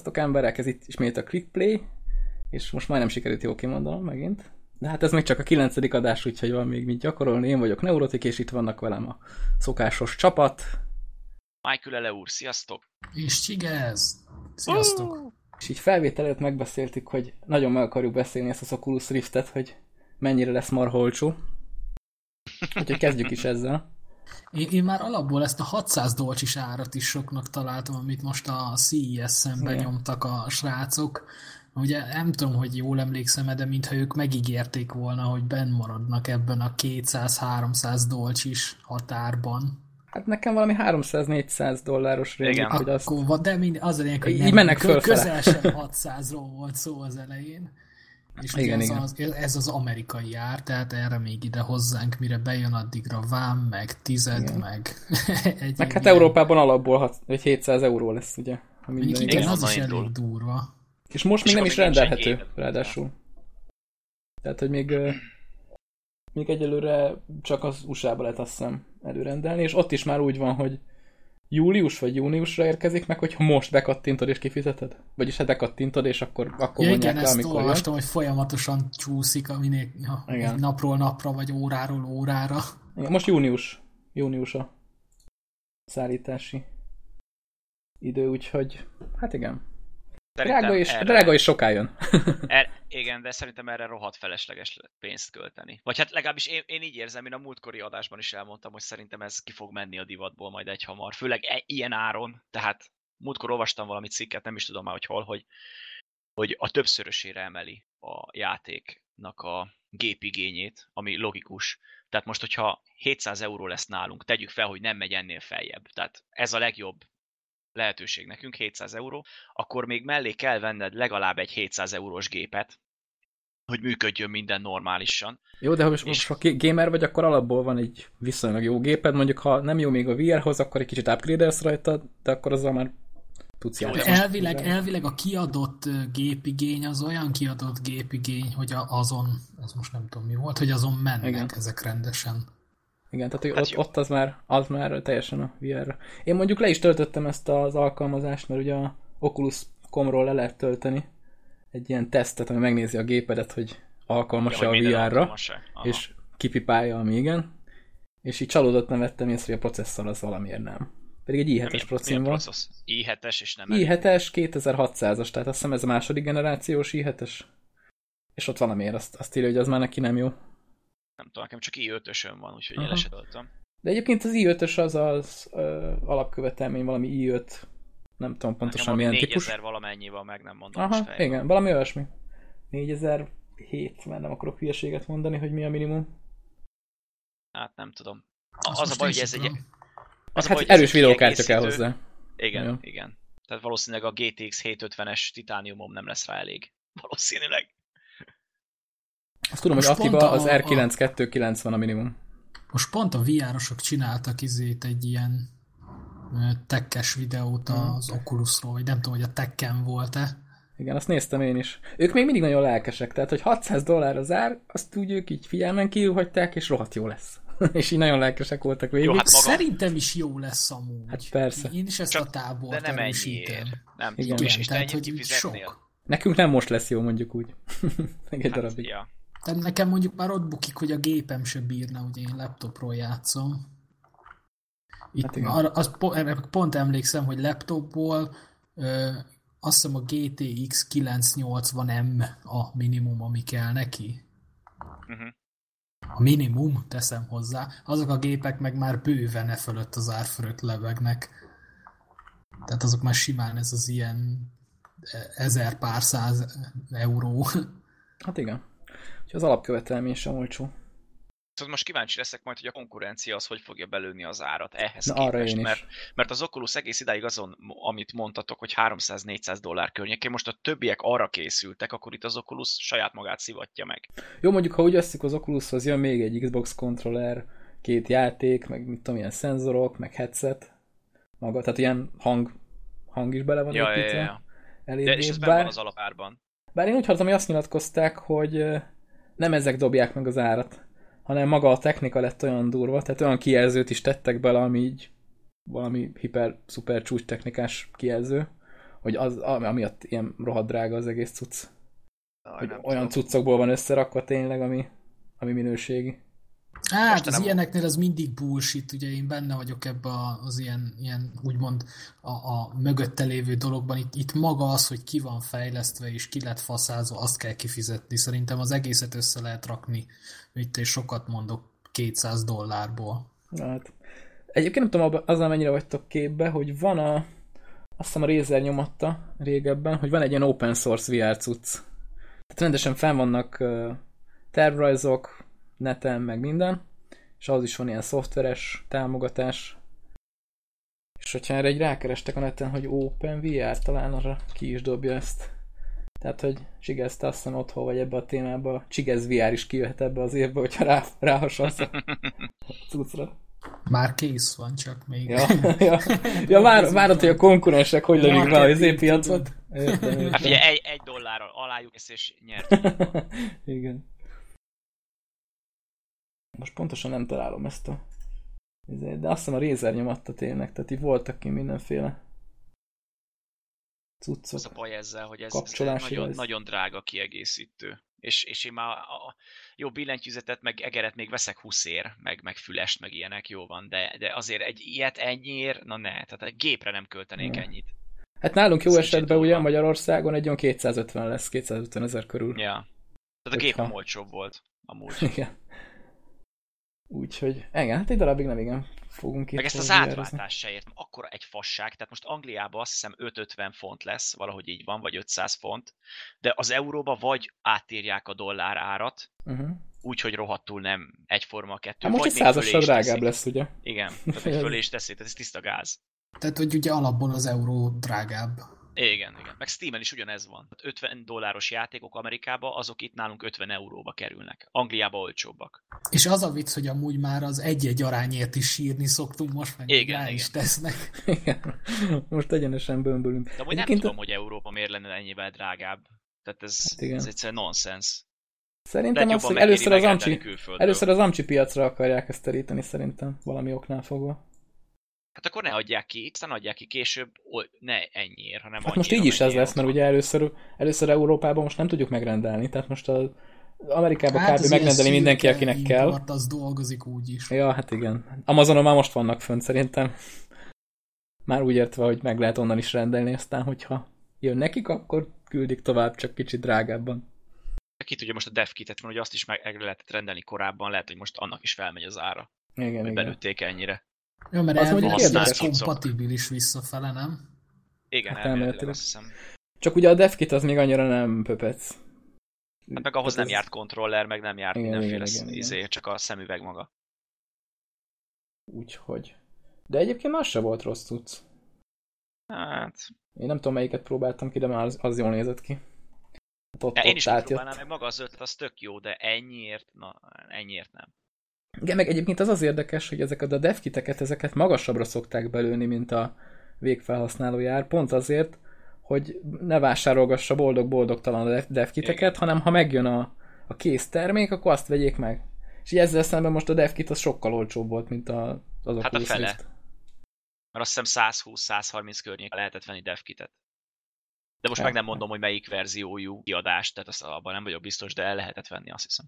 Sziasztok emberek, ez itt ismét a Clickplay, és most majdnem sikerült jól kimondanom megint. De hát ez még csak a kilencedik adás, úgyhogy van még mit gyakorolni. Én vagyok Neurotik, és itt vannak velem a szokásos csapat. Michael Ele úr, sziasztok! És Csigez! Sziasztok! Uh! És így felvétel előtt megbeszéltük, hogy nagyon meg akarjuk beszélni ezt az Oculus Riftet, hogy mennyire lesz marha olcsó. Úgyhogy kezdjük is ezzel. Én, én már alapból ezt a 600 dolcsis árat is soknak találtam, amit most a CES-en benyomtak a srácok. Ugye nem tudom, hogy jól emlékszem de mintha ők megígérték volna, hogy benn maradnak ebben a 200-300 dolcsis határban. Hát nekem valami 300-400 dolláros rémlik, hogy azt... Akkor, de mind, az a lényeg, hogy nem, mennek kö, közel sem 600-ról volt szó az elején. És igen, ez, igen. Az, ez az amerikai ár, tehát erre még ide hozzánk, mire bejön addigra vám, meg tized, igen. meg egy Meg hát ilyen... Európában alapból hat, vagy 700 euró lesz, ugye? Ha minden igen, az is elég durva. És most még nem is rendelhető, ráadásul. Tehát, hogy még, még egyelőre csak az USA-ba lehet azt hiszem előrendelni, és ott is már úgy van, hogy július vagy júniusra érkezik meg, hogyha most bekattintod és kifizeted? Vagyis hát bekattintod, és akkor, akkor ja, igen, le, ezt amikor olvastam, hogy folyamatosan csúszik, aminél ja, igen. napról napra, vagy óráról órára. Igen, most június. Június a szállítási idő, úgyhogy hát igen. Szerintem drága és, erre, drága és soká jön. er, igen, de szerintem erre rohadt felesleges pénzt költeni. Vagy hát legalábbis én, én így érzem, én a múltkori adásban is elmondtam, hogy szerintem ez ki fog menni a divatból majd egy hamar. Főleg e, ilyen áron, tehát múltkor olvastam valami cikket, nem is tudom már, hogy hol, hogy, hogy a többszörösére emeli a játéknak a gépigényét, ami logikus. Tehát most, hogyha 700 euró lesz nálunk, tegyük fel, hogy nem megy ennél feljebb. Tehát ez a legjobb lehetőség nekünk, 700 euró, akkor még mellé kell venned legalább egy 700 eurós gépet, hogy működjön minden normálisan. Jó, de ha most, és... most ha gamer vagy, akkor alapból van egy viszonylag jó géped, mondjuk ha nem jó még a VR-hoz, akkor egy kicsit upgrade rajta, de akkor azzal már tudsz járni. Elvileg, elvileg a kiadott gépigény az olyan kiadott gépigény, hogy azon, az most nem tudom mi volt, hogy azon mennek Igen. ezek rendesen. Igen, tehát hogy hát ott, ott az, már, az már teljesen a VR-ra. Én mondjuk le is töltöttem ezt az alkalmazást, mert ugye a Oculus.com-ról le lehet tölteni egy ilyen tesztet, ami megnézi a gépedet, hogy alkalmas-e ja, a VR-ra, és kipipálja, ami igen. És így csalódott nem vettem észre, hogy a processzor az valamiért nem. Pedig egy i7-es procim van. i7-es és nem i7-es, 2600-as, tehát azt hiszem ez a második generációs i7-es. És ott valamiért azt, azt írja, hogy az már neki nem jó nem tudom, nekem csak i5-ösön van, úgyhogy én esetöltöm. De egyébként az i5-ös az az ö, alapkövetelmény, valami i5, nem tudom pontosan milyen típus. 4000 valamennyi van, meg nem mondom Aha, most igen, valami olyasmi. 4007, mert nem akarok hülyeséget mondani, hogy mi a minimum. Hát nem tudom. Az, az a baj, hogy ez egy... Az hát baj, erős videókártya kell hozzá. Igen, Jó. igen. Tehát valószínűleg a GTX 750-es titániumom nem lesz rá elég. Valószínűleg. Azt tudom, Most hogy Attiba az R9290 a minimum. Most pont a VR-osok csináltak izét egy ilyen tekkes videót hmm. az Oculusról, vagy nem tudom, hogy a tekken volt-e. Igen, azt néztem én is. Ők még mindig nagyon lelkesek, tehát hogy 600 dollár az ár, azt úgy ők így figyelmen kívül hagyták, és rohadt jó lesz. és így nagyon lelkesek voltak végig. Jó, hát maga... Szerintem is jó lesz amúgy. Hát persze. Én is ezt Csak, a tábort De nem ennyiért. Nem Igen. és, és tehát, hogy sok. Nekünk nem most lesz jó, mondjuk úgy. Meg egy hát, darabig. Ja. Tehát nekem mondjuk már ott bukik, hogy a gépem se bírna, ugye én laptopról játszom. Itt hát arra, az, pont emlékszem, hogy laptopból ö, azt hiszem a GTX 980M a minimum, ami kell neki. Uh-huh. A minimum, teszem hozzá. Azok a gépek meg már bőven e fölött az ár fölött levegnek. Tehát azok már simán ez az ilyen ezer pár száz euró. Hát igen. Úgyhogy az alapkövetelmény sem olcsó. Szóval most kíváncsi leszek majd, hogy a konkurencia az hogy fogja belőni az árat ehhez Na, képest, arra mert, mert az Oculus egész idáig azon, amit mondtatok, hogy 300-400 dollár környékén, most a többiek arra készültek, akkor itt az Oculus saját magát szivatja meg. Jó, mondjuk, ha úgy veszik az Oculushoz jön még egy Xbox controller, két játék, meg mit tudom, ilyen szenzorok, meg headset, maga, tehát ilyen hang, hang is bele van ja, építve. Ja, ja. De és ez bár, van az alapárban. Bár én úgy hallottam, hogy azt nyilatkozták, hogy nem ezek dobják meg az árat, hanem maga a technika lett olyan durva, tehát olyan kijelzőt is tettek bele, ami így valami hiper-szuper csúcs technikás kijelző, hogy az, amiatt ilyen rohadt drága az egész cucc. Aj, hogy olyan tudom. cuccokból van összerakva tényleg, ami, ami minőségi. Hát az ilyeneknél az mindig bullshit, ugye én benne vagyok ebbe az ilyen, ilyen úgymond a, a mögötte lévő dologban. Itt, itt maga az, hogy ki van fejlesztve és ki lett faszázva, azt kell kifizetni. Szerintem az egészet össze lehet rakni, itt és sokat mondok, 200 dollárból. Hát. Egyébként nem tudom, azzal mennyire vagytok képbe, hogy van a azt hiszem a Razer nyomatta régebben, hogy van egy ilyen open source VR cucc. Tehát rendesen fenn vannak tervrajzok, neten, meg minden, és az is van ilyen szoftveres támogatás. És hogyha erre egy rákerestek a neten, hogy OpenVR, talán arra ki is dobja ezt. Tehát, hogy Csigez, te azt hiszem otthon vagy ebbe a témába, Csigez VR is kijöhet ebbe az évbe, hogyha rá, ráhasalsz a cuccra. Már kész van, csak még. Ja, ja. ja vár, várod, hogy a konkurensek hogy lövik rá az piacot. Hát ugye egy, egy dollárral alájuk ezt és nyert. Igen. Most pontosan nem találom ezt a... De azt hiszem a Razer nyomatta tényleg, tehát így voltak ki mindenféle cuccok. Az a baj ezzel, hogy ez, ez nagyon, nagyon drága kiegészítő. És, és én már a jó billentyűzetet, meg egeret még veszek 20 ér, meg, meg fülest, meg ilyenek, jó van, de, de azért egy ilyet ennyiért, na ne, tehát egy gépre nem költenék ne. ennyit. Hát nálunk jó esetben ugye Magyarországon egy olyan 250 lesz, 250 ezer körül. Ja. Tehát a gép ha... olcsóbb volt, amúgy. Igen. Úgyhogy, igen, hát egy darabig nem igen fogunk itt. Meg ezt az átváltást se értem, akkora egy fasság, tehát most Angliában azt hiszem 550 font lesz, valahogy így van, vagy 500 font, de az euróba vagy átírják a dollár árat, uh-huh. úgyhogy rohadtul nem egyforma a kettő. Hát most egy százasra drágább lesz, ugye? Igen, tehát fölé is teszi, tehát ez tiszta gáz. Tehát, hogy ugye alapból az euró drágább. Igen, igen. Meg Steam-en is ugyanez van. 50 dolláros játékok Amerikába, azok itt nálunk 50 euróba kerülnek. Angliába olcsóbbak. És az a vicc, hogy amúgy már az egy-egy arányért is sírni szoktunk, most meg igen, igen. is tesznek. Igen. Most egyenesen bömbölünk. De amúgy nem tudom, hogy Európa miért lenne ennyivel drágább. Tehát ez, hát ez egyszerűen nonsens. Szerintem az, hogy először az, amcsi, először az amcsi piacra akarják ezt teríteni, szerintem valami oknál fogva. Hát akkor ne adják ki, aztán adják ki később, ne ennyiért, hanem Hát most így is ez lesz, mert ugye először, először Európában most nem tudjuk megrendelni, tehát most az Amerikában hát kb. megrendeli mindenki, akinek kell. az dolgozik úgy is. Ja, hát igen. Amazonon már most vannak fönt szerintem. Már úgy értve, hogy meg lehet onnan is rendelni, aztán hogyha jön nekik, akkor küldik tovább, csak kicsit drágábban. Ki tudja most a DevKit-et, mert hogy azt is meg lehetett rendelni korábban, lehet, hogy most annak is felmegy az ára. Igen, igen. belőtték ennyire. Jó, mert az mondjuk érdekes kompatibilis visszafele, nem? Igen, hát elméletileg azt hiszem. Csak ugye a DevKit az még annyira nem pöpec. Hát meg ahhoz nem ez... járt kontroller, meg nem járt igen, mindenféle igen, igen, izé, igen. csak a szemüveg maga. Úgyhogy. De egyébként más se volt rossz tudsz. Hát... Én nem tudom melyiket próbáltam ki, de már az, az jól nézett ki. Hát ott, ja, én is próbálnám, meg maga az ötlet az tök jó, de ennyiért, na, ennyiért nem. Igen, meg egyébként az az érdekes, hogy ezeket a devkiteket, ezeket magasabbra szokták belőni, mint a végfelhasználó jár, pont azért, hogy ne vásárolgassa boldog-boldogtalan a devkiteket, hanem ha megjön a, a kész termék, akkor azt vegyék meg. És így ezzel szemben most a devkit az sokkal olcsóbb volt, mint a, az Hát a fele. Rift. Mert azt hiszem 120-130 környék lehetett venni devkitet. De most ja. meg nem mondom, hogy melyik verziójú kiadást, tehát azt abban nem vagyok biztos, de el lehetett venni, azt hiszem.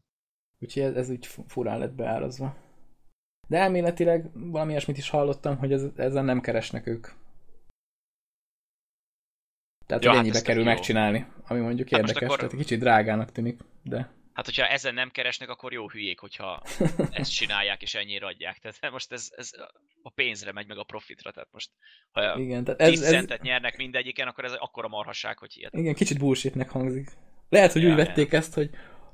Úgyhogy ez, ez úgy furán lett beárazva. De elméletileg valami ilyesmit is hallottam, hogy ez, ezzel nem keresnek ők. Tehát, ja, hogy hát ennyibe kerül megcsinálni, ami mondjuk hát érdekes, akkor... tehát kicsit drágának tűnik, de... Hát, hogyha ezen nem keresnek, akkor jó hülyék, hogyha ezt csinálják és ennyire adják. Tehát most ez, ez a pénzre megy, meg a profitra. Tehát most, ha Igen, tehát ez, 10 centet ez... nyernek mindegyiken, akkor ez akkora marhasság, hogy hihetem. Igen, kicsit bullshitnek hangzik. Lehet, hogy ja, úgy vették ja. ezt, hogy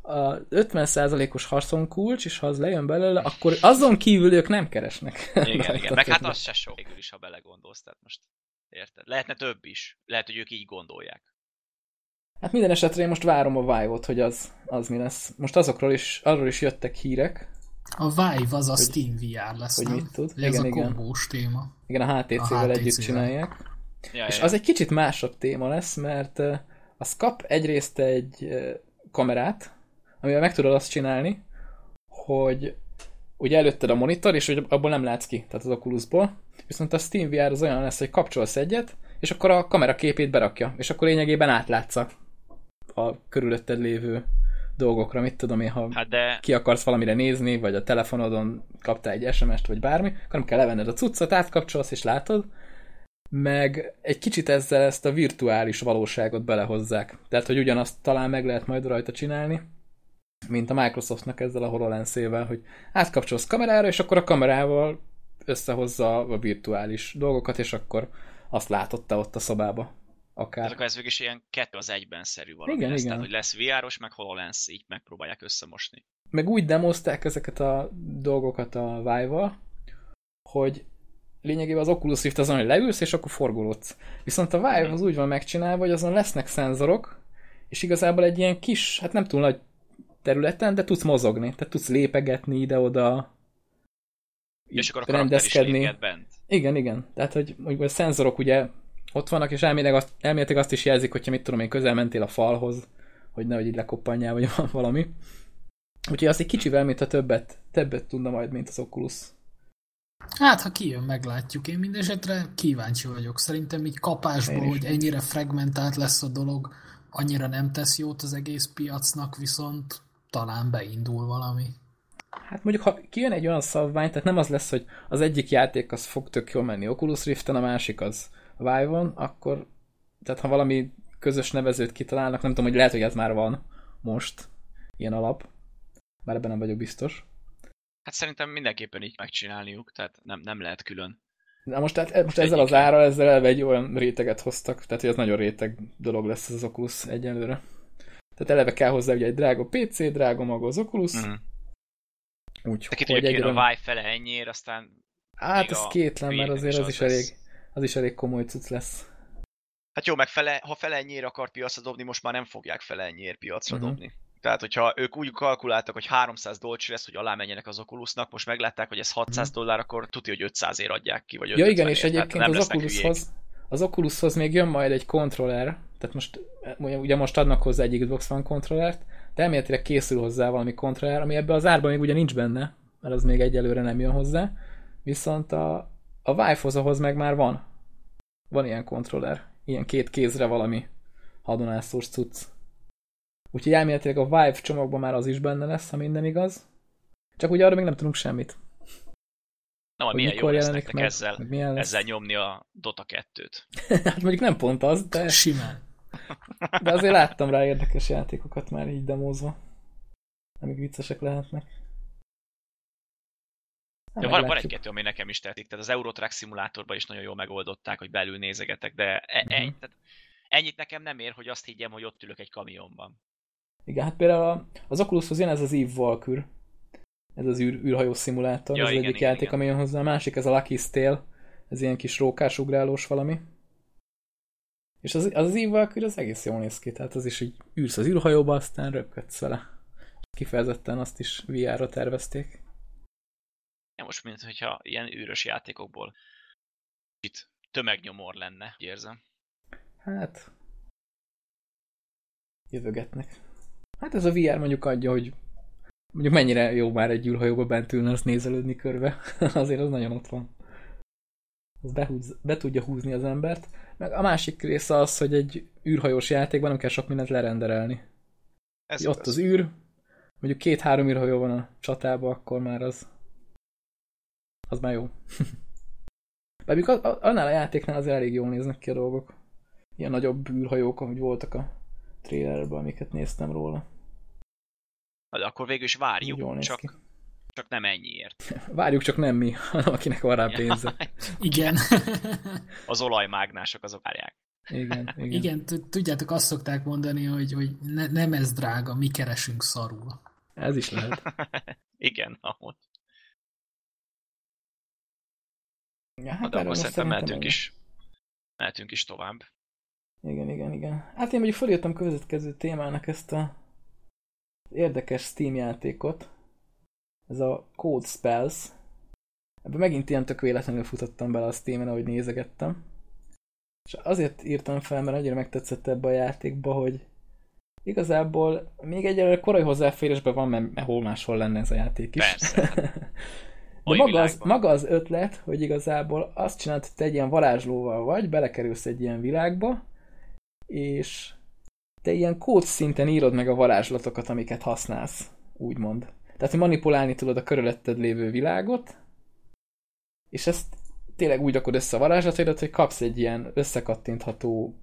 a 50%-os haszonkulcs, és ha az lejön belőle, akkor azon kívül ők nem keresnek. Igen, igen. Meg hát az se sok végül is, ha belegondolsz. Tehát most érted? Lehetne több is. Lehet, hogy ők így gondolják. Hát minden esetre én most várom a Vive-ot, hogy az, az mi lesz. Most azokról is, arról is jöttek hírek. A Vive az a hogy, Steam VR lesz, hogy nem? mit tud. Igen, ez igen. a kombós téma. Igen, a HTC-vel HTC együtt csinálják. Ja, és ja. az egy kicsit másabb téma lesz, mert az kap egyrészt egy kamerát, amivel meg tudod azt csinálni, hogy ugye előtted a monitor, és hogy abból nem látsz ki, tehát az Oculusból, viszont a SteamVR az olyan lesz, hogy kapcsolsz egyet, és akkor a kamera képét berakja, és akkor lényegében átlátsza a körülötted lévő dolgokra, mit tudom én, ha hát de... ki akarsz valamire nézni, vagy a telefonodon kaptál egy SMS-t, vagy bármi, akkor nem kell levenned a cuccot, átkapcsolsz, és látod, meg egy kicsit ezzel ezt a virtuális valóságot belehozzák. Tehát, hogy ugyanazt talán meg lehet majd rajta csinálni, mint a Microsoftnak ezzel a HoloLens-ével, hogy átkapcsolsz kamerára, és akkor a kamerával összehozza a virtuális dolgokat, és akkor azt látotta ott a szobába. Akár. Tehát akkor ez végül is ilyen kettő az egyben szerű valami igen, lesz, igen. tehát hogy lesz VR-os, meg HoloLens, így megpróbálják összemosni. Meg úgy demozták ezeket a dolgokat a Vive-val, hogy lényegében az Oculus Rift azon, hogy leülsz, és akkor forgolódsz. Viszont a Vive az úgy van megcsinálva, hogy azon lesznek szenzorok, és igazából egy ilyen kis, hát nem túl nagy területen, de tudsz mozogni, tehát tudsz lépegetni ide-oda, és akkor a rendezkedni. bent. Igen, igen. Tehát, hogy, hogy a szenzorok ugye ott vannak, és elméletileg azt, elméletileg azt is jelzik, hogyha mit tudom én, közel mentél a falhoz, hogy nehogy így lekoppanjál, vagy valami. Úgyhogy azt egy kicsivel, mint a többet, többet tudna majd, mint az Oculus. Hát, ha kijön, meglátjuk. Én mindesetre kíváncsi vagyok. Szerintem így kapásból, hogy ennyire fragmentált lesz a dolog, annyira nem tesz jót az egész piacnak, viszont talán beindul valami. Hát mondjuk, ha kijön egy olyan szabvány, tehát nem az lesz, hogy az egyik játék az fog tök jól menni Oculus Riften, a másik az Vive-on, akkor tehát ha valami közös nevezőt kitalálnak, nem tudom, hogy lehet, hogy ez már van most, ilyen alap, bár ebben nem vagyok biztos. Hát szerintem mindenképpen így megcsinálniuk, tehát nem, nem lehet külön. Na most, tehát, most ezzel az ára, ezzel elve egy olyan réteget hoztak, tehát hogy az nagyon réteg dolog lesz ez az Oculus egyelőre. Tehát eleve kell hozzá ugye egy drága PC, drága maga az Oculus, uh-huh. Úgy, De ki tudja, egyre... a Vive fele ennyiért, aztán... Hát ez kétlen, mert azért az, az is, elég, az is elég komoly cucc lesz. Hát jó, meg fele, ha fele ennyiért akar piacra dobni, most már nem fogják fele ennyiért piacra uh-huh. dobni. Tehát, hogyha ők úgy kalkuláltak, hogy 300 dolcsi lesz, hogy alá menjenek az Oculusnak, most meglátták, hogy ez 600 uh-huh. dollár, akkor tudja, hogy 500 ér adják ki, vagy Ja igen, és egyébként az Oculushoz, az Oculushoz még jön majd egy kontroller, tehát most, ugye most adnak hozzá egy Xbox One kontrollert, de elméletileg készül hozzá valami kontroller, ami ebbe az árban még ugye nincs benne, mert az még egyelőre nem jön hozzá, viszont a, a Vive-hoz ahhoz meg már van. Van ilyen kontroller, ilyen két kézre valami hadonászós cucc. Úgyhogy elméletileg a Vive csomagban már az is benne lesz, ha minden igaz. Csak ugye arra még nem tudunk semmit. Na, hogy milyen jó lesz nektek meg, ezzel, ezzel nyomni a Dota 2-t. hát mondjuk nem pont az, de... Simán. De azért láttam rá érdekes játékokat már így demózva. Amik viccesek lehetnek. Ja, van, van egy-kettő, ami nekem is tetszik. Tehát az Eurotrack szimulátorban is nagyon jól megoldották, hogy belül nézegetek, de e- uh-huh. ennyi, tehát ennyit nekem nem ér, hogy azt higgyem, hogy ott ülök egy kamionban. Igen, hát például az Oculushoz jön ez az Eve Valkyr, ez az űr, űrhajó szimulátor, ja, az igen, egyik igen, játék, igen. ami jön hozzá, a másik ez a Lucky Stale, ez ilyen kis rókás ugrálós valami. És az, az Eve az egész jól néz ki, tehát az is így űrsz az űrhajóba, aztán röpködsz vele. Kifejezetten azt is VR-ra tervezték. Ja, most mint hogyha ilyen űrös játékokból itt tömegnyomor lenne, úgy érzem. Hát... Jövögetnek. Hát ez a VR mondjuk adja, hogy mondjuk mennyire jó már egy űrhajóba bent ülne, azt nézelődni körbe. Azért az nagyon ott van. Az behúz, be tudja húzni az embert. Meg a másik része az, hogy egy űrhajós játékban nem kell sok mindent lerenderelni. Ez ott az űr, mondjuk két-három űrhajó van a csatában, akkor már az az már jó. De annál a játéknál azért elég jól néznek ki a dolgok. Ilyen nagyobb űrhajók, ahogy voltak a trailerben, amiket néztem róla. De akkor végül is várjuk, csak, ki. Csak nem ennyiért. Várjuk, csak nem mi, hanem akinek van rá pénze. igen. Az olajmágnások azok várják. Igen, igen. igen tudjátok, azt szokták mondani, hogy, hogy ne, nem ez drága, mi keresünk szarul. Ez is lehet. igen, amúgy. Ja, hát de akkor szerintem mehetünk is, mehetünk is tovább. Igen, igen, igen. Hát én mondjuk felírtam következő témának ezt a érdekes Steam játékot. Ez a Code Spells. Ebben megint ilyen tök véletlenül futottam bele a Steam-en, ahogy nézegettem. És azért írtam fel, mert annyira megtetszett ebbe a játékba, hogy igazából még egyelőre korai hozzáférésben van, mert hol máshol lenne ez a játék is. Persze. De maga az, maga az ötlet, hogy igazából azt csinált, hogy te egy ilyen varázslóval vagy, belekerülsz egy ilyen világba, és te ilyen kód szinten írod meg a varázslatokat, amiket használsz, úgymond. Tehát, hogy manipulálni tudod a körülötted lévő világot, és ezt tényleg úgy rakod össze a varázslataidat, hogy kapsz egy ilyen összekattintható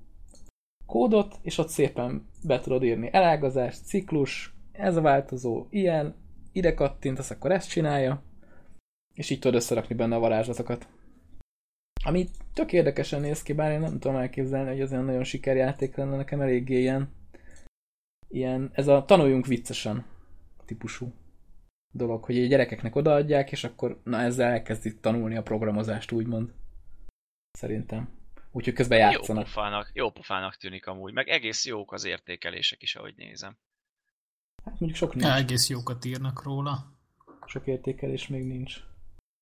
kódot, és ott szépen be tudod írni elágazás, ciklus, ez a változó, ilyen, ide kattintasz, akkor ezt csinálja, és így tudod összerakni benne a varázslatokat. Ami tök érdekesen néz ki, bár én nem tudom elképzelni, hogy ez olyan nagyon sikerjáték lenne, nekem eléggé ilyen, ilyen ez a tanuljunk viccesen típusú dolog, hogy a gyerekeknek odaadják, és akkor na ezzel elkezdik tanulni a programozást, úgymond. Szerintem. Úgyhogy közben játszanak. Jó pofának, jó pofának tűnik amúgy, meg egész jók az értékelések is, ahogy nézem. Hát mondjuk sok nincs. Ja, egész jókat írnak róla. Sok értékelés még nincs.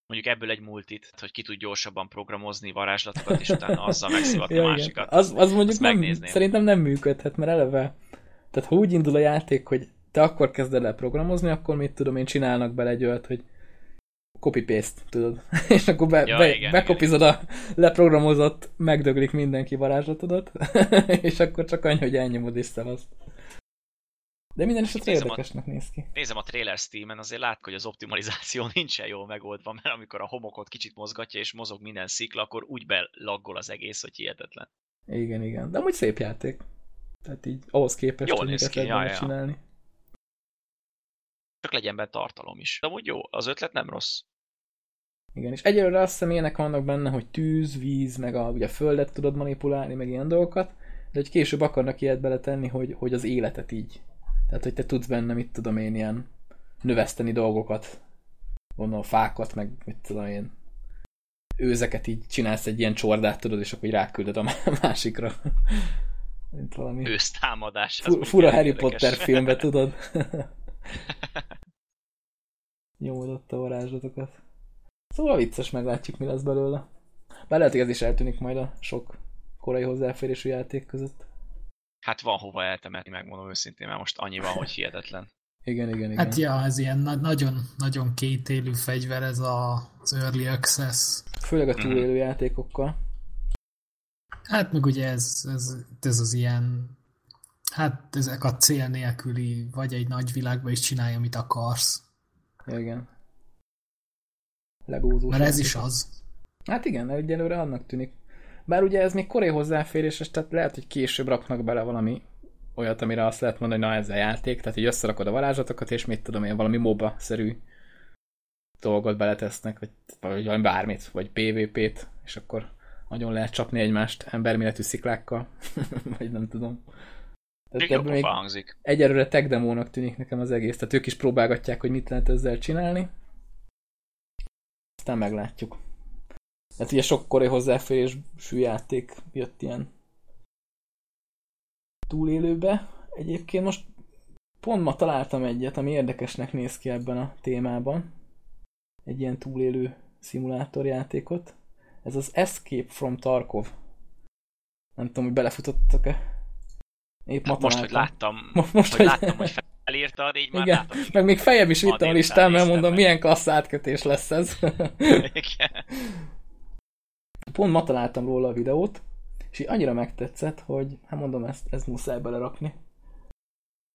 Mondjuk ebből egy multit, hogy ki tud gyorsabban programozni varázslatokat, és utána azzal megszivatni ja, a másikat. Az, az mondjuk Azt nem, megnézném. szerintem nem működhet, mert eleve, tehát ha úgy indul a játék, hogy te akkor kezded el programozni, akkor mit tudom én, csinálnak bele egy olyat, hogy copy-paste, tudod? és akkor be, ja, be, igen, bekopizod igen. a leprogramozott, megdöglik mindenki varázslatodat, és akkor csak annyi, hogy elnyomod és szavazd. De minden esetre érdekesnek néz ki. Nézem a trailer Steam-en, azért látjuk, hogy az optimalizáció nincsen jól megoldva, mert amikor a homokot kicsit mozgatja és mozog minden szikla, akkor úgy belaggol az egész, hogy hihetetlen. Igen, igen. De amúgy szép játék. Tehát így ahhoz képest, jól hogy néz ki, ja, ja. csinálni. Csak legyen benne tartalom is. De amúgy jó, az ötlet nem rossz. Igen, és egyelőre azt hiszem ilyenek vannak benne, hogy tűz, víz, meg a, ugye a földet tudod manipulálni, meg ilyen dolgokat, de hogy később akarnak ilyet beletenni, hogy, hogy az életet így. Tehát, hogy te tudsz benne, mit tudom én, ilyen növeszteni dolgokat, gondolom fákat, meg mit tudom én, őzeket így csinálsz egy ilyen csordát, tudod, és akkor így ráküldöd a másikra. Mint valami... Ősztámadás. Fu- fura Harry érdekes. Potter filmbe, tudod. Nyomodott a varázslatokat. Szóval vicces, meglátjuk, mi lesz belőle. Bár lehet, hogy ez is eltűnik majd a sok korai hozzáférésű játék között. Hát van hova eltemetni, megmondom őszintén, mert most annyi van, hogy hihetetlen. Igen, igen, igen. Hát ja, ez ilyen nagyon, nagyon kétélű fegyver ez a, az Early Access. Főleg a túlélő mm. játékokkal. Hát meg ugye ez, ez, ez az ilyen hát ezek a cél nélküli, vagy egy nagy világban is csinálja, amit akarsz. Igen legózós. Mert ez is az. Hát igen, egyelőre annak tűnik. Bár ugye ez még korai hozzáféréses, tehát lehet, hogy később raknak bele valami olyat, amire azt lehet mondani, hogy na ez a játék, tehát hogy összerakod a varázslatokat, és mit tudom én, valami MOBA-szerű dolgot beletesznek, vagy, vagy valami bármit, vagy PvP-t, és akkor nagyon lehet csapni egymást emberméretű sziklákkal, vagy nem tudom. Még még hangzik. Egyelőre tech demónak tűnik nekem az egész, tehát ők is próbálgatják, hogy mit lehet ezzel csinálni, aztán meglátjuk. Hát ugye sok korai hozzáférésű játék jött ilyen túlélőbe. Egyébként most pont ma találtam egyet, ami érdekesnek néz ki ebben a témában. Egy ilyen túlélő szimulátorjátékot. Ez az Escape from Tarkov. Nem tudom, hogy belefutottak-e. Épp ma most, hogy láttam, most, most, hogy, hogy láttam, hogy felírtad, így már Igen. látom. Meg még fejebb is vittem a listán, mert mondom, meg. milyen klassz átkötés lesz ez. Igen. Pont ma találtam róla a videót, és így annyira megtetszett, hogy hát mondom, ezt, ezt muszáj belerakni.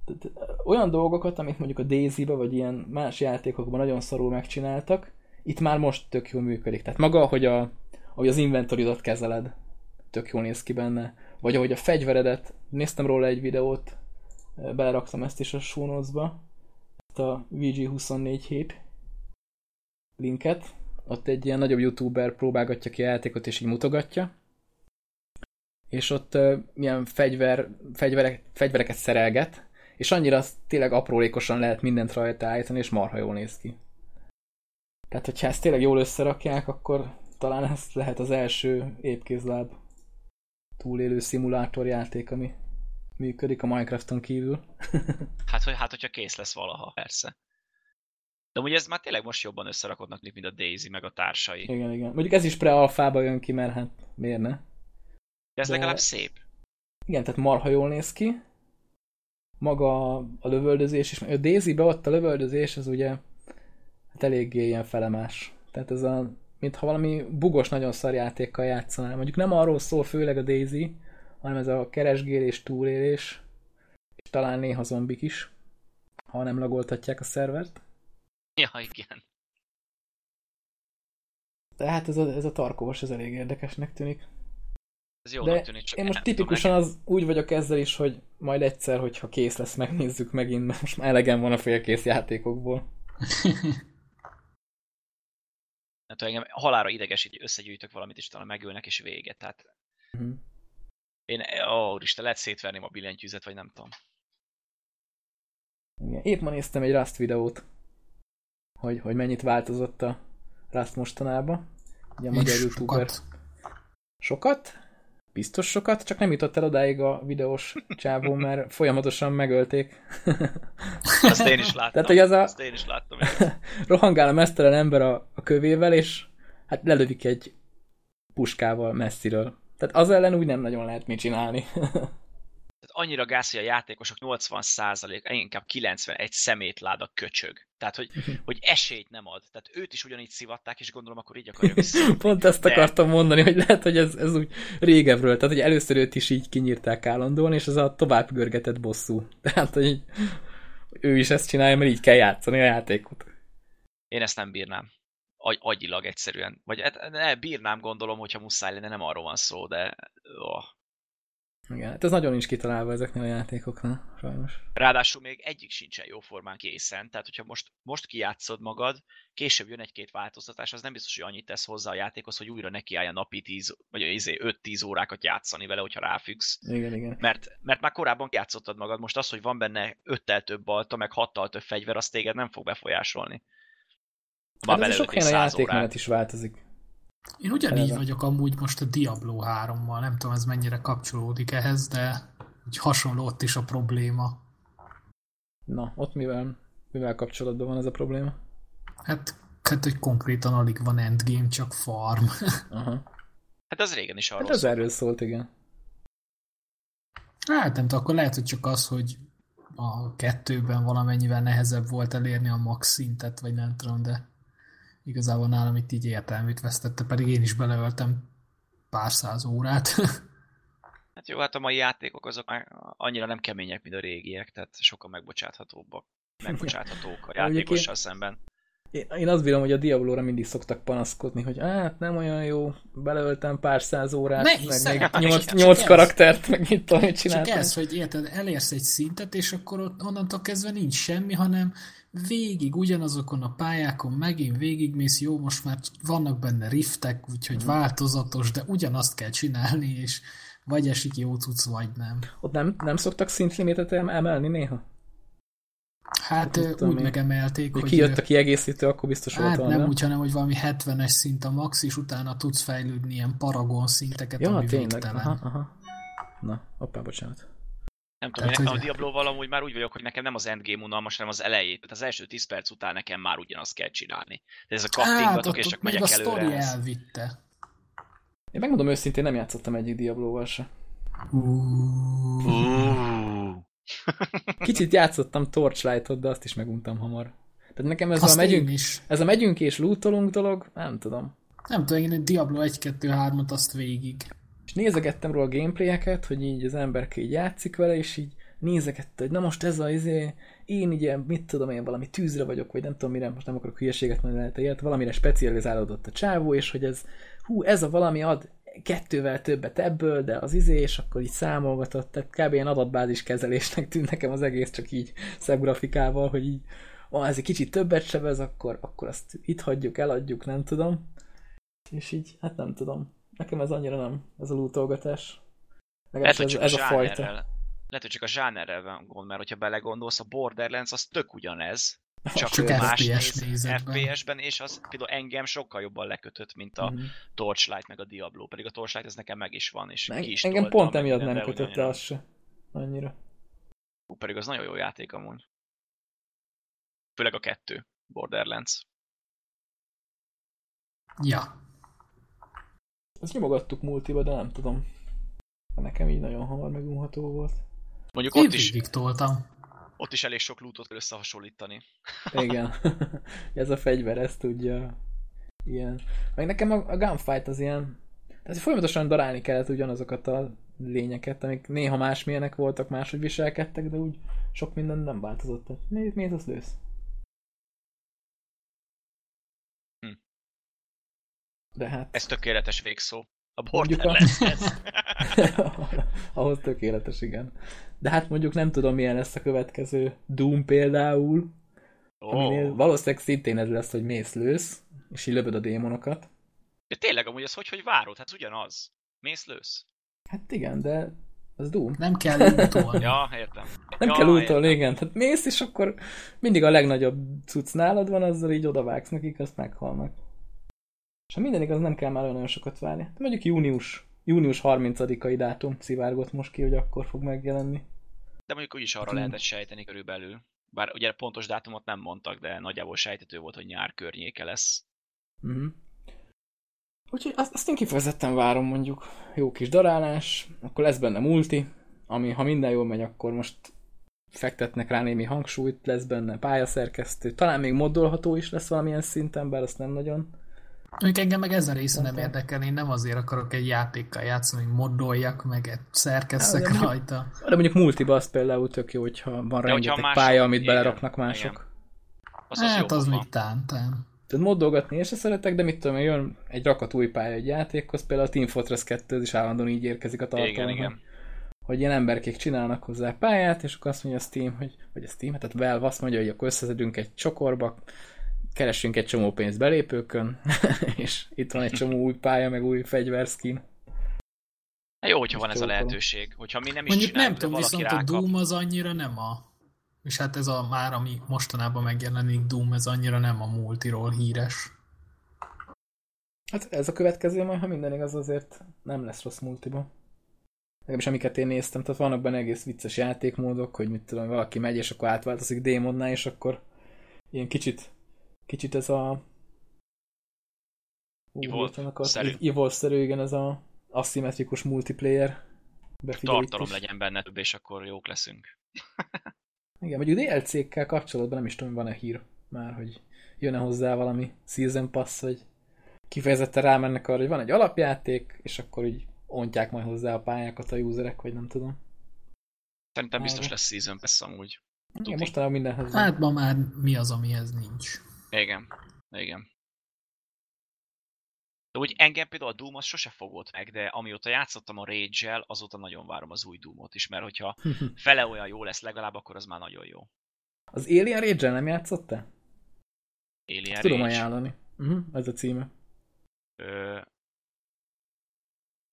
Tehát, olyan dolgokat, amit mondjuk a Daisy-be, vagy ilyen más játékokban nagyon szarul megcsináltak, itt már most tök jól működik. Tehát maga, hogy, a, ahogy az inventoridat kezeled, tök jól néz ki benne. Vagy ahogy a fegyveredet, néztem róla egy videót, beleraktam ezt is a show ezt a VG24 hét linket, ott egy ilyen nagyobb youtuber próbálgatja ki a játékot és így mutogatja, és ott uh, milyen fegyver, fegyverek, fegyvereket szerelget, és annyira tényleg aprólékosan lehet mindent rajta állítani, és marha jól néz ki. Tehát, hogyha ezt tényleg jól összerakják, akkor talán ez lehet az első épkézláb túlélő szimulátorjáték, ami működik a Minecrafton kívül. hát, hogy, hát, hogyha kész lesz valaha, persze. De ugye ez már tényleg most jobban összerakodnak, mint a Daisy, meg a társai. Igen, igen. Mondjuk ez is pre-alfába jön ki, mert hát miért ne? De ez De... legalább szép. Igen, tehát marha jól néz ki. Maga a lövöldözés is. A Daisy-be ott a lövöldözés, az ugye hát eléggé ilyen felemás. Tehát ez a, mintha valami bugos, nagyon szar játékkal játszanál. Mondjuk nem arról szól főleg a Daisy, hanem ez a keresgélés, túlélés, és talán néha zombik is, ha nem lagoltatják a szervert. Ja, igen. Tehát ez a, ez a tarkós, ez elég érdekesnek tűnik. Ez jó De tűnik, csak én most tipikusan az úgy vagyok ezzel is, hogy majd egyszer, hogyha kész lesz, megnézzük megint, mert most már elegem van a félkész játékokból. Hát engem halára idegesít, hogy összegyűjtök valamit, és talán megölnek, és vége. Tehát uh-huh. én, ó, Isten, lehet szétverni a billentyűzet, vagy nem tudom. Igen. Épp ma néztem egy Rust videót, hogy, hogy mennyit változott a Rust mostanában. Ugye a magyar youtuber. Sokat. sokat? Biztos sokat, csak nem jutott el odáig a videós csávó, mert folyamatosan megölték. Azt én is láttam. Tehát, hogy ez a... Azt én is láttam. rohangál a mesztelen ember a, a kövével, és hát lelövik egy puskával messziről. Tehát az ellen úgy nem nagyon lehet mit csinálni. Tehát annyira gáz, hogy a játékosok 80 inkább 91 szemétláda köcsög. Tehát, hogy, hogy esélyt nem ad. Tehát őt is ugyanígy szivatták, és gondolom, akkor így akarja. Pont ezt De... akartam mondani, hogy lehet, hogy ez, ez úgy régebről. Tehát, hogy először őt is így kinyírták állandóan, és ez a tovább görgetett bosszú. Tehát, hogy ő is ezt csinálja, mert így kell játszani a játékot. Én ezt nem bírnám. Agy, agyilag egyszerűen. Vagy hát, ne, bírnám gondolom, hogyha muszáj lenne, nem arról van szó, de oh, igen, hát ez nagyon nincs kitalálva ezeknél a játékoknál, sajnos. Ráadásul még egyik sincsen jó formán készen, tehát hogyha most, most kijátszod magad, később jön egy-két változtatás, az nem biztos, hogy annyit tesz hozzá a játékhoz, hogy újra nekiállja napi 10, vagy 5-10 izé, órákat játszani vele, hogyha ráfüggsz. Igen, igen. Mert, mert már korábban játszottad magad, most az, hogy van benne 5 több balta, meg 6 több fegyver, az téged nem fog befolyásolni. Hát ez sok helyen a játékmenet is változik. Én ugyanígy vagyok amúgy most a Diablo 3-mal, nem tudom ez mennyire kapcsolódik ehhez, de úgy hasonló ott is a probléma. Na, ott mivel, mivel kapcsolatban van ez a probléma? Hát, hát hogy konkrétan alig van endgame, csak farm. Aha. Hát ez régen is arról Hát ez erről szólt, igen. Hát nem tudom, akkor lehet, hogy csak az, hogy a kettőben valamennyivel nehezebb volt elérni a max szintet, vagy nem tudom, de igazából nálam itt így értelmét vesztette, pedig én is beleöltem pár száz órát. Hát jó, hát a mai játékok azok annyira nem kemények, mint a régiek, tehát sokkal megbocsáthatóbbak. Megbocsáthatók a játékossal szemben. Én, én azt bírom, hogy a Diablo-ra mindig szoktak panaszkodni, hogy hát nem olyan jó, beleöltem pár száz órát, ne meg még nyolc, nyolc karaktert, meg mit tudom, hogy csináltam. Csak ez, hogy érted, elérsz egy szintet, és akkor ott onnantól kezdve nincs semmi, hanem végig ugyanazokon a pályákon megint végigmész, jó, most már vannak benne riftek, úgyhogy mm. változatos, de ugyanazt kell csinálni, és vagy esik jó cucc, vagy nem. Ott nem, nem szoktak szintlimitet emelni néha? Hát úgy én. megemelték, hogy... Kijött a kiegészítő, akkor biztos hát volt nem úgy, hanem hogy valami 70-es szint a max, és utána tudsz fejlődni ilyen paragon szinteket, ja, ami tényleg. végtelen. Aha, aha. Na, hoppá, bocsánat. Nem tudom, Tehát, hogy... a Diablo-val amúgy már úgy vagyok, hogy nekem nem az endgame unalmas, hanem az elejét. Tehát az első 10 perc után nekem már ugyanazt kell csinálni. De ez a kattingatok, hát, és csak megyek a előre. A elvitte. Én megmondom őszintén, nem játszottam egyik Diablo-val se. Kicsit játszottam Torchlight-ot, de azt is meguntam hamar. Tehát nekem ez azt a megyünk, is. ez a megyünk és lootolunk dolog, nem tudom. Nem tudom, én egy Diablo 1-2-3-at azt végig. És nézegettem róla a gameplayeket, hogy így az ember így játszik vele, és így nézegette, hogy na most ez az izé, én ugye, mit tudom én, valami tűzre vagyok, vagy nem tudom mire, most nem akarok hülyeséget mondani, lehet valamire specializálódott a csávó, és hogy ez, hú, ez a valami ad kettővel többet ebből, de az izé, és akkor így számolgatott, tehát kb. ilyen adatbázis kezelésnek tűnt nekem az egész, csak így szebb grafikával, hogy így, van, ez egy kicsit többet sebez, akkor, akkor azt itt hagyjuk, eladjuk, nem tudom. És így, hát nem tudom. Nekem ez annyira nem, ez a lootolgatás. Lehet, ez, ez a, a fajta. Lehet, hogy csak a zsánerrel van gond, mert hogyha belegondolsz, a Borderlands az tök ugyanez, csak, csak más FPS FPS-ben, és az például engem sokkal jobban lekötött, mint a mm-hmm. Torchlight meg a Diablo, pedig a Torchlight ez nekem meg is van, és meg, ki is Engem pont emiatt nem kötött le az se. Annyira. Hú, pedig az nagyon jó játék amúgy. Főleg a kettő, Borderlands. Ja. Ezt nyomogattuk multiba, de nem tudom. Nekem így nagyon hamar megunható volt. Mondjuk Én ott is, toltam. ott is elég sok lootot kell összehasonlítani. Igen. ez a fegyver ezt tudja. ilyen. Meg nekem a, a gunfight az ilyen, tehát folyamatosan darálni kellett ugyanazokat a lényeket, amik néha másmilyenek voltak, máshogy viselkedtek, de úgy sok minden nem változott. Miért, miért az lősz? Hm. De hát... Ez tökéletes végszó. A Borderlands a... Ahhoz tökéletes, igen. De hát mondjuk nem tudom, milyen lesz a következő Doom például, oh. aminél valószínűleg szintén ez lesz, hogy mész lősz, és így löböd a démonokat. De tényleg amúgy az hogy, hogy várod? Hát ugyanaz. Mész lősz. Hát igen, de az Doom. Nem kell útolni. ja, értem. Nem ja, kell útolni, igen. Tehát mész, és akkor mindig a legnagyobb cucc nálad van, azzal így odavágsz nekik, azt meghalnak. És ha minden igaz, nem kell már olyan sokat várni. De mondjuk június, június 30-ai dátum szivárgott most ki, hogy akkor fog megjelenni. De mondjuk úgyis arra lehetett sejteni körülbelül. Bár ugye pontos dátumot nem mondtak, de nagyjából sejtető volt, hogy nyár környéke lesz. Uh-huh. Úgyhogy azt, azt én kifejezetten várom mondjuk. Jó kis darálás, akkor lesz benne multi, ami ha minden jól megy, akkor most fektetnek rá némi hangsúlyt, lesz benne pályaszerkesztő, talán még moddolható is lesz valamilyen szinten, bár azt nem nagyon. Mondjuk engem meg ez a része nem érdekel, én nem azért akarok egy játékkal játszani, hogy moddoljak, meg szerkesszek de mondjuk, rajta. De mondjuk multiba az például tök jó, hogyha van de rengeteg hogyha pálya, amit igen, beleraknak mások. Igen. Az hát az még tán, tán. Tehát moddolgatni én se szeretek, de mit tudom, jön egy rakat új pálya egy játékhoz, például a Team Fortress 2 is állandóan így érkezik a tartalom. Igen, igen. Hogy ilyen emberkék csinálnak hozzá pályát, és akkor azt mondja a Steam, hogy, vagy a Steam, tehát Valve azt mondja, hogy akkor összeszedünk egy csokorba, keressünk egy csomó pénzt belépőkön, és itt van egy csomó új pálya, meg új fegyverskin. Jó, hogyha van ez a lehetőség. Hogyha mi nem is Mondjuk nem tudom, viszont rákap. a Doom az annyira nem a... És hát ez a már, ami mostanában megjelenik Doom, ez annyira nem a multiról híres. Hát ez a következő majd, ha minden igaz, azért nem lesz rossz multiba. Legalábbis amiket én néztem, tehát vannak benne egész vicces játékmódok, hogy mit tudom, valaki megy, és akkor átváltozik démonnál, és akkor ilyen kicsit kicsit ez a Evolve-szerű. Igen, ez a aszimmetrikus multiplayer Tartalom legyen benne több, és akkor jók leszünk. igen, mondjuk DLC-kkel kapcsolatban nem is tudom, van-e hír már, hogy jön-e hozzá valami Season Pass, vagy kifejezetten rámennek arra, hogy van egy alapjáték, és akkor így ontják majd hozzá a pályákat a userek, vagy nem tudom. Szerintem biztos lesz Season Pass amúgy. Igen, mostanában mindenhez. Hát ma már mi az, amihez nincs. Igen, igen. De úgy engem például a Doom az sose fogott meg, de amióta játszottam a Rage-el, azóta nagyon várom az új Doomot is, mert hogyha fele olyan jó lesz legalább, akkor az már nagyon jó. Az Alien Rage-el nem játszottál? Alien Rage? Tudom ajánlani. Uh-huh, ez a címe. Ö...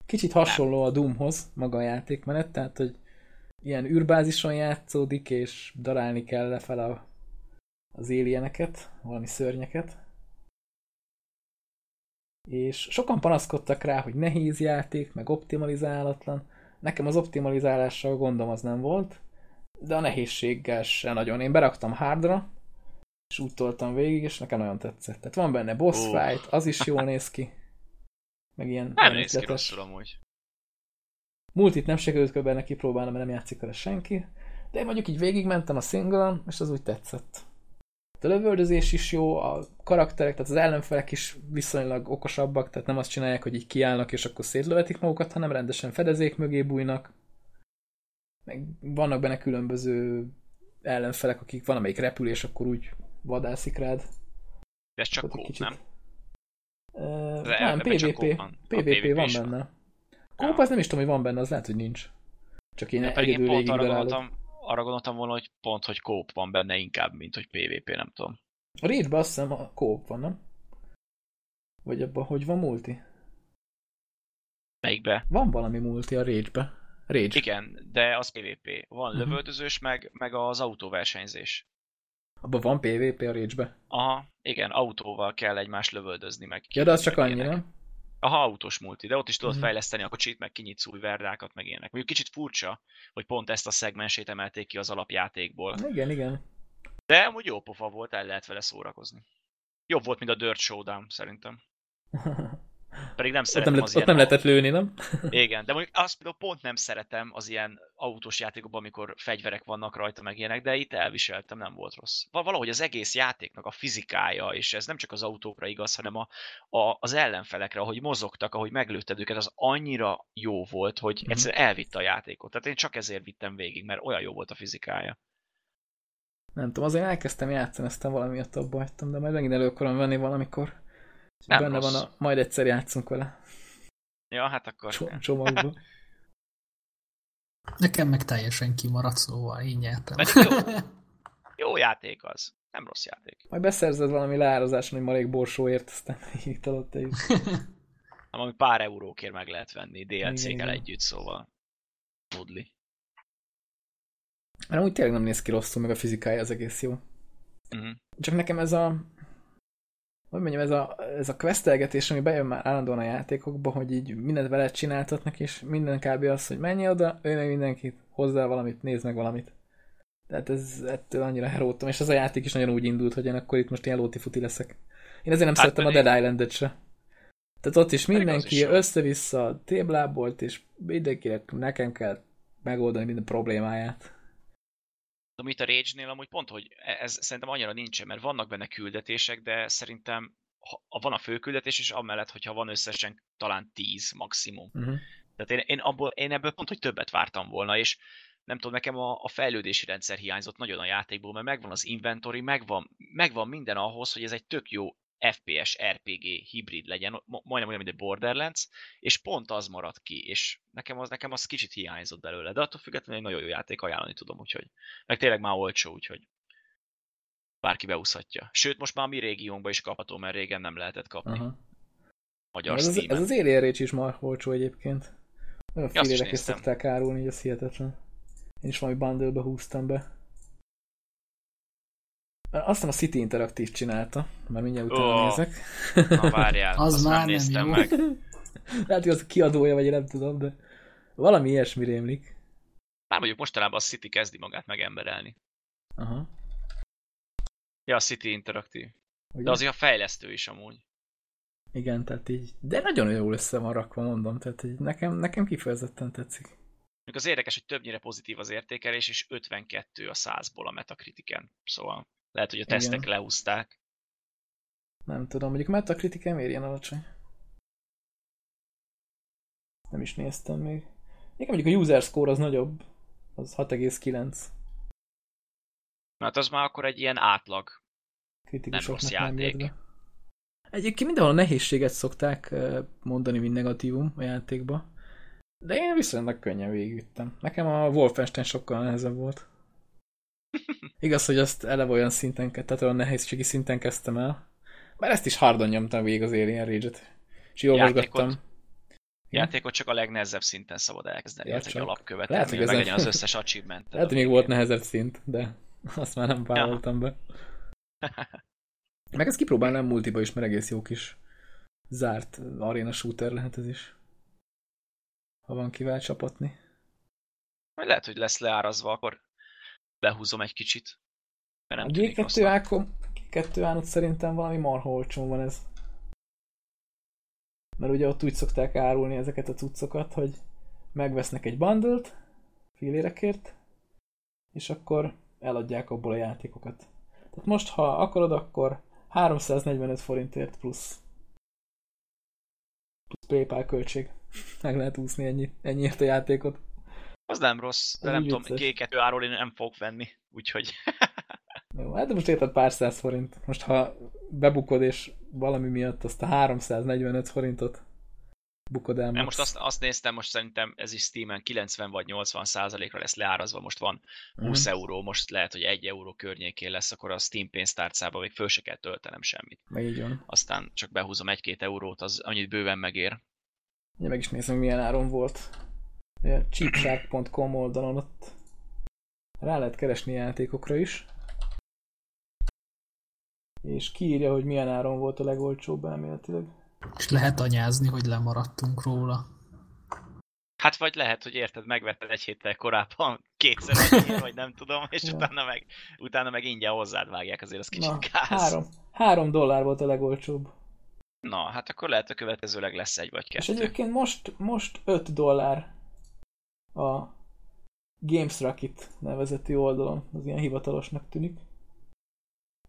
Kicsit hasonló nem. a Doomhoz maga a játékmenet, tehát hogy ilyen űrbázison játszódik, és darálni kell lefele a az alieneket, valami szörnyeket. És sokan panaszkodtak rá, hogy nehéz játék, meg optimalizálatlan. Nekem az optimalizálással gondom az nem volt, de a nehézséggel se nagyon. Én beraktam hardra, és úgy toltam végig, és nekem nagyon tetszett. Tehát van benne boss uh. fight, az is jól néz ki. Meg ilyen nem néz ki rosszul amúgy. Multit nem sikerült benne kipróbálnom, mert nem játszik vele senki. De én mondjuk így végigmentem a single és az úgy tetszett. A lövöldözés is jó, a karakterek, tehát az ellenfelek is viszonylag okosabbak, tehát nem azt csinálják, hogy így kiállnak és akkor szétlövetik magukat, hanem rendesen fedezék mögé bújnak. Meg vannak benne különböző ellenfelek, akik van amelyik repül, és akkor úgy vadászik rád. De ez csak kóp, nem? Uh, nem, PvP. Van. PvP van benne. Kóp az nem is tudom, hogy van benne, az lehet, hogy nincs. Csak én hát egyedül végig arra arra gondoltam volna, hogy pont, hogy kóp van benne inkább, mint hogy PvP, nem tudom. A rage azt hiszem a kóp van, nem? Vagy abban, hogy van multi? Melyikbe? Van valami multi a Rage-be. Rage. Igen, de az PvP. Van uh-huh. lövöldözős, meg, meg az autóversenyzés. Abban van PvP a Rage-be? Aha, igen, autóval kell egymást lövöldözni, meg Ja, de az csak annyi, nem? Aha, autós multi, de ott is tudod mm. fejleszteni a kocsit, meg kinyitsz új verdákat, meg ilyenek. Mondjuk kicsit furcsa, hogy pont ezt a szegmensét emelték ki az alapjátékból. Igen, igen. De amúgy jó pofa volt, el lehet vele szórakozni. Jobb volt, mint a Dirt Showdown, szerintem. Pedig nem szeretem ott nem, az ott nem lehetett lőni, nem? Igen, de mondjuk azt például pont nem szeretem az ilyen autós játékokban, amikor fegyverek vannak rajta, meg ilyenek, de itt elviseltem, nem volt rossz. Valahogy az egész játéknak a fizikája, és ez nem csak az autókra igaz, hanem a, a, az ellenfelekre, ahogy mozogtak, ahogy meglőtted őket, az annyira jó volt, hogy mm-hmm. egyszerűen elvitte a játékot. Tehát én csak ezért vittem végig, mert olyan jó volt a fizikája. Nem tudom, azért elkezdtem játszani, aztán valamiatt abba hagytam, de majd megint elő akarom venni valamikor. Nem benne rossz. van a, majd egyszer játszunk vele. Ja, hát akkor... Csom csomagban. Nekem meg teljesen kimaradt, szóval így nyertem. jó. jó játék az. Nem rossz játék. Majd beszerzed valami leárazáson, hogy marék borsóért, aztán talott te is. ami pár eurókért meg lehet venni DLC-kel együtt, szóval Tudli. Mert úgy tényleg nem néz ki rosszul, meg a fizikája az egész jó. Uh-huh. Csak nekem ez a hogy mondjam, ez a, ez a questelgetés, ami bejön már állandóan a játékokba, hogy így mindent vele csináltatnak, és minden kb. az, hogy menj oda, ő meg mindenkit, hozzá valamit, nézd meg valamit. Tehát ez ettől annyira heróttam, és ez a játék is nagyon úgy indult, hogy én akkor itt most ilyen lóti-futi leszek. Én ezért nem hát szerettem pedig... a Dead Island-et se. Tehát ott is mindenki össze-vissza téblábolt, és mindenkinek nekem kell megoldani minden problémáját. De itt a Rage-nél amúgy pont, hogy e- ez szerintem annyira nincsen, mert vannak benne küldetések, de szerintem ha van a főküldetés, és amellett, hogyha van összesen talán 10 maximum. Uh-huh. Tehát én, én, abból, én ebből pont, hogy többet vártam volna, és nem tudom, nekem a, a fejlődési rendszer hiányzott nagyon a játékból, mert megvan az inventory, megvan, megvan minden ahhoz, hogy ez egy tök jó FPS RPG hibrid legyen, majdnem olyan, mint egy Borderlands, és pont az maradt ki, és nekem az, nekem az kicsit hiányzott belőle, de attól függetlenül egy nagyon jó játék ajánlani tudom, úgyhogy, meg tényleg már olcsó, úgyhogy bárki beúszhatja. Sőt, most már a mi régiónkban is kapható, mert régen nem lehetett kapni. Aha. Magyar ez, az, ez az Alien is már olcsó egyébként. Olyan filérek is szokták árulni, hogy ez hihetetlen. Én is valami bundle húztam be. Azt hiszem a City Interactive csinálta, már mindjárt utána oh. nézek. Na várjál, az már nem néztem nem meg. Lehet, hogy az kiadója, vagy én nem tudom, de valami ilyesmi rémlik. Már mondjuk mostanában a City kezdi magát megemberelni. Aha. Ja, a City Interactive. Ugye? De azért a fejlesztő is amúgy. Igen, tehát így, de nagyon jól össze van rakva, mondom, tehát így nekem, nekem kifejezetten tetszik. Még az érdekes, hogy többnyire pozitív az értékelés, és 52 a 100-ból a Metacritiken, szóval lehet, hogy a tesztek Igen. leúzták. Nem tudom, mondjuk Metacritic miért ilyen alacsony? Nem is néztem még. Nekem mondjuk a user score az nagyobb. Az 6,9. Hát az már akkor egy ilyen átlag. Nem rossz játék. Nem Egyébként mindenhol a nehézséget szokták mondani, mint negatívum a játékba. De én viszonylag könnyen végigüttem. Nekem a Wolfenstein sokkal nehezebb volt. Igaz, hogy azt eleve olyan szinten, tehát olyan nehézségi szinten kezdtem el. Mert ezt is hardon nyomtam végig az Alien Rage-et. És jól Játékot, játékot csak a legnehezebb szinten szabad elkezdeni. Ja, ez egy alapkövetelmény, Lehet, hogy meglegyen az összes achievement Lehet, hogy még volt nehezebb szint, de azt már nem vállaltam ja. be. Meg ezt kipróbálnám multiba is, mert egész jó kis zárt arena shooter lehet ez is. Ha van kivel csapatni. Lehet, hogy lesz leárazva, akkor behúzom egy kicsit. Mert nem a G2 ákom, G2 ánot szerintem valami marha olcsón van ez. Mert ugye ott úgy szokták árulni ezeket a cuccokat, hogy megvesznek egy bundle-t filérekért, és akkor eladják abból a játékokat. Tehát most, ha akarod, akkor 345 forintért plusz plusz PayPal költség. Meg lehet úszni ennyi, ennyiért a játékot. Az nem rossz, de nem vicces. tudom, G2 áról én nem fogok venni, úgyhogy... Jó, hát most érted pár száz forint. Most ha bebukod és valami miatt azt a 345 forintot bukod el. Most azt, azt néztem, most szerintem ez is Steam-en 90 vagy 80 százalékra lesz leárazva, most van 20 uh-huh. euró, most lehet, hogy 1 euró környékén lesz, akkor a Steam pénztárcába még föl se kell töltenem semmit. Így van. Aztán csak behúzom 1-2 eurót, az annyit bőven megér. Ja, meg is nézem, milyen áron volt cheapshark.com oldalon ott rá lehet keresni játékokra is. És kiírja, hogy milyen áron volt a legolcsóbb elméletileg. És lehet anyázni, hogy lemaradtunk róla. Hát vagy lehet, hogy érted, megvetted egy héttel korábban kétszer vagy nem tudom, és ja. utána, meg, utána meg ingyen hozzád vágják, azért az kicsit Na, gáz. Három, három dollár volt a legolcsóbb. Na, hát akkor lehet a következőleg lesz egy vagy kettő. És egyébként most, most 5 dollár a Games Rocket nevezeti oldalon. Az ilyen hivatalosnak tűnik.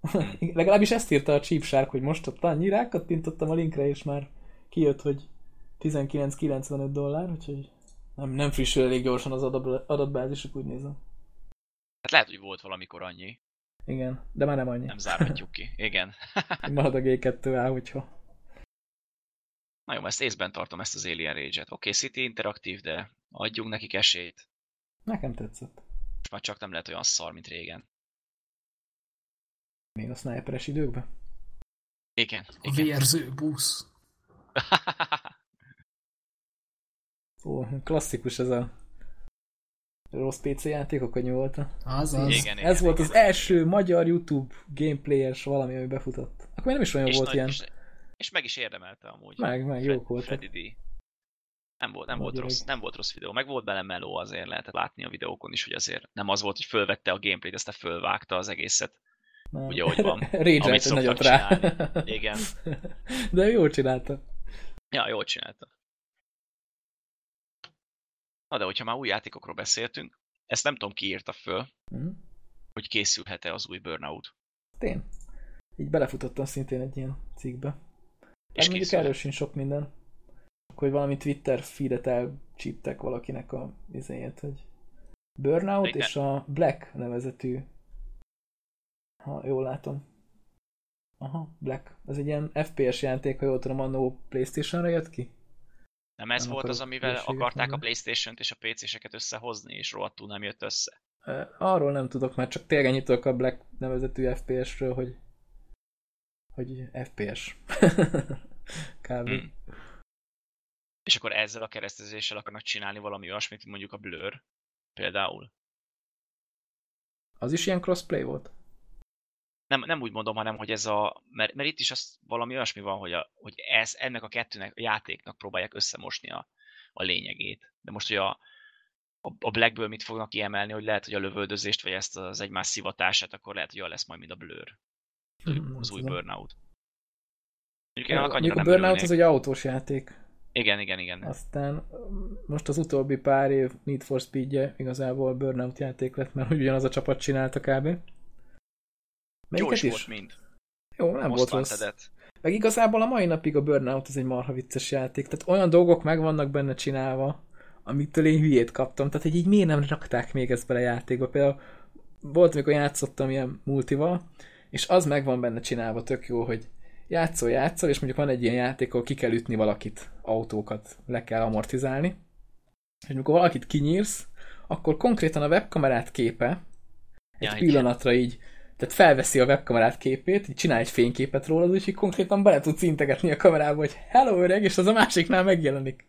Hmm. Legalábbis ezt írta a Cheap Shark, hogy most ott annyi rákattintottam a linkre, és már kijött, hogy 19,95 dollár, úgyhogy nem, nem frissül elég gyorsan az adatbázisuk, úgy nézem. Hát lehet, hogy volt valamikor annyi. Igen, de már nem annyi. Nem zárhatjuk ki. Igen. Marad a G2A, hogyha. Na jó, ezt észben tartom, ezt az Alien Rage-et. Oké, okay, City interaktív, de adjunk nekik esélyt. Nekem tetszett. Most már csak nem lehet olyan szar, mint régen. Még a sniperes időkben? Igen. igen. A vérző busz. Ó, klasszikus ez a rossz PC játékok, hogy volt. Az, az. Igen, ez igen, volt igen. az első magyar YouTube gameplayes valami, ami befutott. Akkor nem is olyan és volt nagy, ilyen. És, és meg is érdemelte amúgy. Meg, meg, jók voltak. Freddy D. Nem volt, nem Nagy volt rossz, nem volt rossz videó. Meg volt bele meló azért, lehetett látni a videókon is, hogy azért nem az volt, hogy fölvette a gameplayt, aztán fölvágta az egészet. Nem. Ugye, hogy van. Rage nagyot rá. csinálni. Igen. De jól csinálta. Ja, jól csinálta. Na de hogyha már új játékokról beszéltünk, ezt nem tudom ki írta föl, Mhm. hogy készülhet-e az új Burnout. Én. Így belefutottam szintén egy ilyen cikkbe. És mondjuk erről sincs sok minden. Akkor hogy valami Twitter feedet elcsíptek valakinek a izéjét, hogy Burnout Igen. és a Black nevezetű ha jól látom. Aha, Black. Ez egy ilyen FPS játék, ha jól tudom, annó Playstation-ra jött ki? Nem ez Nem volt az, amivel akarták a. Playstation-t és a PC-seket összehozni, és rohadtul nem jött össze. Arról nem tudok, mert csak tényleg ennyit tudok a Black nevezetű FPS-ről, hogy hogy FPS. Kb. Hmm. És akkor ezzel a keresztezéssel akarnak csinálni valami olyasmit, mondjuk a Blur például. Az is ilyen crossplay volt? Nem, nem úgy mondom, hanem hogy ez a... Mert, mert itt is az valami olyasmi van, hogy, a, hogy ez, ennek a kettőnek, a játéknak próbálják összemosni a, a lényegét. De most, hogy a, a a Blackből mit fognak kiemelni, hogy lehet, hogy a lövöldözést, vagy ezt az egymás szivatását, akkor lehet, hogy olyan lesz majd, mint a Blur. Az új, Hmm, az új. Burnout. Mondjuk én annak annyira a nem Burnout az egy autós játék. Igen, igen, igen. Aztán most az utóbbi pár év Need for Speed-je igazából Burnout játék lett, mert ugyanaz a csapat csinálta kb. Jó Melyiket is volt mind. Jó, nem Most volt rossz. Meg igazából a mai napig a Burnout az egy marha vicces játék. Tehát olyan dolgok meg vannak benne csinálva, amitől én hülyét kaptam. Tehát, hogy így miért nem rakták még ezt bele a játékba. Például volt, amikor játszottam ilyen multival, és az meg van benne csinálva tök jó, hogy játszol, játszol, és mondjuk van egy ilyen játék, ahol ki kell ütni valakit, autókat le kell amortizálni. És amikor valakit kinyírsz, akkor konkrétan a webkamerát képe egy Ja, pillanatra így, tehát felveszi a webkamerát képét, így csinál egy fényképet rólad, úgyhogy konkrétan bele tudsz integetni a kamerába, hogy hello öreg, és az a másiknál megjelenik.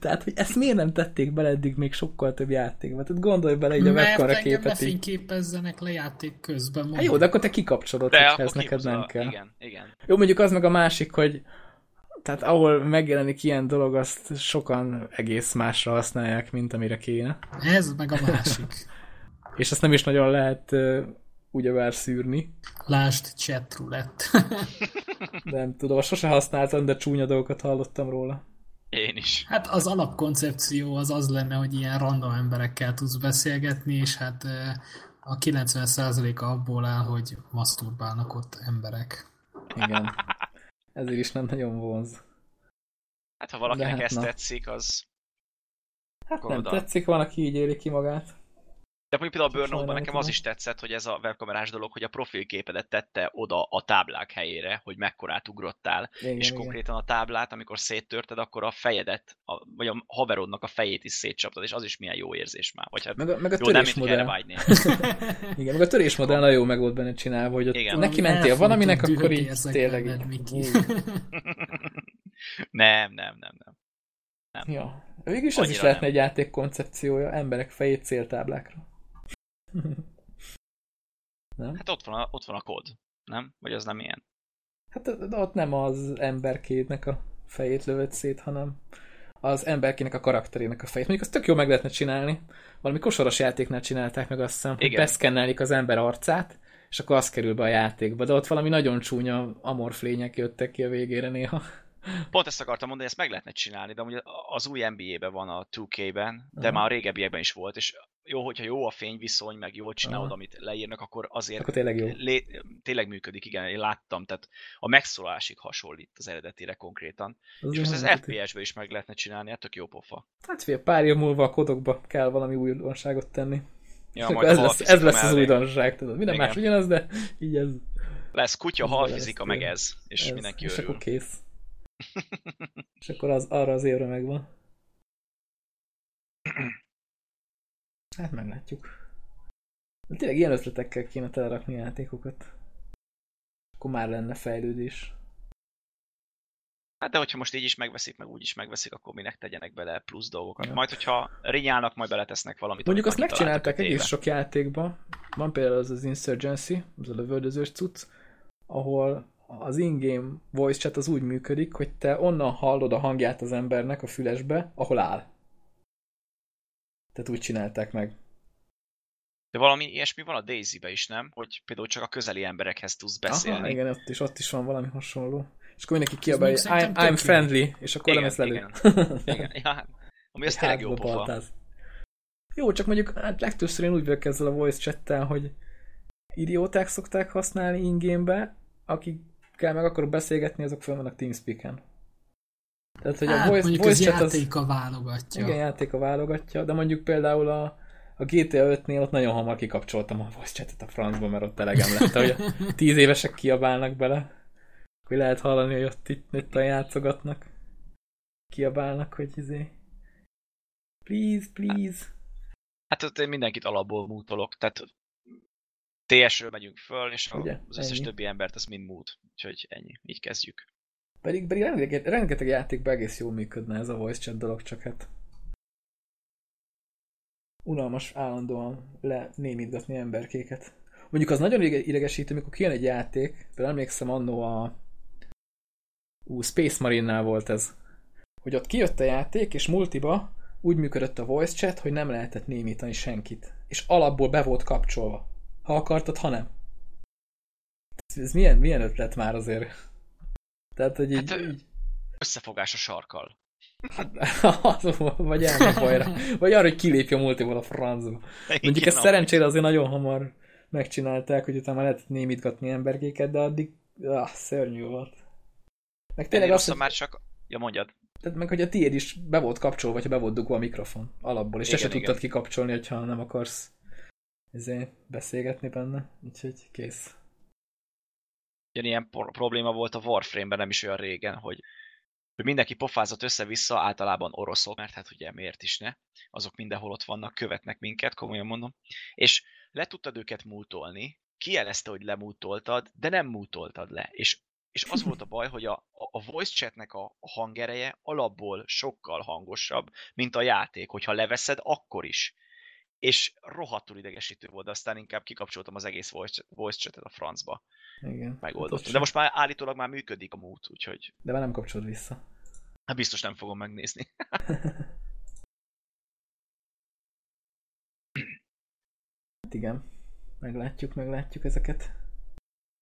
Tehát, hogy ezt miért nem tették bele eddig még sokkal több játékba? Tehát gondolj bele így a Mert webkamera képet így. lefényképezzenek le játék közben. Hát jó, de akkor te kikapcsolod, De hogyha ez neked nem kell. Igen, igen. Jó, mondjuk az meg a másik, hogy tehát ahol megjelenik ilyen dolog, azt sokan egész másra használják, mint amire kéne. Ez meg a másik. És azt nem is nagyon lehet ugyebár szűrni. Lásd chat roulette. De nem tudom, sose használtam, de csúnya dolgokat hallottam róla. Én is. Hát az alapkoncepció az az lenne, hogy ilyen random emberekkel tudsz beszélgetni, és hát a 90%-a abból áll, hogy maszturbálnak ott emberek. Igen. Ezért is nem nagyon vonz. Hát ha valakinek hát ezt na. tetszik, az... Hát Akkor nem oda. tetszik, van, aki így éli ki magát. De mondjuk például a Burnoutban nekem az is tetszett, hogy ez a webkamerás dolog, hogy a profilképedet tette oda a táblák helyére, hogy mekkorát ugrottál, Igen, és igen. konkrétan a táblát, amikor széttörted, akkor a fejedet, a, vagy a haverodnak a fejét is szétcsaptad, és az is milyen jó érzés már. Vagy hát Meg a, meg a jó, nem, törésmodell. vágynék. Igen, meg a törésmodell nagyon jó meg volt benne csinálva, hogy ott Igen. neki mentél valaminek, akkor így tényleg. Ú, nem, nem, nem, nem. Ja. Végül is az is Annyira lehetne nem. egy játék koncepciója, emberek fejét céltáblákra. nem? Hát ott van, a, ott van a kód, nem? Vagy az nem ilyen? Hát ott nem az emberkének a fejét lövött szét, hanem az emberkének a karakterének a fejét. Mondjuk azt tök jó meg lehetne csinálni. Valami kosaras játéknál csinálták meg azt hiszem, hogy Igen. beszkennelik az ember arcát, és akkor az kerül be a játékba. De ott valami nagyon csúnya amorf lények jöttek ki a végére néha. Pont ezt akartam mondani, ezt meg lehetne csinálni, de ugye az új NBA-ben van a 2K-ben, de uh-huh. már a régebbiekben is volt, és jó, hogyha jó a fényviszony, meg jól csinálod, uh-huh. amit leírnak, akkor azért akkor tényleg, jó. Lé, tényleg működik, igen, én láttam, tehát a megszólásig hasonlít az eredetire konkrétan. Az és ezt az FPS-be is meg lehetne csinálni, hát tök jó pofa. Hát fél, pár év múlva a kodokba kell valami újdonságot tenni. Ja, majd ez, lesz, ez lesz az újdonság, tudod. Minden igen. más ugyanaz, de így ez... Lesz kutya, halfizika, meg ez, és ez, mindenki és örül. akkor kész. és akkor az, arra az évre megvan. Hát meglátjuk. De tényleg ilyen ötletekkel kéne telerakni játékokat. Akkor már lenne fejlődés. Hát de hogyha most így is megveszik, meg úgy is megveszik, akkor minek tegyenek bele plusz dolgokat. Ja. Majd, hogyha rinyálnak, majd beletesznek valamit. Mondjuk azt megcsinálták egész sok játékba. Van például az az Insurgency, az a lövöldözős cucc, ahol az in-game voice chat az úgy működik, hogy te onnan hallod a hangját az embernek a fülesbe, ahol áll. Tehát úgy csinálták meg. De valami ilyesmi van a Daisy-be is, nem? Hogy például csak a közeli emberekhez tudsz beszélni. Aha, igen, ott is, ott is van valami hasonló. És akkor mindenki kiabálja, hogy I'm, I'm friendly, és akkor nem ezt lelő. Igen, igen. Ja, hát, ami az tényleg jó pofa. Jó, csak mondjuk hát legtöbbször én úgy vagyok ezzel a voice chattel, hogy idióták szokták használni in-game-be, akikkel meg akarok beszélgetni, azok fel vannak TeamSpeak-en. Tehát, hogy hát, a voice, voice chat az... a válogatja. Igen, játék a válogatja, de mondjuk például a, a GTA 5-nél ott nagyon hamar kikapcsoltam a voice chatet a francba, mert ott elegem lett, hogy a tíz évesek kiabálnak bele. Akkor lehet hallani, hogy ott itt, itt a játszogatnak. Kiabálnak, hogy izé... Please, please. Hát ott én mindenkit alapból mútolok, tehát TS-ről megyünk föl, és Ugye? az összes ennyi. többi embert az mind mút. Úgyhogy ennyi, így kezdjük. Pedig, pedig rengeteg, rengeteg játékban egész jól működne ez a voice chat dolog, csak hát unalmas állandóan lenémítgatni emberkéket. Mondjuk az nagyon idegesítő, amikor kijön egy játék, például emlékszem annó a Ú, Space Marine-nál volt ez. Hogy ott kijött a játék, és multiba úgy működött a voice chat, hogy nem lehetett némítani senkit. És alapból be volt kapcsolva. Ha akartad, ha nem. Ez milyen, milyen ötlet már azért? Tehát, hogy így, hát, így... Összefogás a sarkal. Hát, vagy elmegy bajra. Vagy arra, hogy kilépj a multiból a francba. Mondjuk ezt szerencsére azért nagyon hamar megcsinálták, hogy utána lehet némítgatni emberkéket, de addig ah, szörnyű volt. Meg tényleg azt, hogy... már csak... Ja, mondjad. Tehát meg, hogy a tiéd is be volt kapcsolva, vagy be volt dugva a mikrofon alapból, és igen, se tudtad kikapcsolni, hogyha nem akarsz ezért beszélgetni benne, úgyhogy kész. Ilyen probléma volt a Warframe-ben nem is olyan régen, hogy, hogy mindenki pofázott össze-vissza, általában oroszok, mert hát ugye miért is ne, azok mindenhol ott vannak, követnek minket, komolyan mondom, és le tudtad őket múltolni, kijelezte, hogy lemútoltad, de nem mútoltad le, és és az volt a baj, hogy a, a voice chatnek a hangereje alapból sokkal hangosabb, mint a játék, hogyha leveszed, akkor is. És rohadtul idegesítő volt, de aztán inkább kikapcsoltam az egész voice, chatet a francba. Igen. Megoldottam. De most már állítólag már működik a mút, úgyhogy... De már nem kapcsolod vissza. Hát biztos nem fogom megnézni. hát igen. Meglátjuk, meglátjuk ezeket.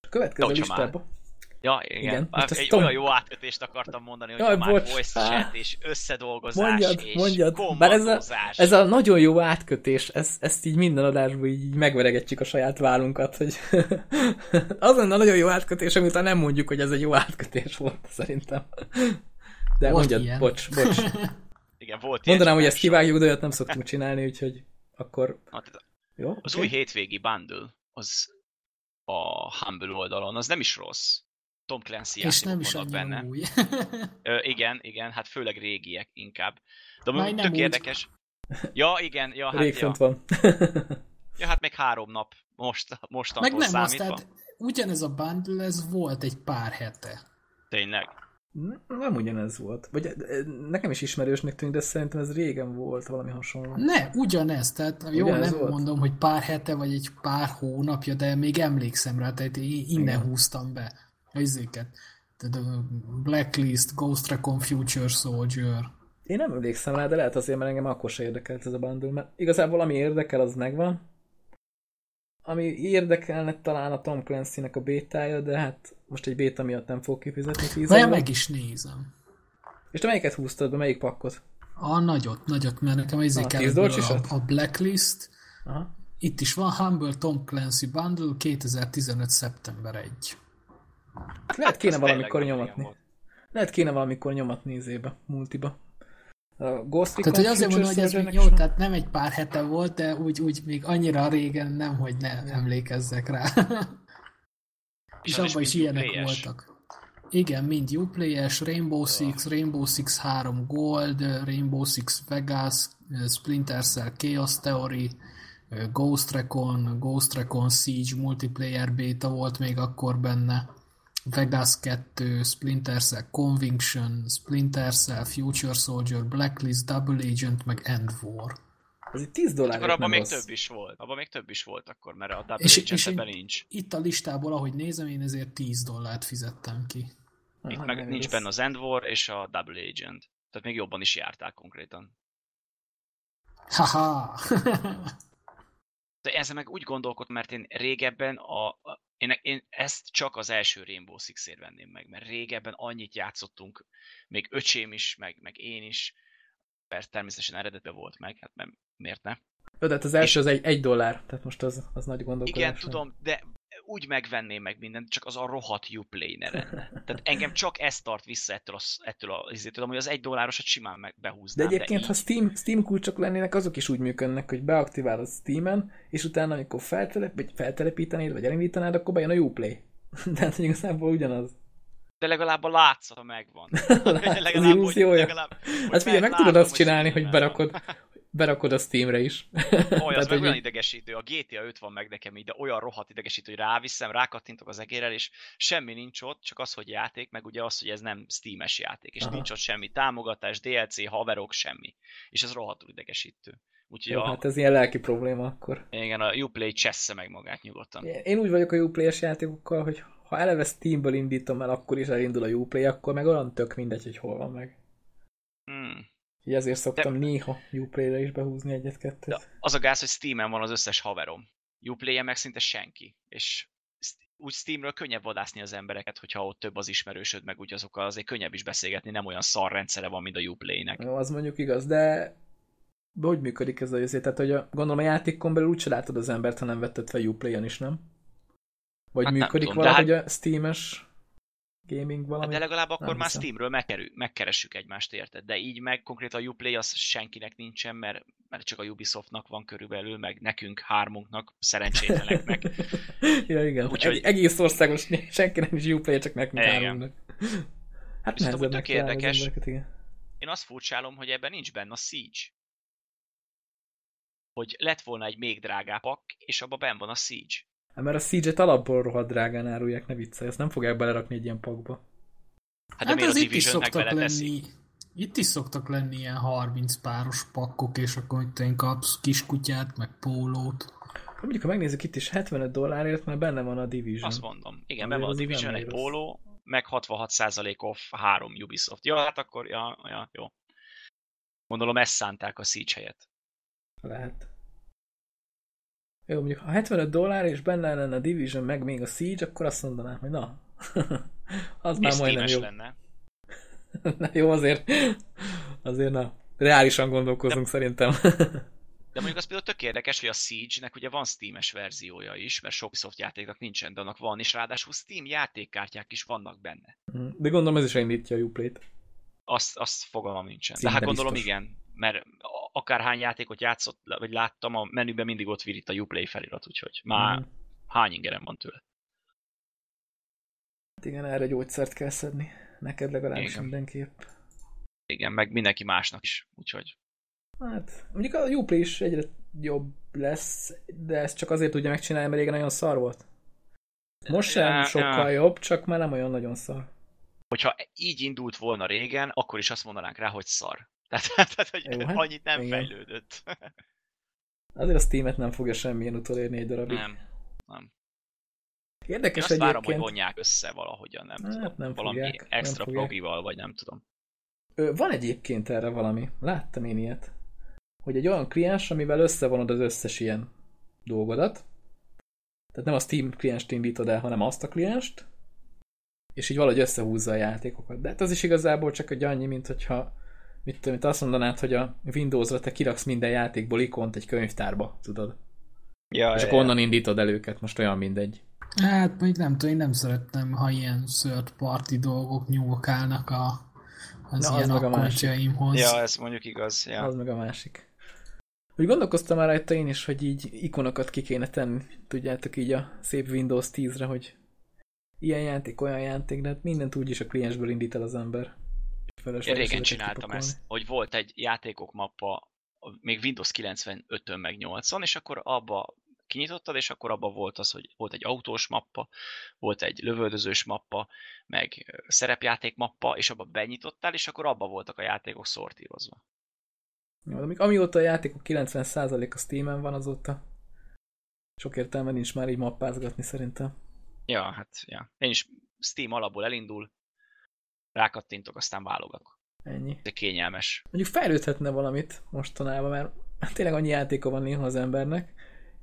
A következő listában. Ja, igen. igen. Hát egy Tom... olyan jó átkötést akartam mondani, hogy Jaj, már bocs. voice chat és összedolgozás mondjad, és mondjad. Bár ez a, ez a nagyon jó átkötés, ez, ezt így minden adásban így megveregetjük a saját vállunkat, hogy az lenne a nagyon jó átkötés, amit nem mondjuk, hogy ez egy jó átkötés volt, szerintem. De volt mondjad, ilyen. bocs, bocs. Igen, volt Mondanám, hogy ezt kivágjuk, de olyat nem szoktunk csinálni, úgyhogy akkor... Hát, jó? Az okay. új hétvégi bundle, az a Humble oldalon, az nem is rossz. Tom Clancy És nem is benne. Új. Ö, igen, igen, hát főleg régiek inkább. De Majd tök érdekes. Ja, igen, ja, hát Rég ja. van. ja, hát még három nap most, mostantól Meg nem számítva. Az, tehát ugyanez a bundle, ez volt egy pár hete. Tényleg? Nem ugyanez volt. Vagy nekem is ismerősnek tűnik, de szerintem ez régen volt valami hasonló. Ne, ugyanez. Tehát ugyanez jó, nem volt? mondom, hogy pár hete, vagy egy pár hónapja, de még emlékszem rá, tehát én innen Igen. húztam be izéket. A Blacklist, Ghost Recon Future Soldier. Én nem emlékszem rá, de lehet azért, mert engem akkor se érdekelt ez a bundle, mert igazából ami érdekel, az megvan. ami érdekelne talán a Tom Clancy-nek a bétája, de hát most egy béta miatt nem fog kifizetni 10 Vajon meg is nézem. És te melyiket húztad be, melyik pakkot? A nagyot, nagyot, mert nekem ezért kell a, a Blacklist. Aha. Itt is van Humble Tom Clancy Bundle 2015. szeptember 1. Lehet kéne valamikor nyomatni. Lehet kéne valamikor nyomatni izébe, multiba. A Ghost Recon Tehát, hogy azért mondom, hogy ez még jó, tehát nem egy pár hete volt, de úgy, úgy még annyira régen nem, hogy ne emlékezzek rá. És abban is ilyenek players. voltak. Igen, mind Uplay-es, Rainbow Six, Rainbow Six 3 Gold, Rainbow Six Vegas, Splinter Cell Chaos Theory, Ghost Recon, Ghost Recon Siege multiplayer beta volt még akkor benne. Vegas 2, Splinter Cell Conviction, Splinter Cell, Future Soldier, Blacklist, Double Agent, meg End War. Ez egy 10 dollár. Akkor abban még rossz. több is volt. Abban még több is volt akkor, mert a Double és, és nincs. Itt a listából, ahogy nézem, én ezért 10 dollárt fizettem ki. Itt Aha, meg nincs benne az End War és a Double Agent. Tehát még jobban is járták konkrétan. Haha! De ezzel meg úgy gondolkodtam, mert én régebben a, a én, én ezt csak az első Rainbow Six-ért venném meg, mert régebben annyit játszottunk, még öcsém is, meg, meg én is, persze természetesen eredetben volt meg, hát nem, miért ne? Jó, de hát az első és, az egy, egy dollár, tehát most az, az nagy gondolkodás. Igen, tudom, de úgy megvenném meg mindent, csak az a rohadt Uplay ne lenne. Tehát engem csak ez tart vissza ettől, az, ettől a, tudom, hogy az egy dollárosat simán meg behúznám. De egyébként, de ha Steam, Steam kulcsok lennének, azok is úgy működnek, hogy beaktiválod Steam-en, és utána, amikor feltelep, vagy feltelepítenéd, vagy elindítanád, akkor bejön a Uplay. Tehát igazából ugyanaz. De legalább a látszata megvan. legalább, az illúziója. Legalább, hát figyelj, meg tudod azt csinálni, hogy berakod, berakod a Steamre is. Olyan, az meg olyan idegesítő, a GTA 5 van meg nekem így, de olyan rohadt idegesítő, hogy ráviszem, rákattintok az egérrel, és semmi nincs ott, csak az, hogy játék, meg ugye az, hogy ez nem Steam-es játék, és Aha. nincs ott semmi támogatás, DLC, haverok, semmi. És ez rohadtul idegesítő. Úgyhogy Jó, a... hát ez ilyen lelki probléma akkor. Igen, a Uplay csessze meg magát nyugodtan. Én úgy vagyok a Uplay-es játékokkal, hogy ha eleve Steamből indítom el, akkor is elindul a Uplay, akkor meg olyan tök mindegy, hogy hol van meg. Hmm. Így ezért szoktam De... néha Uplay-re is behúzni egyet-kettőt. Az a gáz, hogy Steam-en van az összes haverom. Uplay-en meg szinte senki. És úgy Steamről könnyebb vadászni az embereket, hogyha ott több az ismerősöd, meg úgy azokkal azért könnyebb is beszélgetni, nem olyan szar rendszere van, mint a Uplay-nek. Jó, az mondjuk igaz, de hogy működik ez a azért? Tehát, hogy a, gondolom a játékon belül úgyse látod az embert, ha nem vetted fel Uplay-en is, nem? Vagy hát működik tudom, valahogy hát... a Steam-es gaming valami? Hát de legalább akkor nem már hiszem. Steamről megkerül, megkeressük egymást, érted? De így meg konkrétan a Uplay az senkinek nincsen, mert, mert csak a Ubisoftnak van körülbelül, meg nekünk, hármunknak, szerencsétleneknek. ja, igen. Úgyhogy... Egy, egész országos senkinek nincs Uplay, csak nekünk igen. hármunknak. Hát Viszont tök érdekes. Embereket, igen. Én azt furcsálom, hogy ebben nincs benne a Siege. Hogy lett volna egy még drágább pak, és abban benn van a Siege. Hát mert a Siege-et alapból rohadt drágán árulják, ne viccelj, ezt nem fogják belerakni egy ilyen pakba. Hát, hát az itt is szoktak lenni, itt is szoktak lenni ilyen 30 páros pakkok, és akkor te kapsz kiskutyát, meg pólót. Mondjuk, ha megnézzük itt is 75 dollárért, mert benne van a Division. Azt mondom. Igen, benne van a Division, egy póló, meg 66% off három Ubisoft. Ja, hát akkor, ja, ja, jó. Gondolom ezt szánták a Siege helyet. Lehet. Jó, mondjuk ha 75 dollár és benne lenne a Division meg még a Siege, akkor azt mondanám, hogy na, az már majdnem jó. lenne. na, jó, azért, azért na, reálisan gondolkozunk de, szerintem. de mondjuk az például tök érdekes, hogy a Siege-nek ugye van Steam-es verziója is, mert sok soft játéknak nincsen, de annak van, és ráadásul Steam játékkártyák is vannak benne. Mhm. De gondolom ez is elindítja a Uplay-t. Azt, azt fogalmam nincsen. Szinte de hát gondolom biztos. igen, mert akárhány játékot játszott, vagy láttam, a menüben mindig ott vir itt a Uplay felirat, úgyhogy már mm. hány ingerem van tőle. Hát igen, erre gyógyszert kell szedni. Neked legalábbis igen. mindenképp. Igen, meg mindenki másnak is, úgyhogy. Hát, mondjuk a Uplay is egyre jobb lesz, de ezt csak azért tudja megcsinálni, mert régen nagyon szar volt. Most sem sokkal jobb, csak már nem olyan nagyon szar. Hogyha így indult volna régen, akkor is azt mondanánk rá, hogy szar. Tehát, tehát hogy Jó, hát, annyit nem igen. fejlődött. Azért a Steam-et nem fogja semmilyen utolérni egy darabig. Nem, nem. Érdekes Én azt egyébként. várom, hogy vonják össze valahogyan, nem hát, tudom. Nem valami fogják, extra nem progival, vagy nem tudom. Ö, van egyébként erre valami. Láttam én ilyet. Hogy egy olyan kliens, amivel összevonod az összes ilyen dolgodat, Tehát nem a Steam klienst indítod el, hanem azt a klienst, és így valahogy összehúzza a játékokat. De hát az is igazából csak egy annyi, mint hogyha mit tudom, azt mondanád, hogy a Windows-ra te kiraksz minden játékból ikont egy könyvtárba, tudod? Ja, és ja, akkor onnan ja. indítod el őket, most olyan mindegy. Hát még nem tudom, én nem szerettem, ha ilyen third party dolgok nyúlkálnak a, az Na, ilyen az akkontjaimhoz. Ja, ez mondjuk igaz. Ja. Az meg a másik. Úgy gondolkoztam már rajta én is, hogy így ikonokat ki kéne tenni, tudjátok így a szép Windows 10-re, hogy ilyen játék, olyan játék, de hát mindent úgyis a kliensből indít el az ember. Én régen csináltam ezt, hogy volt egy játékok mappa, még Windows 95-ön meg 8-on, és akkor abba kinyitottad, és akkor abban volt az, hogy volt egy autós mappa, volt egy lövöldözős mappa, meg szerepjáték mappa, és abba benyitottál, és akkor abba voltak a játékok szortírozva. Ja, de amióta a játékok 90% a Steam-en van, azóta sok értelme nincs már így mappázgatni szerintem. Ja, hát ja. Én is Steam alapból elindul, rákattintok, aztán válogatok. Ennyi. De kényelmes. Mondjuk fejlődhetne valamit mostanában, mert tényleg annyi játéka van néha az embernek,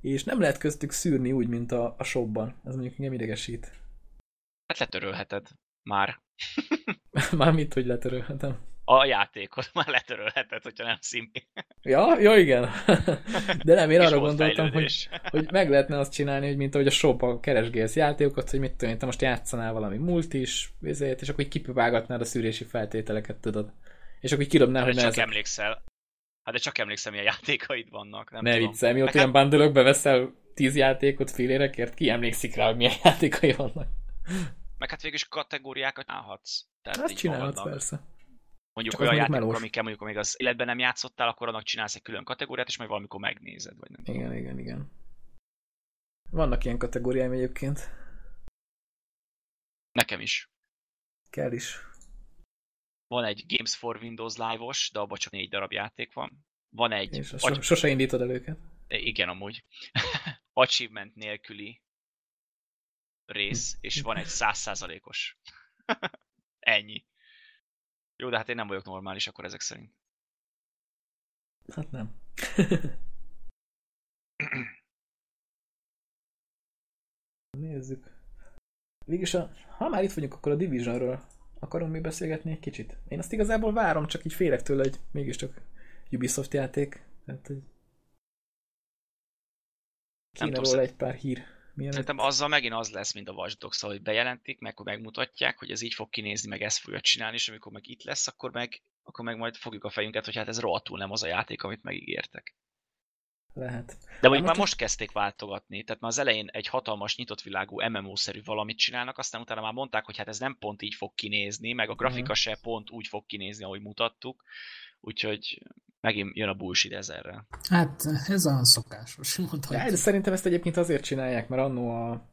és nem lehet köztük szűrni úgy, mint a, a shopban. Ez mondjuk engem idegesít. Hát letörölheted. Már. már mit, hogy letörölhetem? A játékot már letörölheted, hogyha nem szimpi. ja, jó igen. De nem, én arra gondoltam, hogy, hogy meg lehetne azt csinálni, hogy mint ahogy a shopban keresgélsz játékokat, hogy mit tudom, te most játszanál valami multis, és akkor így kipipálgatnád a szűrési feltételeket, tudod. És akkor így kirobnál, hogy ne csak ezek... emlékszel, Hát de csak emlékszem, milyen játékaid vannak. Nem ne viccelj, mióta ilyen bundle veszel tíz játékot félérekért, ki emlékszik rá, hogy milyen játékai vannak? Meg hát végül is kategóriákat csinálhatsz. Tehát Azt csinálhatsz, persze. Mondjuk Csak olyan játékok, amikkel mondjuk még az életben nem játszottál, akkor annak csinálsz egy külön kategóriát, és majd valamikor megnézed, vagy nem Igen, igen, igen. Vannak ilyen kategóriáim egyébként. Nekem is. Kell is. Van egy Games for Windows Live-os, de abban csak négy darab játék van. Van egy... És so, sose indítod el őket. Igen, amúgy. Achievement nélküli rész, és van egy százszázalékos. Ennyi. Jó, de hát én nem vagyok normális akkor ezek szerint. Hát nem. Nézzük. Végülis, a, ha már itt vagyunk, akkor a Divisionről akarunk mi beszélgetni egy kicsit? Én azt igazából várom, csak így félek tőle, hogy mégiscsak Ubisoft játék. Tehát, hogy kéne róla tudom, egy pár hír. Milyen Szerintem egy... azzal megint az lesz, mint a Watch Dogs, hogy bejelentik, meg akkor megmutatják, hogy ez így fog kinézni, meg ezt fogja csinálni, és amikor meg itt lesz, akkor meg, akkor meg majd fogjuk a fejünket, hogy hát ez rohadtul nem az a játék, amit megígértek. Lehet. De mondjuk már most kezdték váltogatni, tehát már az elején egy hatalmas nyitott világú MMO-szerű valamit csinálnak, aztán utána már mondták, hogy hát ez nem pont így fog kinézni, meg a grafika se pont úgy fog kinézni, ahogy mutattuk, úgyhogy megint jön a bullshit ezerrel. Hát ez a szokásos. De, de szerintem ezt egyébként azért csinálják, mert annó a,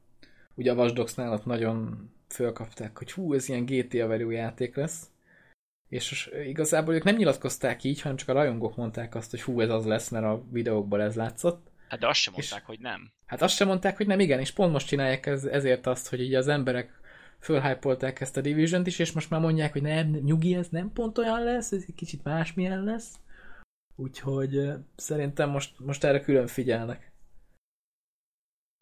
ugye a Watch Dogs-nál ott nagyon fölkapták, hogy hú, ez ilyen GTA verő játék lesz, és igazából ők nem nyilatkozták így, hanem csak a rajongók mondták azt, hogy hú, ez az lesz, mert a videókból ez látszott. Hát de azt sem mondták, és, hogy nem. Hát azt sem mondták, hogy nem, igen, és pont most csinálják ez, ezért azt, hogy így az emberek fölhypolták ezt a division is, és most már mondják, hogy nem, nyugi, ez nem pont olyan lesz, ez egy kicsit másmilyen lesz. Úgyhogy szerintem most, most erre külön figyelnek.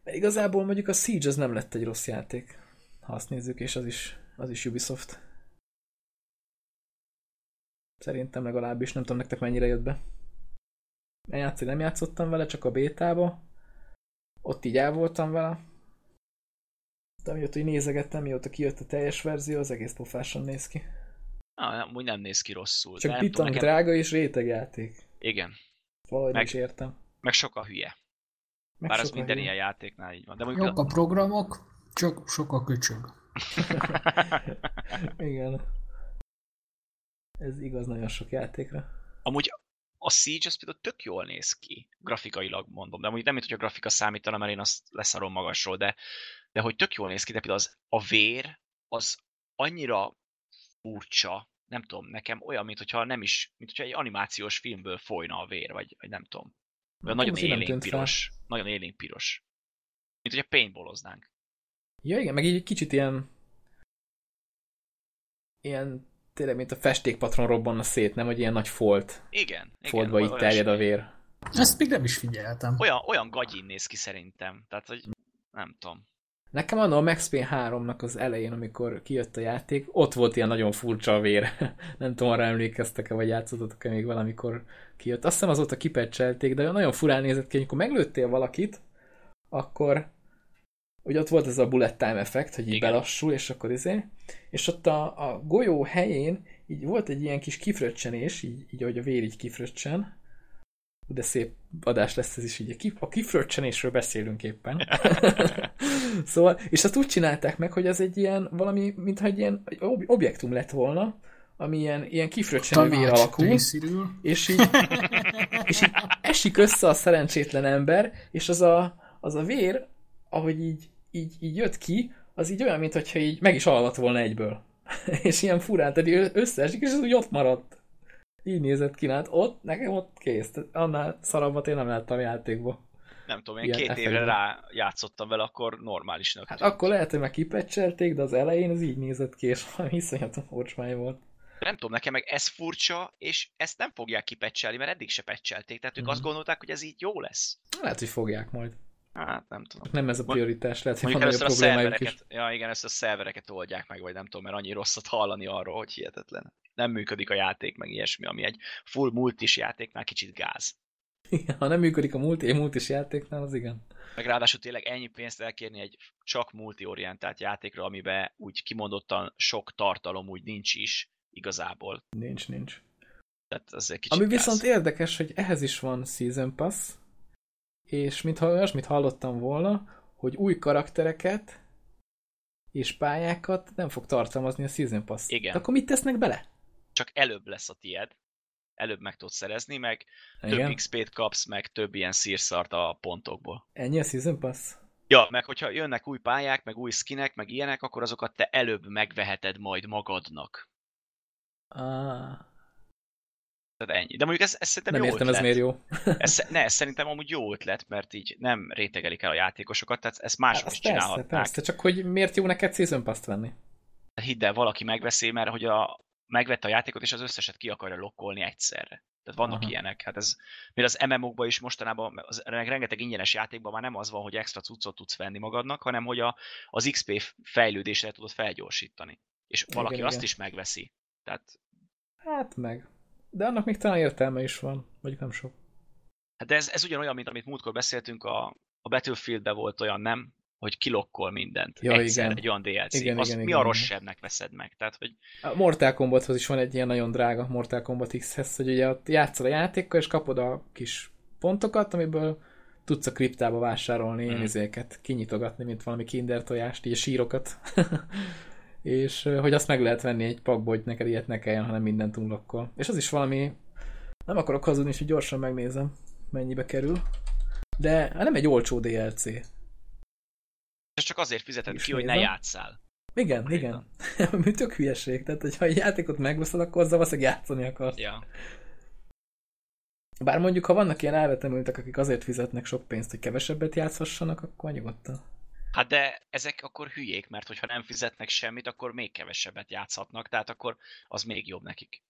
Mert igazából mondjuk a Siege az nem lett egy rossz játék, ha azt nézzük, és az is, az is Ubisoft. Szerintem legalábbis, nem tudom nektek mennyire jött be. Játszani nem játszottam vele, csak a bétába. Ott így el voltam vele. De amióta így nézegettem, mióta kijött a teljes verzió, az egész pofásan néz ki. Ah, úgy nem néz ki rosszul. Csak pitang nekem... drága és réteg játék. Igen. Valahogy meg, is értem. Meg sok a hülye. Meg Bár az minden hülye. ilyen játéknál így van. De Jók a programok, csak sok a köcsög. Igen. Ez igaz nagyon sok játékra. Amúgy a Siege az például tök jól néz ki, grafikailag mondom, de amúgy nem, mint hogy a grafika számítana, mert én azt leszarom magasról, de, de hogy tök jól néz ki, de például az, a vér az annyira furcsa, nem tudom, nekem olyan, mint hogyha nem is, mint hogyha egy animációs filmből folyna a vér, vagy, vagy nem tudom. Olyan nagyon élénk piros. Fel. Nagyon élénk piros. Mint hogyha paintballoznánk. Ja igen, meg így egy kicsit ilyen ilyen tényleg, mint a festékpatron robbanna szét, nem, hogy ilyen nagy folt. Igen. Foltba így terjed a vér. Ezt még nem is figyeltem. Olyan, olyan gagyin néz ki szerintem. Tehát, hogy nem tudom. Nekem annól a Max Payne 3-nak az elején, amikor kijött a játék, ott volt ilyen nagyon furcsa a vér. nem tudom, arra emlékeztek-e, vagy játszottatok-e még valamikor kijött. Azt hiszem azóta kipecselték, de nagyon furán nézett ki, amikor meglőttél valakit, akkor ugye ott volt ez a bullet time effekt, hogy így Igen. belassul, és akkor izé, és ott a, a golyó helyén így volt egy ilyen kis kifröccsenés, így, így ahogy a vér így kifröccsen, de szép adás lesz ez is, így a kifröccsenésről beszélünk éppen. szóval, és azt úgy csinálták meg, hogy az egy ilyen, valami, mintha egy ilyen objektum lett volna, ami ilyen, ilyen kifröccsenő vér alakú, és így, és így esik össze a szerencsétlen ember, és az a, az a vér, ahogy így, így, így jött ki, az így olyan, mintha így meg is alatt volna egyből. és ilyen furán, tehát összeesik, és az úgy ott maradt. Így nézett ki, hát ott, nekem ott kész. Annál szarabbat én nem láttam játékba. Nem tudom, én két évre rá játszottam vele, akkor normálisnak. Hát tűnt. akkor lehet, hogy meg kipecselték, de az elején az így nézett ki, és valami iszonyatos forcsmány volt. Nem tudom, nekem meg ez furcsa, és ezt nem fogják kipecselni, mert eddig se pecselték, tehát ők mm. azt gondolták, hogy ez így jó lesz. Lehet, hogy fogják majd. Hát nem tudom. Nem ez a prioritás, lehet, hogy van a problémájuk is. Ja igen, ezt a szervereket oldják meg, vagy nem tudom, mert annyi rosszat hallani arról, hogy hihetetlen. Nem működik a játék, meg ilyesmi, ami egy full multis játéknál kicsit gáz. Ha nem működik a multi, multis játéknál, az igen. Meg ráadásul tényleg ennyi pénzt elkérni egy csak multiorientált játékra, amiben úgy kimondottan sok tartalom úgy nincs is, igazából. Nincs, nincs. Tehát az egy kicsit Ami gáz. viszont érdekes, hogy ehhez is van Season Pass, és mintha olyasmit hallottam volna, hogy új karaktereket és pályákat nem fog tartalmazni a Season Pass. Igen. De akkor mit tesznek bele? Csak előbb lesz a tied. Előbb meg tudsz szerezni, meg Igen. több XP-t kapsz, meg több ilyen szírszart a pontokból. Ennyi a Season Pass? Ja, meg hogyha jönnek új pályák, meg új skinek, meg ilyenek, akkor azokat te előbb megveheted majd magadnak. Ah. Tehát ennyi. De mondjuk ez, ez szerintem nem jó értem, ötlet. ez miért jó. ez, ne, ez szerintem amúgy jó ötlet, mert így nem rétegelik el a játékosokat, tehát ezt mások hát, is persze, csinálhatnák. Persze, csak hogy miért jó neked Season Pass-t venni? Hidd el, valaki megveszi, mert hogy a, megvette a játékot, és az összeset ki akarja lokkolni egyszerre. Tehát vannak Aha. ilyenek. Hát ez, mert az MMO-kban is mostanában, az, rengeteg ingyenes játékban már nem az van, hogy extra cuccot tudsz venni magadnak, hanem hogy a, az XP fejlődésre tudod felgyorsítani. És valaki igen, azt igen. is megveszi. Tehát... Hát meg. De annak még talán értelme is van, vagy nem sok. Hát de ez, ez ugyanolyan, mint amit múltkor beszéltünk, a, a Battlefieldben volt olyan, nem? Hogy kilokkol mindent. Ja, Egyszer, igen. egy olyan DLC. Igen, Azt igen, mi igen, a rosszabbnek veszed meg? Tehát, hogy... A Mortal Kombathoz is van egy ilyen nagyon drága Mortal Kombat X-hez, hogy ugye ott játszol a játékkal, és kapod a kis pontokat, amiből tudsz a kriptába vásárolni mm. ilyen izéket, kinyitogatni, mint valami kinder tojást, így a sírokat. és hogy azt meg lehet venni egy pakba, hogy neked ilyet ne kelljen, hanem mindent unlockol. És az is valami, nem akarok hazudni, hogy gyorsan megnézem, mennyibe kerül. De hát nem egy olcsó DLC. Ez csak azért fizeted ki, hogy ne játszál. Igen, Konkrétan. igen. Mi tök hülyeség. Tehát, hogyha egy játékot megveszed, akkor azzal valószínűleg játszani akarsz. Ja. Bár mondjuk, ha vannak ilyen elvetemültek, akik azért fizetnek sok pénzt, hogy kevesebbet játszhassanak, akkor nyugodtan. Hát de ezek akkor hülyék, mert hogyha nem fizetnek semmit, akkor még kevesebbet játszhatnak, tehát akkor az még jobb nekik.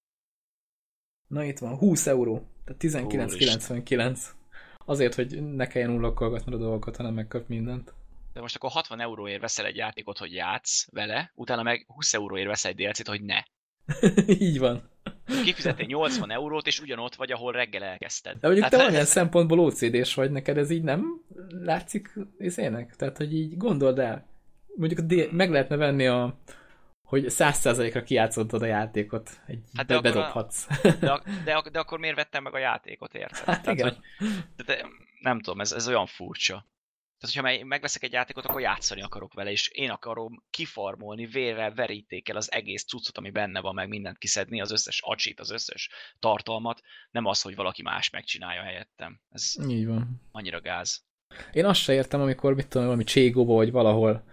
Na itt van, 20 euró, tehát 19,99. Azért, hogy ne kelljen unlokkolgatnod a dolgokat, hanem megkap mindent. De most akkor 60 euróért veszel egy játékot, hogy játsz vele, utána meg 20 euróért veszel egy DLC-t, hogy ne. Így van. Kifizettél 80 eurót, és ugyanott vagy, ahol reggel elkezdted. De mondjuk Tehát te olyan szempontból OCD-s vagy, neked ez így nem látszik észének? Tehát, hogy így gondold el. Mondjuk a meg lehetne venni a hogy száz százalékra kijátszottad a játékot, egy hát de bedobhatsz. A, de, de, de, akkor miért vettem meg a játékot, érted? Hát Tehát, igen. Hogy, de, de, nem tudom, ez, ez olyan furcsa. Tehát, hogyha megveszek egy játékot, akkor játszani akarok vele, és én akarom kifarmolni, vérrel, verítékkel az egész cuccot, ami benne van, meg mindent kiszedni, az összes acsit, az összes tartalmat, nem az, hogy valaki más megcsinálja helyettem. Ez Így van. annyira gáz. Én azt se értem, amikor mit tudom, valami cségóba, vagy valahol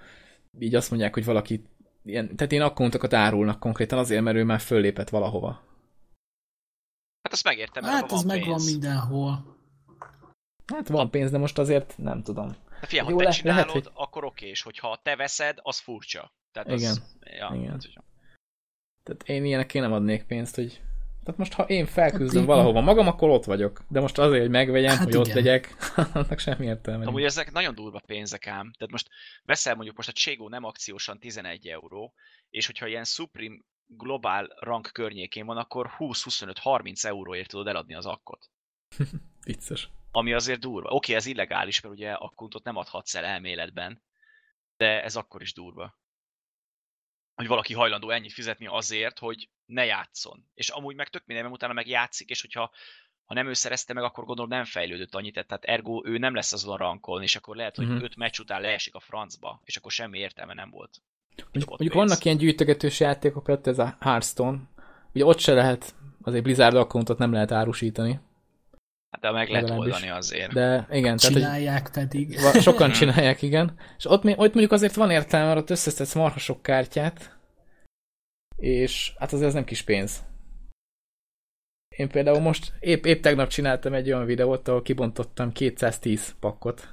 így azt mondják, hogy valaki ilyen, tehát én akkontokat árulnak konkrétan azért, mert ő már föllépett valahova. Hát azt megértem, Hát az megvan mindenhol. Hát van pénz, de most azért nem tudom. De figyelj, ha te le, csinálod, lehet, hogy... akkor oké, és hogyha te veszed, az furcsa. Tehát Igen. Az, ja, Igen. Tehát én ilyenek én nem adnék pénzt, hogy Tehát most, ha én felküzdöm hát valahova magam, akkor ott vagyok. De most azért, hogy megvegyem, hát hogy igen. ott legyek, annak semmi értelme. Amúgy ezek nagyon durva pénzek ám. Tehát most veszel mondjuk most a Cségó nem akciósan 11 euró, és hogyha ilyen Supreme globál rank környékén van, akkor 20-25-30 euróért tudod eladni az akkot. Vicces. Ami azért durva. Oké, okay, ez illegális, mert ugye akkuntot nem adhatsz el elméletben, de ez akkor is durva. Hogy valaki hajlandó ennyit fizetni azért, hogy ne játszon. És amúgy meg tök minden, utána meg játszik, és hogyha ha nem ő szerezte meg, akkor gondolom nem fejlődött annyit, tehát ergo ő nem lesz azon rankolni, és akkor lehet, hogy uh-huh. öt meccs után leesik a francba, és akkor semmi értelme nem volt. Mondjuk, mondjuk vannak ilyen gyűjtögetős játékok, például ez a Hearthstone, ugye ott se lehet, azért Blizzard accountot nem lehet árusítani. Hát de meg lehet oldani azért. De igen. Csinálják tehát, pedig. Sokan csinálják, igen. És ott, ott mondjuk azért van értelme, mert ott összeszedsz marha sok kártyát, és hát azért ez nem kis pénz. Én például most épp, épp tegnap csináltam egy olyan videót, ahol kibontottam 210 pakkot.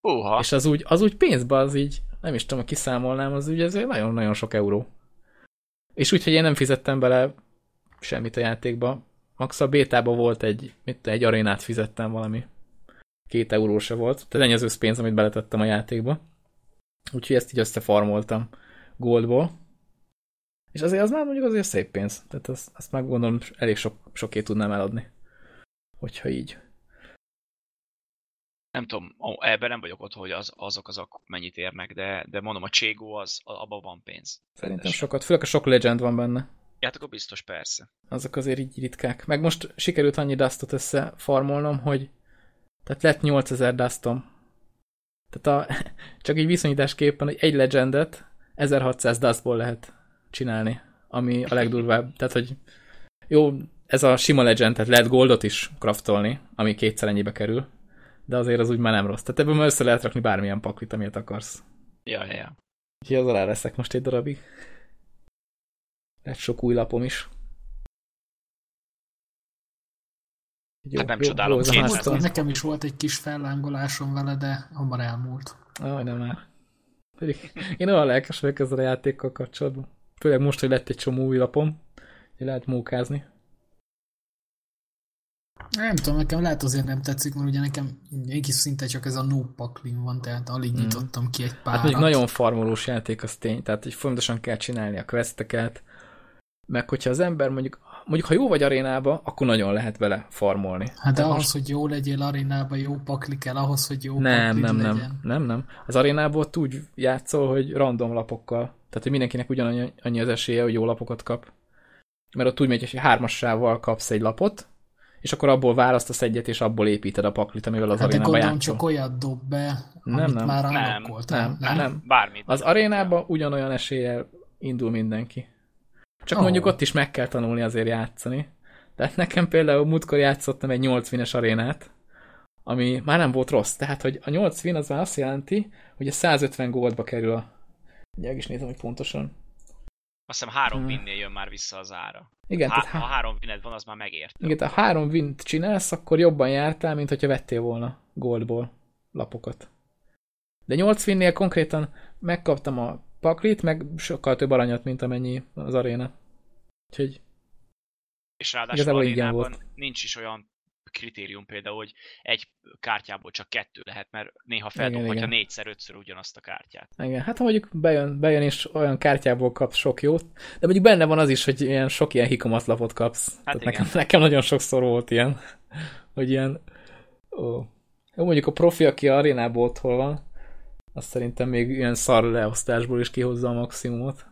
Uha. És az úgy, az úgy pénzbe, az így, nem is tudom, hogy kiszámolnám, az úgy ezért nagyon-nagyon sok euró. És úgy, hogy én nem fizettem bele semmit a játékba. Max a bétába volt egy, mit, egy arénát fizettem valami. Két euró se volt. Tehát ennyi az összpénz, amit beletettem a játékba. Úgyhogy ezt így összefarmoltam goldból. És azért az már mondjuk azért szép pénz. Tehát azt, azt meg gondolom elég sok, soké tudnám eladni. Hogyha így. Nem tudom, ebben nem vagyok ott, hogy az, azok azok mennyit érnek, de, de mondom, a Cségó az, abban van pénz. Szerintem Rendes. sokat, főleg a sok legend van benne. Ja, akkor biztos, persze. Azok azért így ritkák. Meg most sikerült annyi dustot összefarmolnom, hogy tehát lett 8000 dustom. Tehát a, csak így viszonyításképpen, hogy egy legendet 1600 dustból lehet csinálni, ami a legdurvább. Tehát, hogy jó, ez a sima legend, tehát lehet goldot is craftolni, ami kétszer ennyibe kerül, de azért az úgy már nem rossz. Tehát ebből már össze lehet rakni bármilyen paklit, amit akarsz. Ja, ja, ja. Úgyhogy az alá leszek most egy darabig. Lett sok új lapom is. Jó, hát nem jó, csodálom. Jó, nekem is volt egy kis fellángolásom vele, de hamar elmúlt. Ah, nem már. Pedig én olyan lelkes vagyok ezzel a játékkal kapcsolatban. Főleg most, hogy lett egy csomó új lapom, hogy lehet mókázni. Nem tudom, nekem lehet azért nem tetszik, mert ugye nekem kis szinte csak ez a no paklin van, tehát alig mm. nyitottam ki egy párat. Hát mondjuk nagyon farmolós játék, az tény, tehát hogy fontosan kell csinálni a questeket, meg hogyha az ember mondjuk, mondjuk ha jó vagy arénába, akkor nagyon lehet vele farmolni. Hát de, de ahhoz, most... hogy jó legyél arénába, jó pakli kell, ahhoz, hogy jó nem, nem, legyen. Nem, nem, nem. Az arénából úgy játszol, hogy random lapokkal. Tehát, hogy mindenkinek ugyanannyi annyi az esélye, hogy jó lapokat kap. Mert ott úgy megy, hogy hármassával kapsz egy lapot, és akkor abból választasz egyet, és abból építed a paklit, amivel az hát arénába játszol. csak olyat dob be, nem, amit nem. már nem, nem, nem, nem. Bármit. Az arénába ugyanolyan eséllyel indul mindenki. Csak oh. mondjuk ott is meg kell tanulni azért játszani. Tehát nekem például múltkor játszottam egy 8 win arénát, ami már nem volt rossz. Tehát, hogy a 8 win az már azt jelenti, hogy a 150 goldba kerül a... Ugye is nézem, hogy pontosan. Azt hiszem három hmm. winnél jön már vissza az ára. Igen, ha, ha három wined van, az már megért. Igen, ha három wint csinálsz, akkor jobban jártál, mint hogyha vettél volna goldból lapokat. De 8 winnél konkrétan megkaptam a paklit, meg sokkal több aranyat, mint amennyi az aréna. Úgyhogy és ráadásul arénában volt. nincs is olyan kritérium például, hogy egy kártyából csak kettő lehet, mert néha feldob, hogyha négyszer, ötször ugyanazt a kártyát. Igen, hát ha mondjuk bejön, bejön és olyan kártyából kapsz sok jót, de mondjuk benne van az is, hogy ilyen sok ilyen hikomatlapot kapsz. Hát Tehát nekem, nekem nagyon sokszor volt ilyen, hogy ilyen ó. Jó, mondjuk a profi, aki a arénából otthon van, azt szerintem még ilyen szar leosztásból is kihozza a maximumot.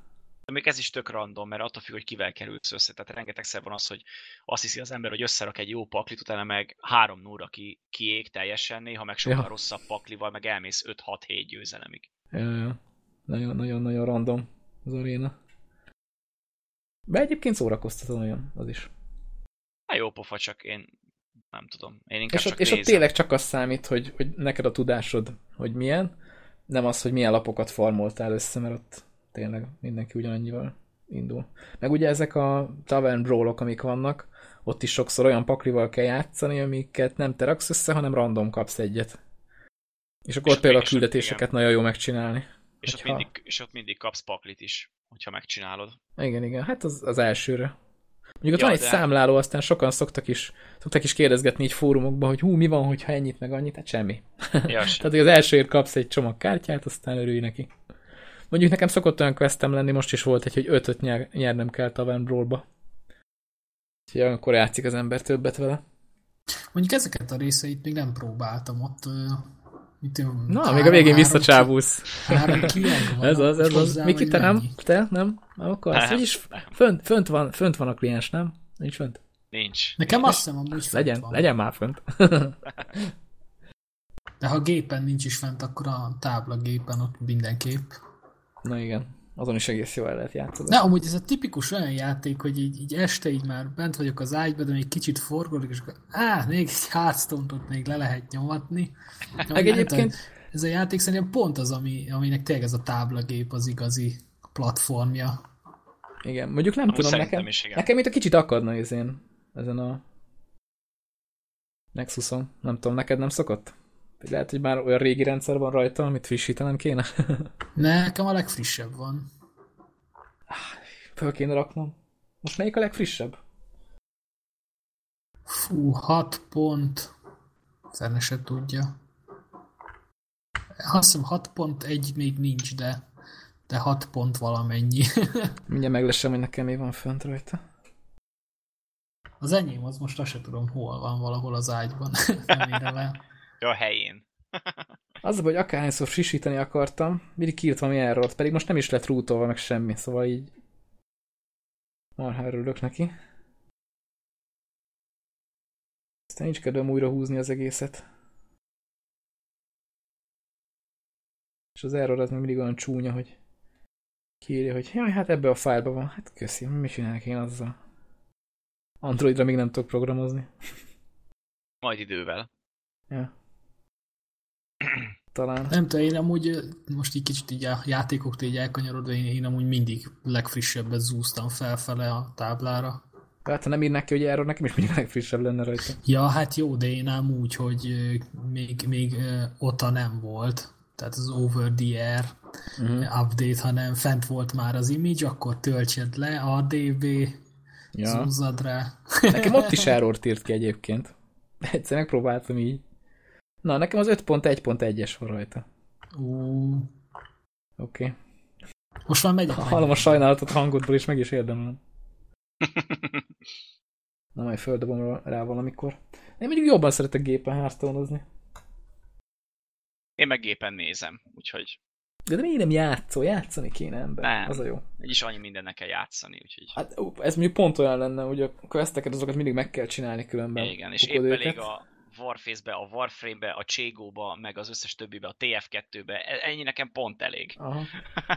De még ez is tök random, mert attól függ, hogy kivel kerülsz össze. Tehát rengetegszer van az, hogy azt hiszi az ember, hogy összerak egy jó paklit, utána meg három núra ki, kiég teljesen, néha meg sokkal ja. rosszabb paklival, meg elmész 5-6-7 győzelemig. Nagyon-nagyon random az aréna. De egyébként szórakoztató olyan, az is. Hát jó pofa, csak én nem tudom. Én inkább és, csak és ott tényleg csak az számít, hogy, hogy neked a tudásod, hogy milyen, nem az, hogy milyen lapokat formoltál össze, mert ott tényleg mindenki ugyanannyival indul. Meg ugye ezek a tavern brawlok, amik vannak, ott is sokszor olyan paklival kell játszani, amiket nem te raksz össze, hanem random kapsz egyet. És akkor és ott például a küldetéseket nagyon jó megcsinálni. És, hogyha... ott mindig, és ott mindig kapsz paklit is, hogyha megcsinálod. Igen, igen. Hát az, az elsőre. Mondjuk ott ja, van egy de... számláló, aztán sokan szoktak is, szoktak is kérdezgetni így fórumokban, hogy hú, mi van, hogyha ennyit meg annyit, hát semmi. Ja, Tehát, hogy az elsőért kapsz egy csomag kártyát, aztán örülj neki. Mondjuk nekem szokott olyan questem lenni, most is volt egy, hogy ötöt nyer, nyernem kell Tavern Brawl-ba. Úgyhogy olyankor játszik az ember többet vele. Mondjuk ezeket a részeit még nem próbáltam ott. Mit én, Na, három, még a végén visszacsábulsz. ez az, ez az. Miki, te nem? Te nem? Nem akarsz? Nem, is fönt, fönt, van, fönt van a kliens, nem? Nincs fönt? Nincs. Nekem azt hiszem amúgy legyen, van. Legyen már fönt. De ha gépen nincs is fent, akkor a tábla gépen ott mindenképp. Na igen, azon is egész jól el lehet játszani. Na, amúgy ez a tipikus olyan játék, hogy így, így este így már bent vagyok az ágyban, de még kicsit forgolok, és akkor, á, még egy hearthstone még le lehet nyomatni. Meg egyébként... Ez a játék szerintem pont az, ami, aminek tényleg ez a táblagép az igazi platformja. Igen, mondjuk nem Amúgy tudom, nekem, is, igen. nekem itt a kicsit akadna én ezen a Nexuson. Nem tudom, neked nem szokott? Lehet, hogy már olyan régi rendszer van rajta, amit frissítenem kéne. Nekem a legfrissebb van. Föl kéne raknom. Most melyik a legfrissebb? Fú, 6 pont. Fene se tudja. Azt hiszem 6 pont egy még nincs, de, de 6 pont valamennyi. Mindjárt meglesem, hogy nekem mi van fönt rajta. Az enyém az most azt se tudom, hol van valahol az ágyban. Nem a helyén. Az, hogy akárhányszor frissíteni akartam, mindig kírt valami errort, pedig most nem is lett rútolva meg semmi, szóval így marha örülök neki. Aztán nincs kedvem újra húzni az egészet. És az error az még mindig olyan csúnya, hogy kírja, hogy jaj, hát ebbe a fájlban van. Hát köszi, mi csinálok én azzal? Androidra még nem tudok programozni. Majd idővel. Ja talán. Nem tudom, én amúgy most így kicsit így a játékok így elkanyarodva, én, én amúgy mindig legfrissebbet zúztam felfele a táblára. Hát ha nem írnak ki, hogy erről nekem is mindig legfrissebb lenne rajta. Ja, hát jó, de én ám úgy, hogy még, még OTA nem volt, tehát az over the air uh-huh. update, hanem fent volt már az image, akkor töltsed le, ADB, ja. zúzzad rá. Nekem ott is error írt ki egyébként. Egyszer megpróbáltam így. Na, nekem az 5.1.1-es van rajta. Uh. Oké. Okay. Most már megyek. Hallom a sajnálatot hangodból, és meg is érdemlem. Na, majd földobom rá valamikor. Én mondjuk jobban szeretek gépen hártónozni. Én meg gépen nézem, úgyhogy... De, de miért nem játszol? Játszani kéne ember. Nem. Az a jó. Egyis annyi mindennek kell játszani, úgyhogy... Hát ez mondjuk pont olyan lenne, hogy a questeket azokat mindig meg kell csinálni különben. Igen, és épp elég a, Warface-be, a Warframe-be, a Cségóba, meg az összes többibe, a TF2-be. E, ennyi nekem pont elég. Aha.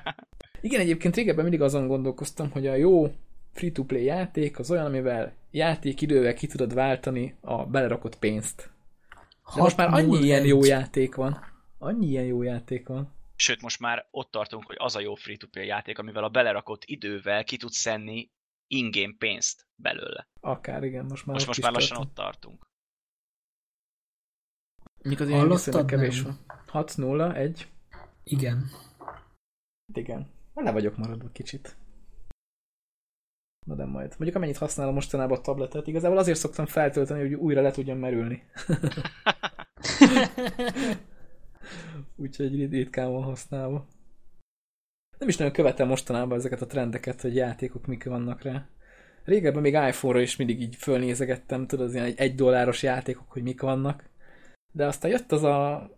Igen, egyébként régebben mindig azon gondolkoztam, hogy a jó free-to-play játék az olyan, amivel játékidővel ki tudod váltani a belerakott pénzt. De most már annyi ilyen jó játék van. Annyi ilyen jó játék van. Sőt, most már ott tartunk, hogy az a jó free-to-play játék, amivel a belerakott idővel ki tudsz szenni ingame pénzt belőle. Akár igen, most már Most, most már lassan ott tartunk. Mik az ilyen viszonylag kevés van. 6, 0, 1. Igen. Igen. Le vagyok maradva kicsit. Na de majd. Mondjuk amennyit használom mostanában a tabletet, igazából azért szoktam feltölteni, hogy újra le tudjam merülni. Úgyhogy ritkán van használva. Nem is nagyon követem mostanában ezeket a trendeket, hogy játékok mik vannak rá. Régebben még iPhone-ra is mindig így fölnézegettem, tudod, az ilyen egy, egy dolláros játékok, hogy mik vannak. De aztán jött az a,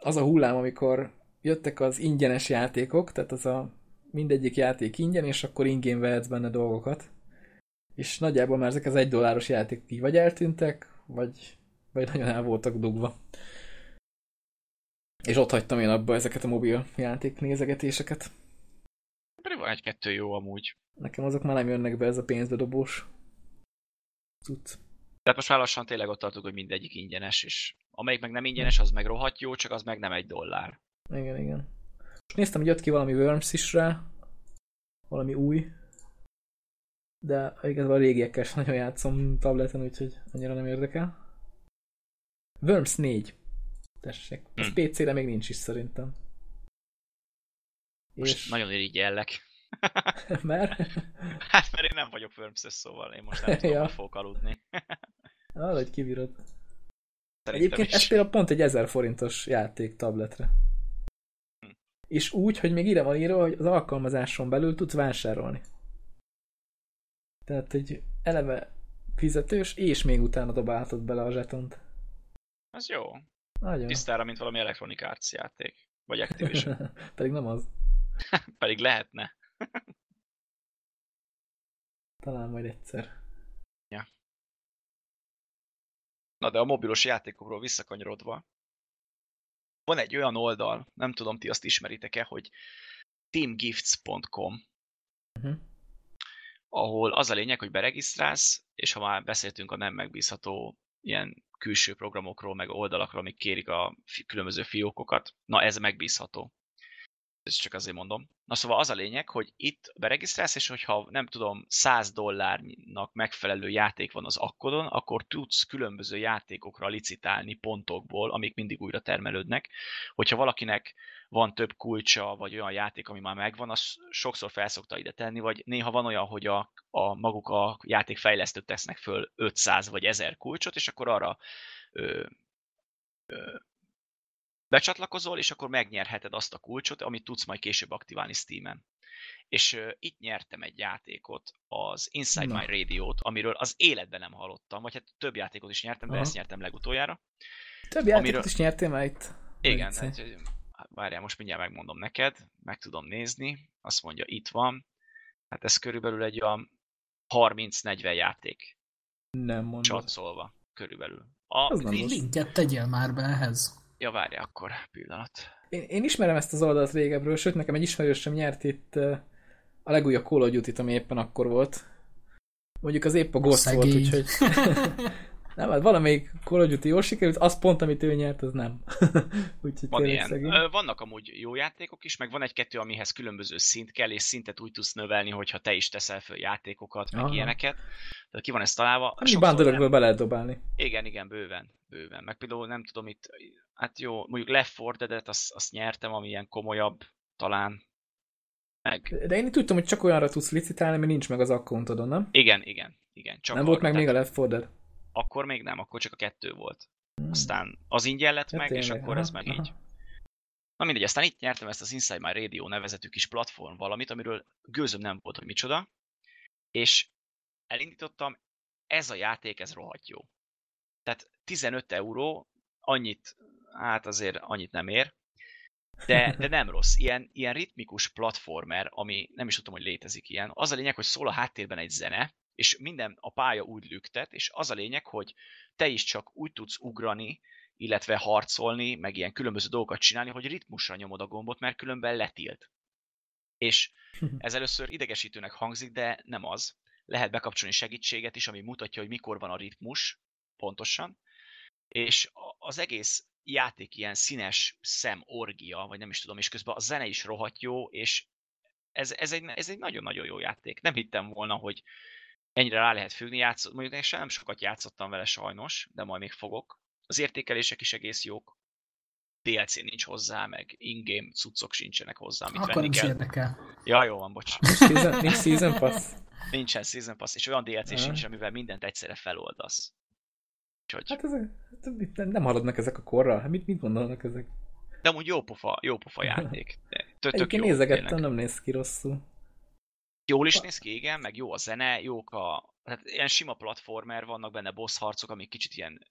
az a hullám, amikor jöttek az ingyenes játékok, tehát az a mindegyik játék ingyen, és akkor ingén vehetsz benne dolgokat. És nagyjából már ezek az egy dolláros játékok így vagy eltűntek, vagy, vagy nagyon el voltak dugva. És ott hagytam én abba ezeket a mobil játék nézegetéseket. Pedig van egy-kettő jó amúgy. Nekem azok már nem jönnek be ez a pénzbedobós cucc. Tehát most már lassan tényleg ott tartunk, hogy mindegyik ingyenes, és amelyik meg nem ingyenes, az meg rohadt jó, csak az meg nem egy dollár. Igen, igen. Most néztem, hogy jött ki valami Worms is rá, valami új, de igazából a régiekkel sem nagyon játszom tableten, úgyhogy annyira nem érdekel. Worms 4. Tessék. Ez hm. PC-re még nincs is szerintem. Most és... nagyon irigyellek. Mert? Hát mert én nem vagyok firmszös, szóval én most nem tudom, ja. fogok aludni. ah, hogy kibírod. Egyébként is. ez például pont egy 1000 forintos játék tabletre. Hm. És úgy, hogy még ide van írva, hogy az alkalmazáson belül tudsz vásárolni. Tehát egy eleve fizetős, és még utána dobálhatod bele a zsetont. Az jó. Nagyon. Tisztára, mint valami Electronic Arts játék. Vagy Activision. Pedig nem az. Pedig lehetne. Talán majd egyszer. Ja. Na de a mobilos játékokról visszakanyarodva, van egy olyan oldal, nem tudom, ti azt ismeritek-e, hogy teamgifts.com, uh-huh. ahol az a lényeg, hogy beregisztrálsz, és ha már beszéltünk a nem megbízható ilyen külső programokról, meg oldalakról, amik kérik a különböző fiókokat, na ez megbízható ezt csak azért mondom. Na szóval az a lényeg, hogy itt beregisztrálsz, és hogyha nem tudom, 100 dollárnak megfelelő játék van az akkodon, akkor tudsz különböző játékokra licitálni pontokból, amik mindig újra termelődnek. Hogyha valakinek van több kulcsa, vagy olyan játék, ami már megvan, az sokszor felszokta ide tenni, vagy néha van olyan, hogy a, a maguk a játékfejlesztők tesznek föl 500 vagy 1000 kulcsot, és akkor arra ö, ö, becsatlakozol, és akkor megnyerheted azt a kulcsot, amit tudsz majd később aktiválni Steam-en. És uh, itt nyertem egy játékot, az Inside Na. My Radio-t, amiről az életben nem hallottam, vagy hát több játékot is nyertem, de Aha. ezt nyertem legutoljára. Több játékot amiről... is nyertél már itt? Igen, hát, várjál, most mindjárt megmondom neked, meg tudom nézni, azt mondja, itt van. Hát ez körülbelül egy olyan 30-40 játék. Nem mondom. Csatszolva, körülbelül. A, az linket tegyél már be ehhez. Ja, várj akkor, pillanat. Én, én ismerem ezt az oldalt régebről, sőt, nekem egy ismerősöm nyert itt a legújabb Call of Duty-t, ami éppen akkor volt. Mondjuk az épp a Ghost volt, úgyhogy... nem, hát valamelyik Call of Duty jól sikerült, az pont, amit ő nyert, az nem. úgyhogy Van ilyen. Szegény. Vannak amúgy jó játékok is, meg van egy-kettő, amihez különböző szint kell, és szintet úgy tudsz növelni, hogyha te is teszel föl játékokat, meg Aha. ilyeneket. Tehát ki van ez találva. Annyi bundle be lehet dobálni. Igen, igen, bőven, bőven. Meg például nem tudom itt, hát jó, mondjuk Left 4 Dead-et azt, azt nyertem, ami ilyen komolyabb talán. Meg. De én itt tudtam, hogy csak olyanra tudsz licitálni, mert nincs meg az accountodon, nem? Igen, igen, igen. Csak nem volt meg még a Left 4 Dead? Akkor még nem, akkor csak a kettő volt. Aztán az ingyen lett ja, meg, és akkor ez meg így. Na mindegy, aztán itt nyertem ezt az Inside My Radio nevezetű kis platform valamit, amiről gőzöm nem volt, hogy micsoda, és elindítottam, ez a játék, ez rohadt jó. Tehát 15 euró, annyit, hát azért annyit nem ér, de, de nem rossz. Ilyen, ilyen ritmikus platformer, ami nem is tudtam, hogy létezik ilyen. Az a lényeg, hogy szól a háttérben egy zene, és minden a pálya úgy lüktet, és az a lényeg, hogy te is csak úgy tudsz ugrani, illetve harcolni, meg ilyen különböző dolgokat csinálni, hogy ritmusra nyomod a gombot, mert különben letilt. És ez először idegesítőnek hangzik, de nem az lehet bekapcsolni segítséget is, ami mutatja, hogy mikor van a ritmus pontosan, és az egész játék ilyen színes szem orgia, vagy nem is tudom, és közben a zene is rohadt jó, és ez, ez, egy, ez egy nagyon-nagyon jó játék. Nem hittem volna, hogy ennyire rá lehet függni, játszott, mondjuk én sem nem sokat játszottam vele sajnos, de majd még fogok. Az értékelések is egész jók. DLC nincs hozzá, meg in-game cuccok sincsenek hozzá, amit Akkor venni kell. érdekel. Ja, jó van, bocs. Nincs season pass? Nincsen Season Pass, és olyan DLC sincs, amivel mindent egyszerre feloldasz. Úgyhogy... Hát ezek, nem, nem haladnak ezek a korral, hát mit, mit gondolnak ezek? De amúgy jó pofa, jó pofa játék. Tök jó, nézegettem, tényleg. nem néz ki rosszul. Jól is néz ki, igen, meg jó a zene, jók a... Tehát ilyen sima platformer, vannak benne boss harcok, amik kicsit ilyen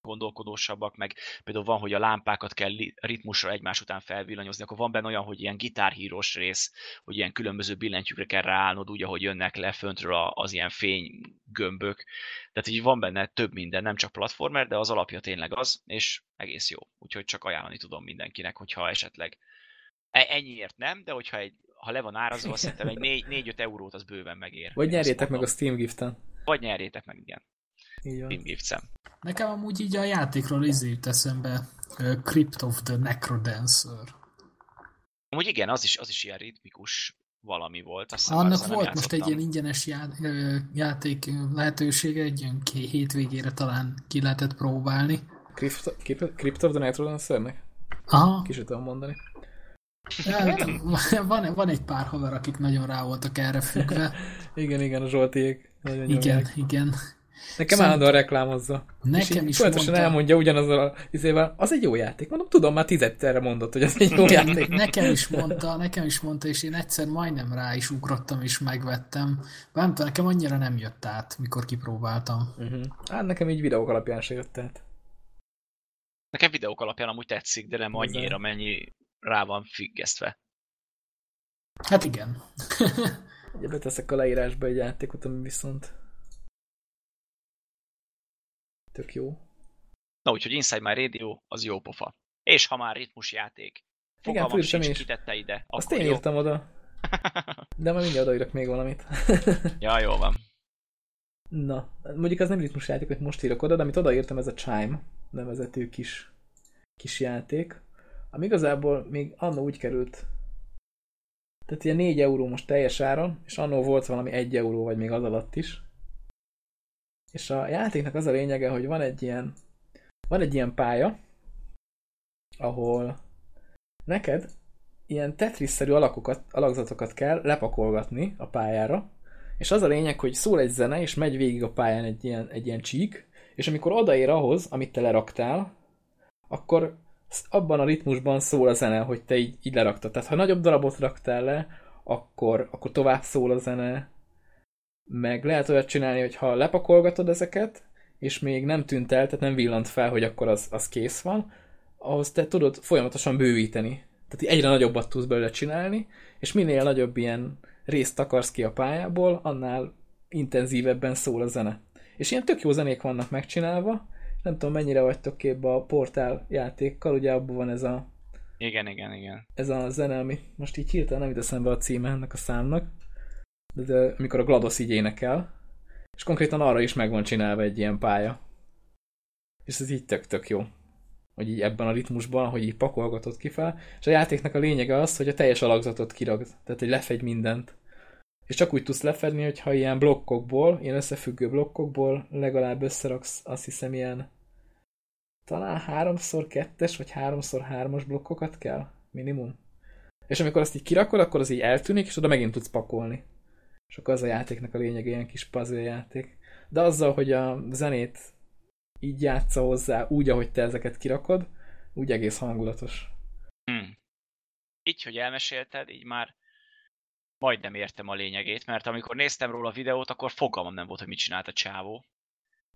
gondolkodósabbak, meg például van, hogy a lámpákat kell ritmusra egymás után felvillanyozni, akkor van benne olyan, hogy ilyen gitárhíros rész, hogy ilyen különböző billentyűkre kell ráállnod, úgy, ahogy jönnek le föntről az ilyen fénygömbök. Tehát így van benne több minden, nem csak platformer, de az alapja tényleg az, és egész jó. Úgyhogy csak ajánlani tudom mindenkinek, hogyha esetleg e, ennyiért nem, de hogyha egy, ha le van árazva, szerintem egy 4-5 eurót az bőven megér. Vagy nyerjétek meg a Steam Giften. Vagy nyerjétek meg, igen. Steam Giften. Nekem amúgy így a játékról izé jut eszembe uh, Crypt of the Necrodancer. Amúgy igen, az is, az is ilyen ritmikus valami volt. Azt Annak volt most egy ilyen ingyenes já, játék lehetősége, egy ilyen hétvégére talán ki lehetett próbálni. Crypt, Crypt of the Necrodancernek? Aha. Ki tudom mondani. Hát, van, van egy pár haver, akik nagyon rá voltak erre függve. igen, igen, a Zsoltiék. Nagyon igen, nyomják. igen. Nekem Szerint... állandóan reklámozza. Nekem is mondta... elmondja ugyanazzal a izével, az egy jó játék. Mondom, tudom, már tizedszerre mondott, hogy az egy jó játék. nekem is mondta, nekem is mondta, és én egyszer majdnem rá is ugrottam, és megvettem. Nem tudom, nekem annyira nem jött át, mikor kipróbáltam. Uh-huh. Hát nekem így videók alapján se jött át. Nekem videók alapján amúgy tetszik, de nem annyira, mennyi rá van függesztve. Hát igen. Ugye beteszek a leírásba egy játékot, ami viszont tök jó. Na úgyhogy Inside My Radio az jó pofa. És ha már ritmus játék. Fogalmam Igen, sincs, is. kitette ide. Azt én jó. írtam oda. De majd mindjárt odaírok még valamit. ja, jó van. Na, mondjuk az nem ritmus játék, hogy most írok oda, de amit odaírtam, ez a Chime nevezetű kis, kis játék, ami igazából még annó úgy került, tehát ilyen 4 euró most teljes áron, és annó volt valami 1 euró, vagy még az alatt is. És a játéknak az a lényege, hogy van egy ilyen, van egy ilyen pálya, ahol neked ilyen Tetris-szerű alakokat, alakzatokat kell lepakolgatni a pályára, és az a lényeg, hogy szól egy zene, és megy végig a pályán egy ilyen, egy ilyen csík, és amikor odaér ahhoz, amit te leraktál, akkor abban a ritmusban szól a zene, hogy te így, így leraktad. Tehát ha nagyobb darabot raktál le, akkor, akkor tovább szól a zene, meg lehet olyat csinálni, hogy ha lepakolgatod ezeket, és még nem tűnt el, tehát nem villant fel, hogy akkor az, az kész van, ahhoz te tudod folyamatosan bővíteni. Tehát egyre nagyobbat tudsz belőle csinálni, és minél nagyobb ilyen részt akarsz ki a pályából, annál intenzívebben szól a zene. És ilyen tök jó zenék vannak megcsinálva, nem tudom mennyire vagytok képbe a portál játékkal, ugye abban van ez a igen, igen, igen. Ez a zene, ami most így hirtelen nem jut eszembe a címe ennek a számnak, de, de amikor a GLaDOS így énekel, és konkrétan arra is meg van csinálva egy ilyen pálya. És ez így tök-tök jó. Hogy így ebben a ritmusban, hogy így pakolgatod ki fel. És a játéknak a lényege az, hogy a teljes alakzatot kiragd. Tehát, hogy lefegy mindent. És csak úgy tudsz lefedni, hogyha ilyen blokkokból, ilyen összefüggő blokkokból legalább összeraksz, azt hiszem, ilyen talán háromszor kettes, vagy háromszor hármas blokkokat kell, minimum. És amikor azt így kirakod, akkor az így eltűnik, és oda megint tudsz pakolni. És akkor az a játéknak a lényeg, ilyen kis puzzle játék. De azzal, hogy a zenét így játsza hozzá, úgy, ahogy te ezeket kirakod, úgy egész hangulatos. Hmm. Így, hogy elmesélted, így már majdnem értem a lényegét, mert amikor néztem róla a videót, akkor fogalmam nem volt, hogy mit csinált a csávó.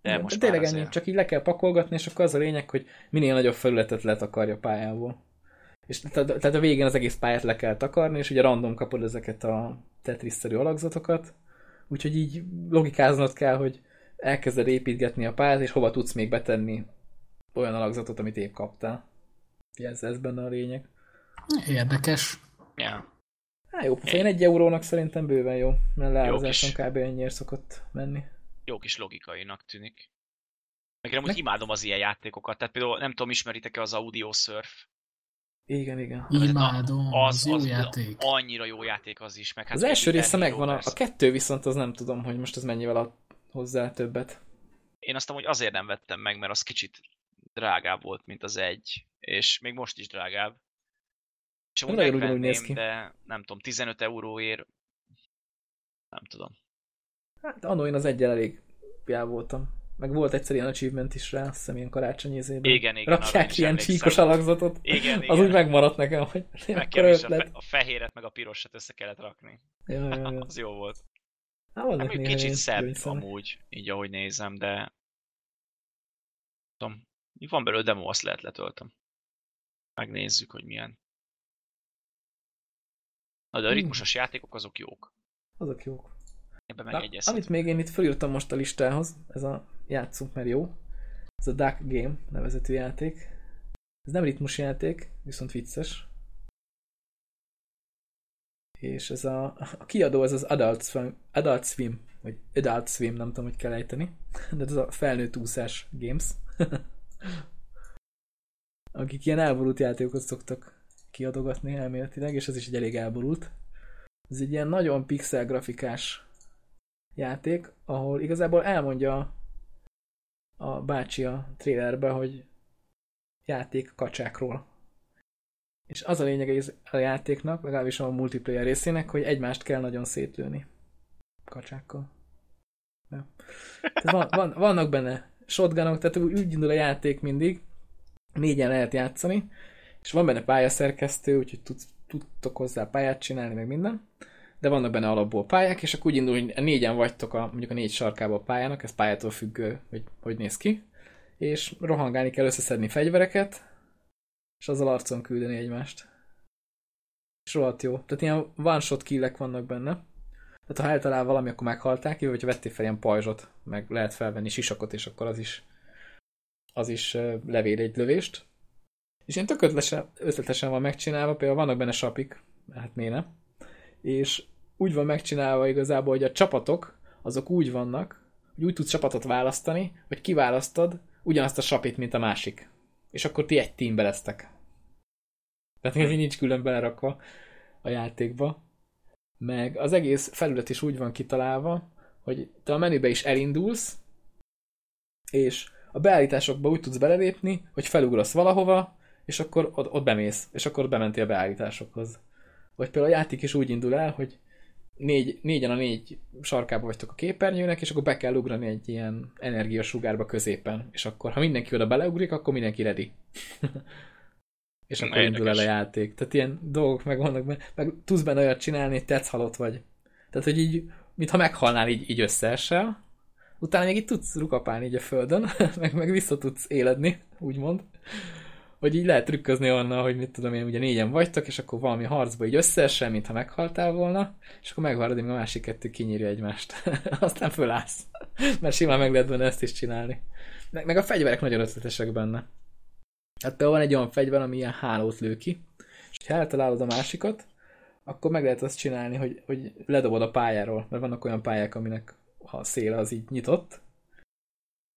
De Igen, most de tényleg ennyi, csak így le kell pakolgatni, és akkor az a lényeg, hogy minél nagyobb felületet letakarja a pályából. És tehát a végén az egész pályát le kell takarni, és ugye random kapod ezeket a Tetris-szerű alakzatokat, úgyhogy így logikáznod kell, hogy elkezded építgetni a pályát, és hova tudsz még betenni olyan alakzatot, amit épp kaptál. Ez, ez benne a lényeg. Érdekes. Ja. Hát jó, én egy eurónak szerintem bőven jó, mert leárazáson kb. ennyiért szokott menni. Jó kis logikainak tűnik. Meg én amúgy imádom az ilyen játékokat, tehát például nem tudom, ismeritek-e az Audio Surf? Igen, igen. Imádom, az, az, jó az játék. Annyira jó játék az is. Meg hát az első része megvan, a, a kettő viszont az nem tudom, hogy most az mennyivel ad hozzá többet. Én azt hogy azért nem vettem meg, mert az kicsit drágább volt, mint az egy, és még most is drágább. És amúgy megvenném, de nem tudom, 15 euróért nem tudom. Hát annó én az egyel elég jár voltam. Meg volt egyszer ilyen achievement is rá, azt hiszem ilyen karácsonyi izében. Igen, igen. Rakják ilyen csíkos alakzatot. Igen, igen. Az úgy megmaradt nekem, hogy Nekem is a, fe, a fehéret meg a pirosat össze kellett rakni. Ja, ja, ja. az jó volt. Há, hát, kicsit szebb gyöngyszem. amúgy, így ahogy nézem, de tudom, van belőle demo, azt lehet letöltöm. Megnézzük, hogy milyen. Na de a ritmusos hmm. játékok azok jók. Azok jók. Ebben megegyezhetünk. Amit még én itt felírtam most a listához, ez a játszunk, mert jó. Ez a Duck Game nevezetű játék. Ez nem ritmus játék, viszont vicces. És ez a, a kiadó, ez az Adult Swim, Adult Swim, vagy Adult Swim, nem tudom, hogy kell ejteni. De ez a felnőtt úszás games. Akik ilyen elborult játékokat szoktak kiadogatni elméletileg, és ez is egy elég elborult. Ez egy ilyen nagyon pixel grafikás játék, ahol igazából elmondja a bácsi a trailerbe, hogy játék kacsákról. És az a lényege a játéknak, legalábbis a multiplayer részének, hogy egymást kell nagyon szétlőni. Kacsákkal. Ja. van, van, vannak benne shotgunok, tehát úgy indul a játék mindig, négyen lehet játszani, és van benne pályaszerkesztő, úgyhogy tudsz, tudtok hozzá pályát csinálni, meg minden, de vannak benne alapból pályák, és akkor úgy indul, hogy négyen vagytok a, mondjuk a négy sarkába a pályának, ez pályától függő, hogy hogy néz ki, és rohangálni kell összeszedni fegyvereket, és azzal arcon küldeni egymást. És rohadt jó. Tehát ilyen one-shot killek vannak benne. Tehát ha eltalál valami, akkor meghalták, jó, hogy vettél fel ilyen pajzsot, meg lehet felvenni sisakot, és akkor az is az is levél egy lövést. És ilyen tök ötletesen van megcsinálva, például vannak benne sapik, hát miért? És úgy van megcsinálva igazából, hogy a csapatok, azok úgy vannak, hogy úgy tudsz csapatot választani, hogy kiválasztod ugyanazt a sapit, mint a másik. És akkor ti egy teambe lesztek. Tehát ez nincs külön belerakva a játékba. Meg az egész felület is úgy van kitalálva, hogy te a menübe is elindulsz, és a beállításokba úgy tudsz belépni, hogy felugrasz valahova, és akkor ott, ott bemész, és akkor bementél a beállításokhoz. Vagy például a játék is úgy indul el, hogy négy, négyen a négy sarkába vagytok a képernyőnek, és akkor be kell ugrani egy ilyen energiasugárba középen. És akkor, ha mindenki oda beleugrik, akkor mindenki ready. és akkor Érdekes. indul el a játék. Tehát ilyen dolgok meg vannak benne. Meg tudsz benne olyat csinálni, hogy tetsz halott vagy. Tehát, hogy így, mintha meghalnál, így, így összeesel, utána még itt tudsz rukapálni így a földön, meg, meg vissza tudsz éledni, úgymond. Hogy így lehet trükközni onnan, hogy mit tudom én, ugye négyen vagytok, és akkor valami harcba így összeesel, mintha meghaltál volna, és akkor megvárod, hogy a másik kettő kinyírja egymást. Aztán fölállsz. Mert simán meg lehet benne ezt is csinálni. Meg, meg a fegyverek nagyon ötletesek benne. Hát például van egy olyan fegyver, ami ilyen hálót lő ki, és ha eltalálod a másikat, akkor meg lehet azt csinálni, hogy, hogy ledobod a pályáról, mert vannak olyan pályák, aminek ha a szél az így nyitott.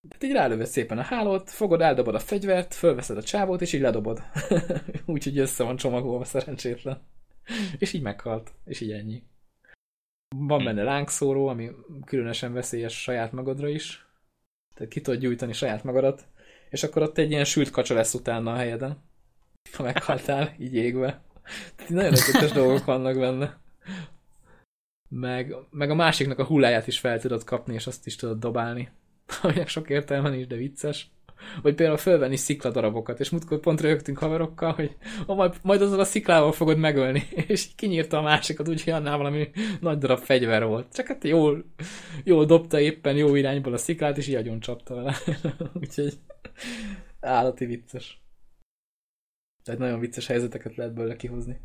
Tehát így rálövöd szépen a hálót, fogod, eldobod a fegyvert, fölveszed a csávót, és így ledobod. Úgyhogy össze van csomagolva szerencsétlen. és így meghalt. És így ennyi. Van hm. benne lángszóró, ami különösen veszélyes saját magadra is. Tehát ki tudod gyújtani saját magadat, és akkor ott egy ilyen sült kacsa lesz utána a helyeden. Ha meghaltál, így égve. Tehát nagyon ötös dolgok vannak benne meg, meg a másiknak a hulláját is fel tudod kapni, és azt is tudod dobálni. Aminek sok értelme nincs, de vicces. Vagy például fölvenni szikladarabokat, és múltkor pont rögtünk haverokkal, hogy oh, majd, majd azzal a sziklával fogod megölni, és kinyírta a másikat, úgyhogy annál valami nagy darab fegyver volt. Csak hát jól, jól dobta éppen jó irányból a sziklát, és így agyon csapta vele. úgyhogy állati vicces. Tehát nagyon vicces helyzeteket lehet belőle kihozni.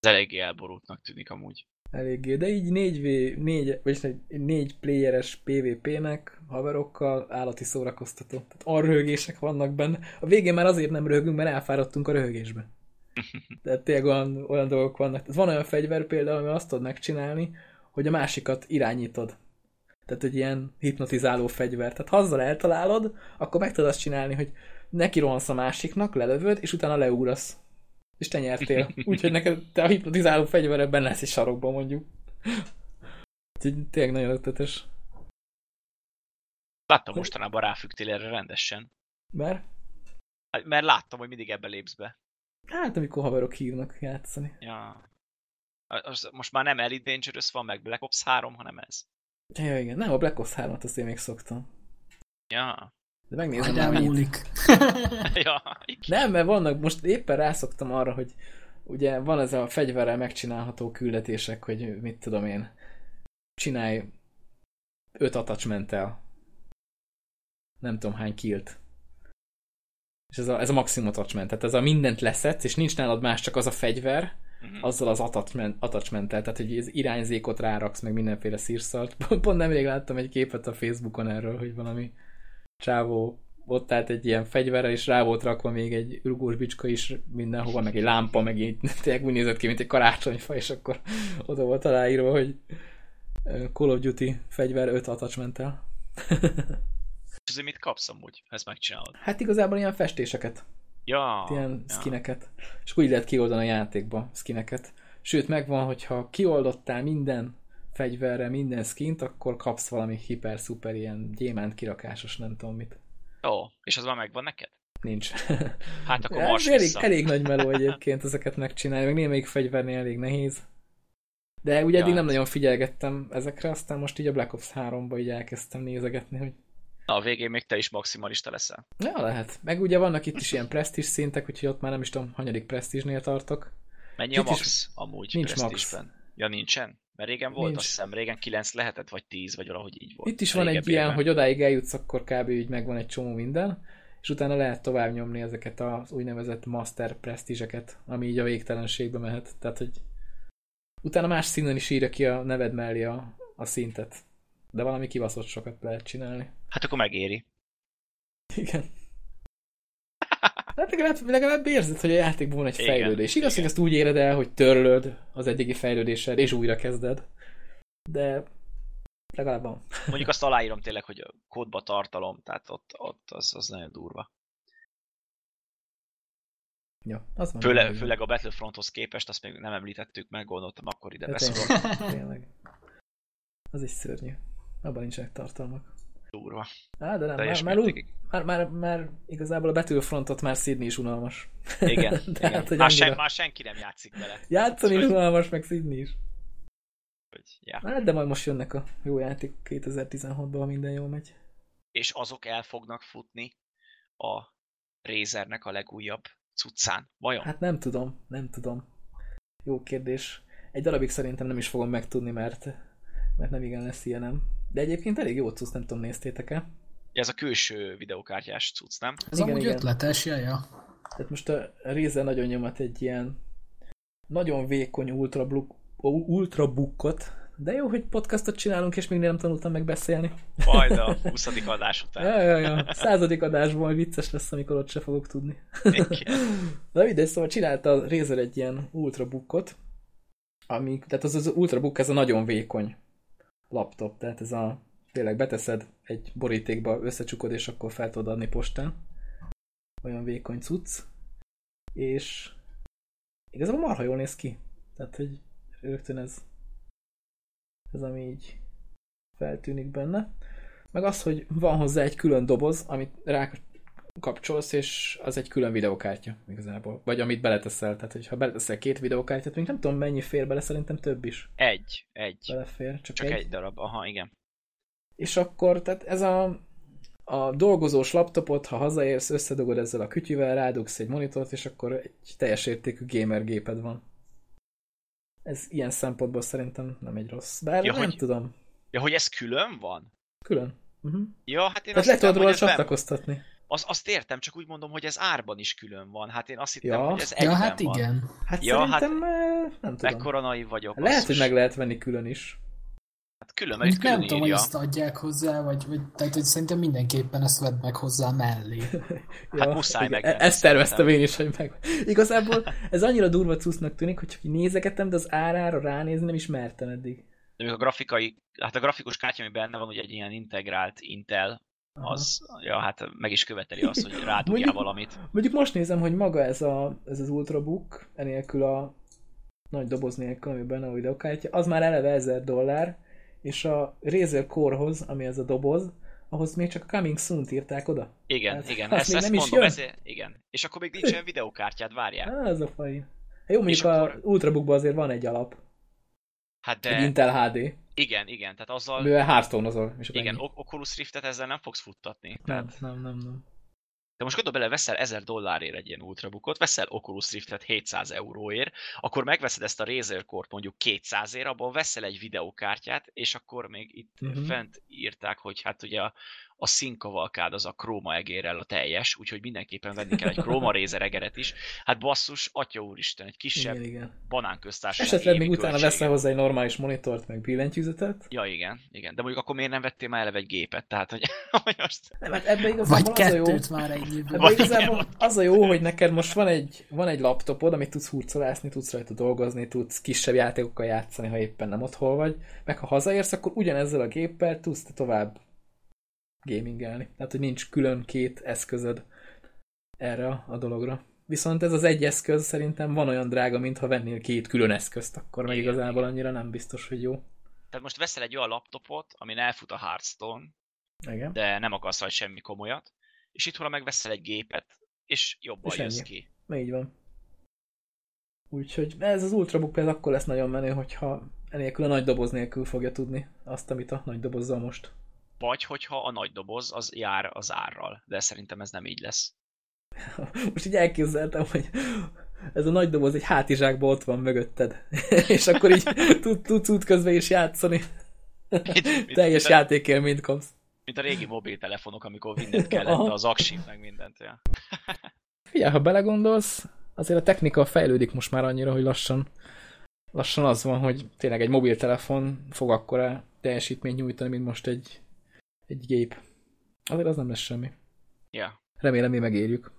Ez eléggé elborultnak tűnik amúgy eléggé, de így 4v, 4, vagy 4 playeres PvP-nek, haverokkal állati szórakoztató. Tehát arröhögések vannak benne. A végén már azért nem röhögünk, mert elfáradtunk a röhögésbe. Tehát tényleg olyan, olyan dolgok vannak. Tehát van olyan fegyver például, ami azt tudod megcsinálni, hogy a másikat irányítod. Tehát egy ilyen hipnotizáló fegyver. Tehát ha azzal eltalálod, akkor meg tudod azt csinálni, hogy neki rohansz a másiknak, lelövöd, és utána leúrasz. És te nyertél. Úgyhogy neked te a hipnotizáló fegyverre benne lesz egy sarokban mondjuk. Úgyhogy tényleg nagyon ötletes. Láttam mostanában ráfügtél erre rendesen. Mert? Mert láttam, hogy mindig ebbe lépsz be. Hát, amikor haverok hívnak játszani. Ja. Most már nem Elite Dangerous van, meg Black Ops 3, hanem ez. Ja, igen. Nem, a Black Ops 3-at azt én még szoktam. Ja. De megnézem, hogy múlik. ja, nem, mert vannak, most éppen rászoktam arra, hogy ugye van ez a fegyverrel megcsinálható küldetések, hogy mit tudom én, csinálj öt attachmenttel. Nem tudom hány kilt. És ez a, ez a maximum attachment, tehát ez a mindent leszedsz, és nincs nálad más, csak az a fegyver, uh-huh. azzal az attachment, attachmenttel, tehát hogy az irányzékot ráraksz, meg mindenféle szírszalt. Pont, pont nemrég láttam egy képet a Facebookon erről, hogy valami csávó ott állt egy ilyen fegyverre, és rá volt rakva még egy rugós bicska is mindenhova, meg egy lámpa, meg így tényleg úgy nézett ki, mint egy karácsonyfa, és akkor oda volt aláírva, hogy Call of Duty fegyver 5 attachmenttel. És azért mit kapsz amúgy, ezt megcsinálod? Hát igazából ilyen festéseket. Ja. Ilyen ja. skineket. És úgy lehet kioldani a játékba skineket. Sőt, megvan, hogyha kioldottál minden fegyverre minden skint, akkor kapsz valami hiper-szuper ilyen gyémánt kirakásos, nem tudom mit. Ó, és az már megvan neked? nincs. Hát akkor most elég, elég nagy meló egyébként ezeket megcsinálni, meg némelyik fegyvernél elég nehéz. De ugye ja, eddig nem nagyon figyelgettem ezekre, aztán most így a Black Ops 3-ba így elkezdtem nézegetni, hogy Na, a végén még te is maximalista leszel. Ja, lehet. Meg ugye vannak itt is ilyen presztis szintek, úgyhogy ott már nem is tudom, hanyadik presztízsnél tartok. Mennyi itt a max is... amúgy Nincs max. Ja, nincsen? Mert régen volt, Nincs. azt hiszem, régen 9 lehetett, vagy 10, vagy valahogy így volt. Itt is van egy ilyen, hogy odáig eljutsz, akkor kb. így megvan egy csomó minden, és utána lehet tovább nyomni ezeket az úgynevezett master presztízseket, ami így a végtelenségbe mehet. Tehát, hogy utána más színen is írja ki a neved mellé a, a szintet. De valami kivaszott sokat lehet csinálni. Hát akkor megéri. Igen. Hát legalább, legalább érzed, hogy a játékban van egy igen, fejlődés. Igaz, igen. hogy ezt úgy éred el, hogy törlöd az eddigi fejlődéssel, és újra kezded. De legalább van. Mondjuk azt aláírom tényleg, hogy a kódba tartalom, tehát ott, ott az, az nagyon durva. Ja, az van Főle, főleg a Battlefronthoz képest, azt még nem említettük meg, gondoltam, akkor ide beszélünk. Tényleg. Az is szörnyű. Abban nincsenek tartalmak. Durva. Á, de nem, már, már, úgy, már, már, már, igazából a Battlefrontot már Sydney is unalmas. Igen, Tehát, igen. Már, sen, már senki nem játszik vele. Játszani is unalmas, meg Sydney is. Hogy, ja. Hát, de majd most jönnek a jó játék 2016-ban, ha minden jól megy. És azok el fognak futni a Razernek a legújabb cuccán. Vajon? Hát nem tudom, nem tudom. Jó kérdés. Egy darabig szerintem nem is fogom megtudni, mert, mert nem igen lesz ilyenem. De egyébként elég jó cucc, nem tudom, néztétek-e? Ez a külső videokártyás cucc, nem? Ez igen, amúgy igen. ötletes, jaja. Tehát most a Razer nagyon nyomat egy ilyen nagyon vékony ultrabook, ultrabookot, de jó, hogy podcastot csinálunk, és még nem tanultam meg beszélni. Majd a 20. adás után. ja, ja, ja. Századik adásban vicces lesz, amikor ott se fogok tudni. Na mindegy, szóval csinálta a Razer egy ilyen ultrabookot, ami, tehát az az ultrabook, ez a nagyon vékony laptop, tehát ez a tényleg beteszed egy borítékba, összecsukod, és akkor fel tudod adni postán. Olyan vékony cucc. És igazából marha jól néz ki. Tehát, hogy rögtön ez ez ami így feltűnik benne. Meg az, hogy van hozzá egy külön doboz, amit rá kapcsolsz, és az egy külön videokártya igazából. Vagy amit beleteszel. Tehát, hogyha beleteszel két videokártyát, még nem tudom mennyi fér bele, szerintem több is. Egy. Egy. Belefér. Csak, csak egy. egy darab. Aha, igen. És akkor, tehát ez a, a dolgozós laptopot, ha hazaérsz, összedugod ezzel a kütyüvel, rádugsz egy monitort, és akkor egy teljes értékű gamer géped van. Ez ilyen szempontból szerintem nem egy rossz. Bár ja, nem hogy, tudom. Ja, hogy ez külön van? Külön. Uh-huh. Ja, hát én Tehát le tudod róla csatlakoztatni. Az, azt értem, csak úgy mondom, hogy ez árban is külön van. Hát én azt hittem, ja. hogy ez egyben ja, hát van. igen. Hát ja, szerintem hát, nem tudom. Ekkora naiv vagyok. Lehet, basszus. hogy meg lehet venni külön is. Hát külön, mert külön Nem tudom, hogy ezt adják hozzá, vagy, vagy tehát, hogy szerintem mindenképpen ezt vedd meg hozzá mellé. hát ja, muszáj meg. E- ezt terveztem én is, hogy meg. Igazából ez annyira durva cusznak tűnik, hogy csak nézegetem, de az árára ránézni nem is mertem eddig. De a grafikai, hát a grafikus kártya, ami benne van, ugye egy ilyen integrált Intel, az, Aha. ja, hát meg is követeli azt, hogy rádugjál mondjuk, valamit. Mondjuk most nézem, hogy maga ez, a, ez az Ultrabook, enélkül a nagy doboz nélkül, ami benne a videokártya, az már eleve 1000 dollár, és a Razer Core-hoz, ami ez a doboz, ahhoz még csak a Coming Soon-t írták oda. Igen, hát, igen, ezt, ezt nem mondom, is jön? igen. És akkor még nincsen videókártyád, várjál. Á, ez a fajn. Jó, mondjuk a akkor... Ultrabookban azért van egy alap. Hát de... Egy Intel HD. Igen, igen, tehát azzal... Mivel hearthstone azol. Igen, ennyi. Oculus Rift-et ezzel nem fogsz futtatni. Tehát... Nem, nem, nem, nem. De most gondolj bele, veszel 1000 dollárért egy ilyen ultrabookot, veszel Oculus Riftet 700 euróért, akkor megveszed ezt a Razer Core-t mondjuk 200 ért, abból veszel egy videókártyát, és akkor még itt uh-huh. fent írták, hogy hát ugye a, a színkavalkád az a króma egérrel a teljes, úgyhogy mindenképpen venni kell egy króma Razer egeret is. Hát basszus, atya úristen, egy kisebb igen, igen. banánköztársaság. Esetleg még utána veszel hozzá egy normális monitort, meg billentyűzetet. Ja, igen, igen. De mondjuk akkor miért nem vettél már eleve egy gépet? Tehát, hogy, hogy most... Nem, hát ebbe igazából Vagy az a jó, már egy ebbe igazából az a jó, hogy neked most van egy, van egy laptopod, amit tudsz hurcolászni, tudsz rajta dolgozni, tudsz kisebb játékokkal játszani, ha éppen nem otthon vagy. Meg ha hazaérsz, akkor ugyanezzel a géppel tudsz tovább gamingelni. Tehát, hogy nincs külön két eszközöd erre a dologra. Viszont ez az egy eszköz szerintem van olyan drága, mintha vennél két külön eszközt, akkor meg igazából annyira nem biztos, hogy jó. Tehát most veszel egy olyan laptopot, amin elfut a Hearthstone, igen. de nem akarsz rajta semmi komolyat, és itt, ha megveszel egy gépet, és jobban és jössz ki. Így van. Úgyhogy ez az Ultrabook például akkor lesz nagyon menő, hogyha enélkül a nagy doboz nélkül fogja tudni azt, amit a nagy dobozzal most. Vagy hogyha a nagy doboz az jár az árral, de szerintem ez nem így lesz. Most így elképzeltem, hogy ez a nagy doboz egy hátizsákban ott van mögötted, és akkor így tudsz út közben is játszani. Mit, Teljes játékélményt kapsz. Mint a régi mobiltelefonok, amikor mindent kellett, az aksit, meg mindent. Ja. Figyelj, ha belegondolsz, azért a technika fejlődik most már annyira, hogy lassan, lassan az van, hogy tényleg egy mobiltelefon fog akkora teljesítményt nyújtani, mint most egy, egy gép. Azért az nem lesz semmi. Ja. Remélem, mi megérjük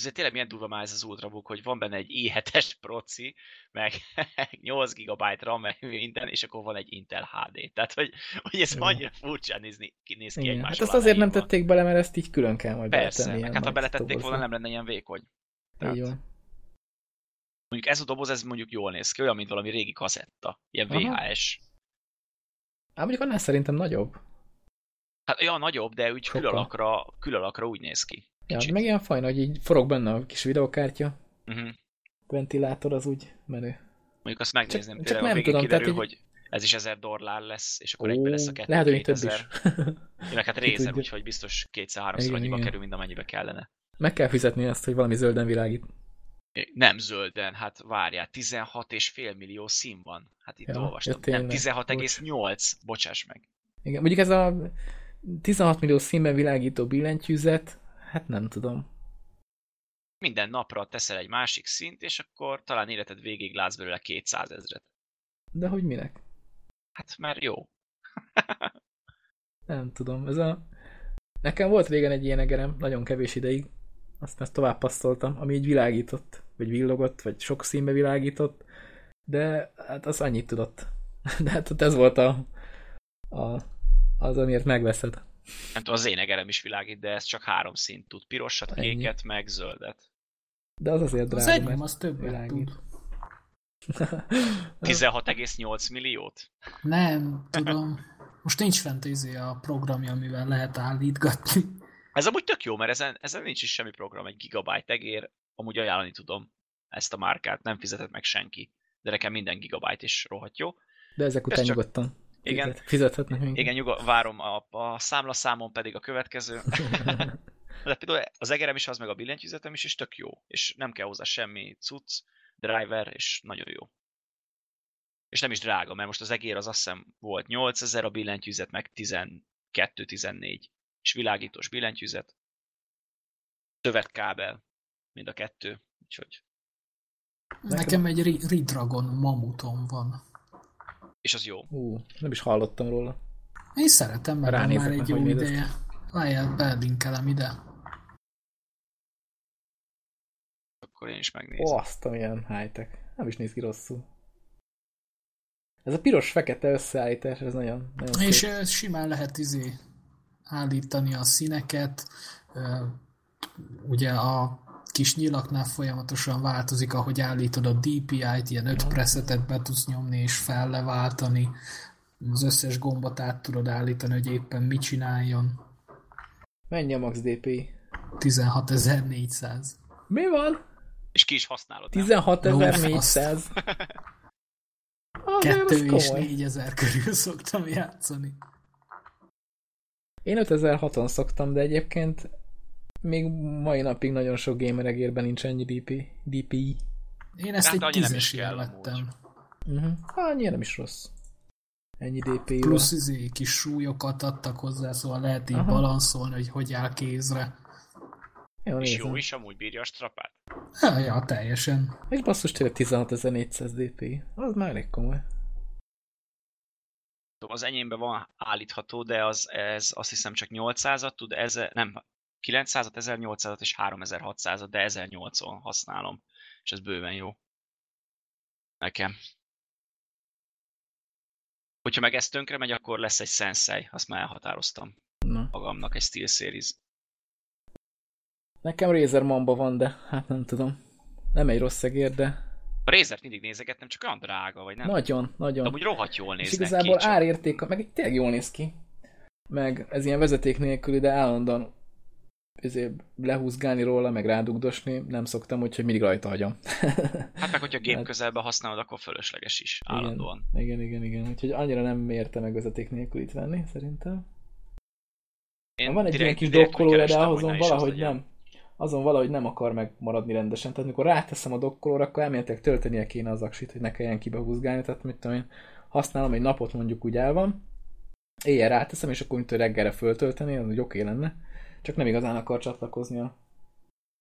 azért tényleg milyen durva már ez az Ultrabook, hogy van benne egy i7-es proci, meg 8 GB RAM, meg minden, és akkor van egy Intel HD. Tehát, hogy, hogy ez annyira furcsán nézni, néz ki egymás Hát ezt azért nem tették bele, mert ezt így külön kell majd Persze, beletenni. hát ha beletették volna, nem lenne ilyen vékony. Tehát, így van. Mondjuk ez a doboz, ez mondjuk jól néz ki, olyan, mint valami régi kazetta. Ilyen VHS. Hát mondjuk annál szerintem nagyobb. Hát olyan nagyobb, de úgy külalakra, külalakra úgy néz ki. Ja, meg ilyen fajn, hogy így forog benne a kis videokártya. Uh-huh. Ventilátor az úgy menő. Mondjuk azt megnézném, csak, csak nem tudom, kiderül, tehát, hogy ez is 1000 dollár lesz, és akkor Ó, egybe lesz a kettő Lehet, hogy több is. Meg hát Razer, úgyhogy biztos kétszer-háromszor annyiba igen. kerül, mint amennyibe kellene. Meg kell fizetni azt, hogy valami zölden világít. Nem zölden, hát várjál, 16,5 millió szín van. Hát itt ja, olvastam. Nem, 16,8, bocsáss meg. Igen, mondjuk ez a 16 millió színben világító billentyűzet, Hát nem tudom. Minden napra teszel egy másik szint, és akkor talán életed végig látsz belőle 200 ezret. De hogy minek? Hát mert jó. nem tudom, ez a... Nekem volt régen egy ilyen egerem, nagyon kevés ideig, azt ezt tovább passzoltam, ami így világított, vagy villogott, vagy sok színbe világított, de hát az annyit tudott. De hát ez volt a, a az, amiért megveszed. Nem tudom, az én egerem is világít, de ez csak három szint tud. Pirosat, Ennyi. kéket, meg zöldet. De az azért drága, Az enyém az többet tud. 16,8 milliót? Nem, tudom. Most nincs fent izé a programja, amivel lehet állítgatni. Ez amúgy tök jó, mert ezen, ezen nincs is semmi program, egy gigabyte egér, amúgy ajánlani tudom ezt a márkát, nem fizetett meg senki. De nekem minden gigabyte is rohadt jó. De ezek után nyugodtan. Igen. Fizethetnek még. Igen, nyugod, várom a, a számlaszámon pedig a következő. De például az egerem is az, meg a billentyűzetem is, és tök jó. És nem kell hozzá semmi cucc, driver, és nagyon jó. És nem is drága, mert most az egér az azt hiszem volt 8000, a billentyűzet meg 12-14. És világítós billentyűzet. Szövetkábel, mind a kettő. Úgyhogy. Nekem egy Ridragon mamuton van. És az jó. Ú, nem is hallottam róla. Én szeretem, mert van már egy jó ideje. Várjál, belinkelem ide. Akkor én is megnézem. Ó, azt a milyen high-tech. Nem is néz ki rosszul. Ez a piros-fekete összeállítás, ez nagyon, nagyon És szép. simán lehet izé állítani a színeket. Ugye a kis nyilaknál folyamatosan változik, ahogy állítod a DPI-t, ilyen öt presetet be tudsz nyomni és felleváltani, az összes gombot át tudod állítani, hogy éppen mit csináljon. Mennyi a max DPI? 16.400. Mi van? És ki is használod, 16.400. Kettő és 4000 körül szoktam játszani. Én 5006-on szoktam, de egyébként még mai napig nagyon sok gamer egérben nincs ennyi DP, DPI. Én ezt hát egy tízesére vettem. Uh-huh. Hát annyira nem is rossz. Ennyi DPI. Plusz izé, kis súlyokat adtak hozzá, szóval lehet így Aha. balanszolni, hogy hogy áll kézre. Jó, és nézem. jó is amúgy bírja a strapát? Ja, ja teljesen. És basszus tényleg 16400 DPI. Az már elég komoly. Az enyémben van állítható, de az, ez azt hiszem csak 800-at tud, ez nem, 900-at, 1800-at és 3600-at, de 1008-on használom, és ez bőven jó. Nekem. Hogyha meg ez tönkre megy, akkor lesz egy Sensei, azt már elhatároztam. Na. Magamnak egy Steel Series. Nekem Razer Mamba van, de hát nem tudom. Nem egy rossz egér, de... A razer mindig nézegettem, csak olyan drága, vagy nem? Nagyon, nagyon. De amúgy rohadt jól néz És igazából ki, árérték, meg tényleg jól néz ki. Meg ez ilyen vezeték nélkül, de állandóan ezért lehúzgálni róla, meg rádugdosni, nem szoktam, úgyhogy mindig rajta hagyom. hát meg, hogyha gép hát... közelbe használod, akkor fölösleges is, állandóan. Igen, igen, igen, igen. Úgyhogy annyira nem érte meg vezeték nélkül itt venni, szerintem. Én van egy direkt, ilyen kis dokkolója, de ahhozon valahogy nem. Azon valahogy nem akar megmaradni rendesen. Tehát amikor ráteszem a dokkolóra, akkor elméletek töltenie kéne az aksit, hogy ne kelljen kibehúzgálni. Tehát mit tudom én, használom egy napot mondjuk úgy el van, éjjel ráteszem, és akkor mint reggelre föltölteni, az úgy oké lenne. Csak nem igazán akar csatlakozni a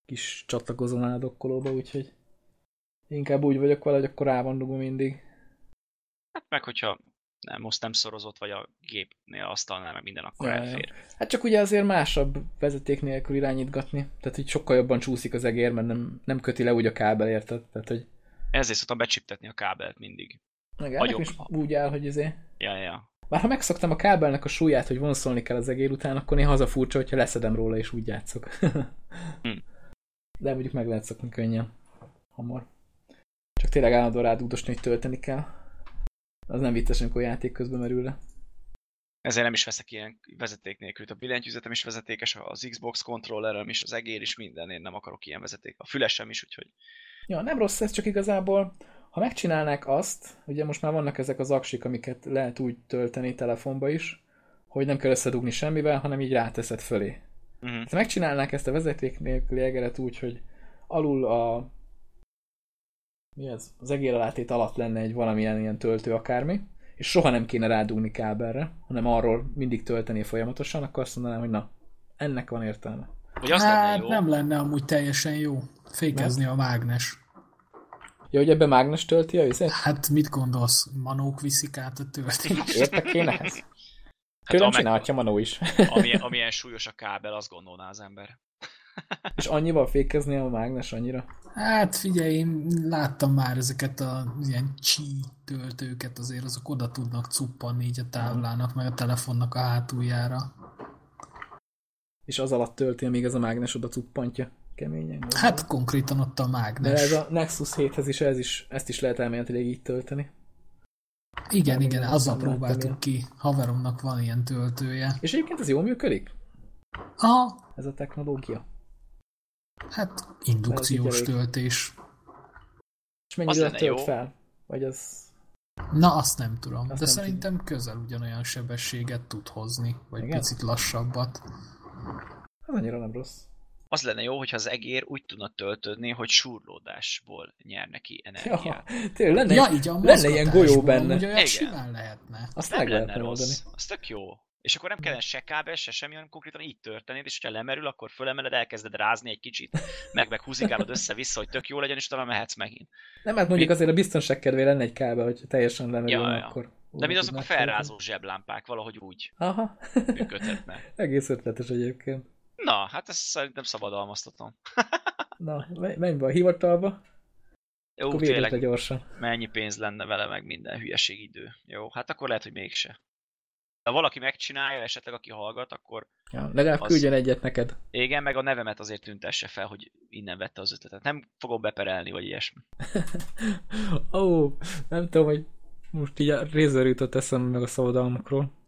kis csatlakozónál a dokkolóba, úgyhogy inkább úgy vagyok vele, hogy akkor rá van dugva mindig. Hát meg hogyha nem, most nem szorozott, vagy a gépnél asztalnál, meg minden, akkor ja, elfér. Ja. Hát csak ugye azért másabb vezeték nélkül irányítgatni, tehát így sokkal jobban csúszik az egér, mert nem, nem köti le úgy a kábel, érted? Tehát, hogy... Ezért szoktam becsiptetni a kábelt mindig. Meg Agyom... is úgy áll, hogy azért... Ja, ja. Már ha megszoktam a kábelnek a súlyát, hogy vonszolni kell az egér után, akkor néha az a furcsa, hogyha leszedem róla és úgy játszok. hm. De mondjuk meg lehet szokni könnyen. Hamar. Csak tényleg állandóan rádúdosni, hogy tölteni kell. Az nem vicces, amikor játék közben merül le. Ezért nem is veszek ilyen vezeték nélkül. A billentyűzetem is vezetékes, az Xbox kontrollerem is, az egér is minden, én nem akarok ilyen vezeték. A fülesem is, úgyhogy... Ja, nem rossz ez, csak igazából ha megcsinálnák azt, ugye most már vannak ezek az aksik, amiket lehet úgy tölteni telefonba is, hogy nem kell összedugni semmivel, hanem így ráteszed fölé. Uh-huh. Ha megcsinálnák ezt a vezeték nélküli egeret úgy, hogy alul a mi ez? Az egéralátét alatt lenne egy valamilyen ilyen töltő akármi, és soha nem kéne rádugni kábelre, hanem arról mindig tölteni folyamatosan, akkor azt mondanám, hogy na, ennek van értelme. Az hát lenne jó. nem lenne amúgy teljesen jó fékezni nem? a mágnes. Ja, hogy ebbe mágnes tölti a vizet? Hát mit gondolsz? Manók viszik át a töltést? Értek én ehhez? Hát Tőlem csinálhatja Manó is. amilyen, amilyen súlyos a kábel, azt gondolná az ember. És annyival fékezni a mágnes annyira? Hát figyelj, én láttam már ezeket a ilyen csí töltőket, azért azok oda tudnak cuppanni így a táblának, meg a telefonnak a hátuljára. És az alatt tölti, amíg ez a mágnes oda cuppantja keményen. Gondolom. Hát konkrétan ott a mágnes. De ez a Nexus 7-hez is, ez is, ezt is lehet elméletileg így tölteni. Igen, Nem igen, azzal próbáltuk ki. Haveromnak van ilyen töltője. És egyébként ez jól működik? Aha. Ez a technológia. Hát indukciós töltés. És mennyire tölt jó. fel? Vagy az... Na, azt nem tudom. Azt De nem szerintem tudom. közel ugyanolyan sebességet tud hozni, vagy Igen? picit lassabbat. Ez annyira nem rossz az lenne jó, hogyha az egér úgy tudna töltődni, hogy surlódásból nyer neki energiát. Ja, tényleg lenne, ja, így a lenne ilyen golyó benne. Ugye olyan simán lehetne. Azt nem lenne rossz. Oldani. Az tök jó. És akkor nem kellene se kábel, se semmi, hanem konkrétan így történni, és ha lemerül, akkor fölemeled, elkezded rázni egy kicsit, meg meg húzigálod össze-vissza, hogy tök jó legyen, és utána mehetsz megint. Nem, hát mondjuk Mi... azért a biztonság kedvé lenne egy kábel, hogy teljesen lemerül, ja, ja. akkor... De mint azok a felrázó zseblámpák, valahogy úgy Aha. működhetne. Egész ötletes egyébként. Na, hát ezt szerintem szabadalmaztatom. Na, menj be a hivatalba. Jó, akkor tényleg gyorsan. Mennyi pénz lenne vele, meg minden hülyeség idő. Jó, hát akkor lehet, hogy mégse. Ha valaki megcsinálja, esetleg aki hallgat, akkor... Ja, legalább az... küldjön egyet neked. Igen, meg a nevemet azért tüntesse fel, hogy innen vette az ötletet. Nem fogom beperelni, vagy ilyesmi. Ó, oh, nem tudom, hogy most így a Razer jutott eszembe meg a szabadalmakról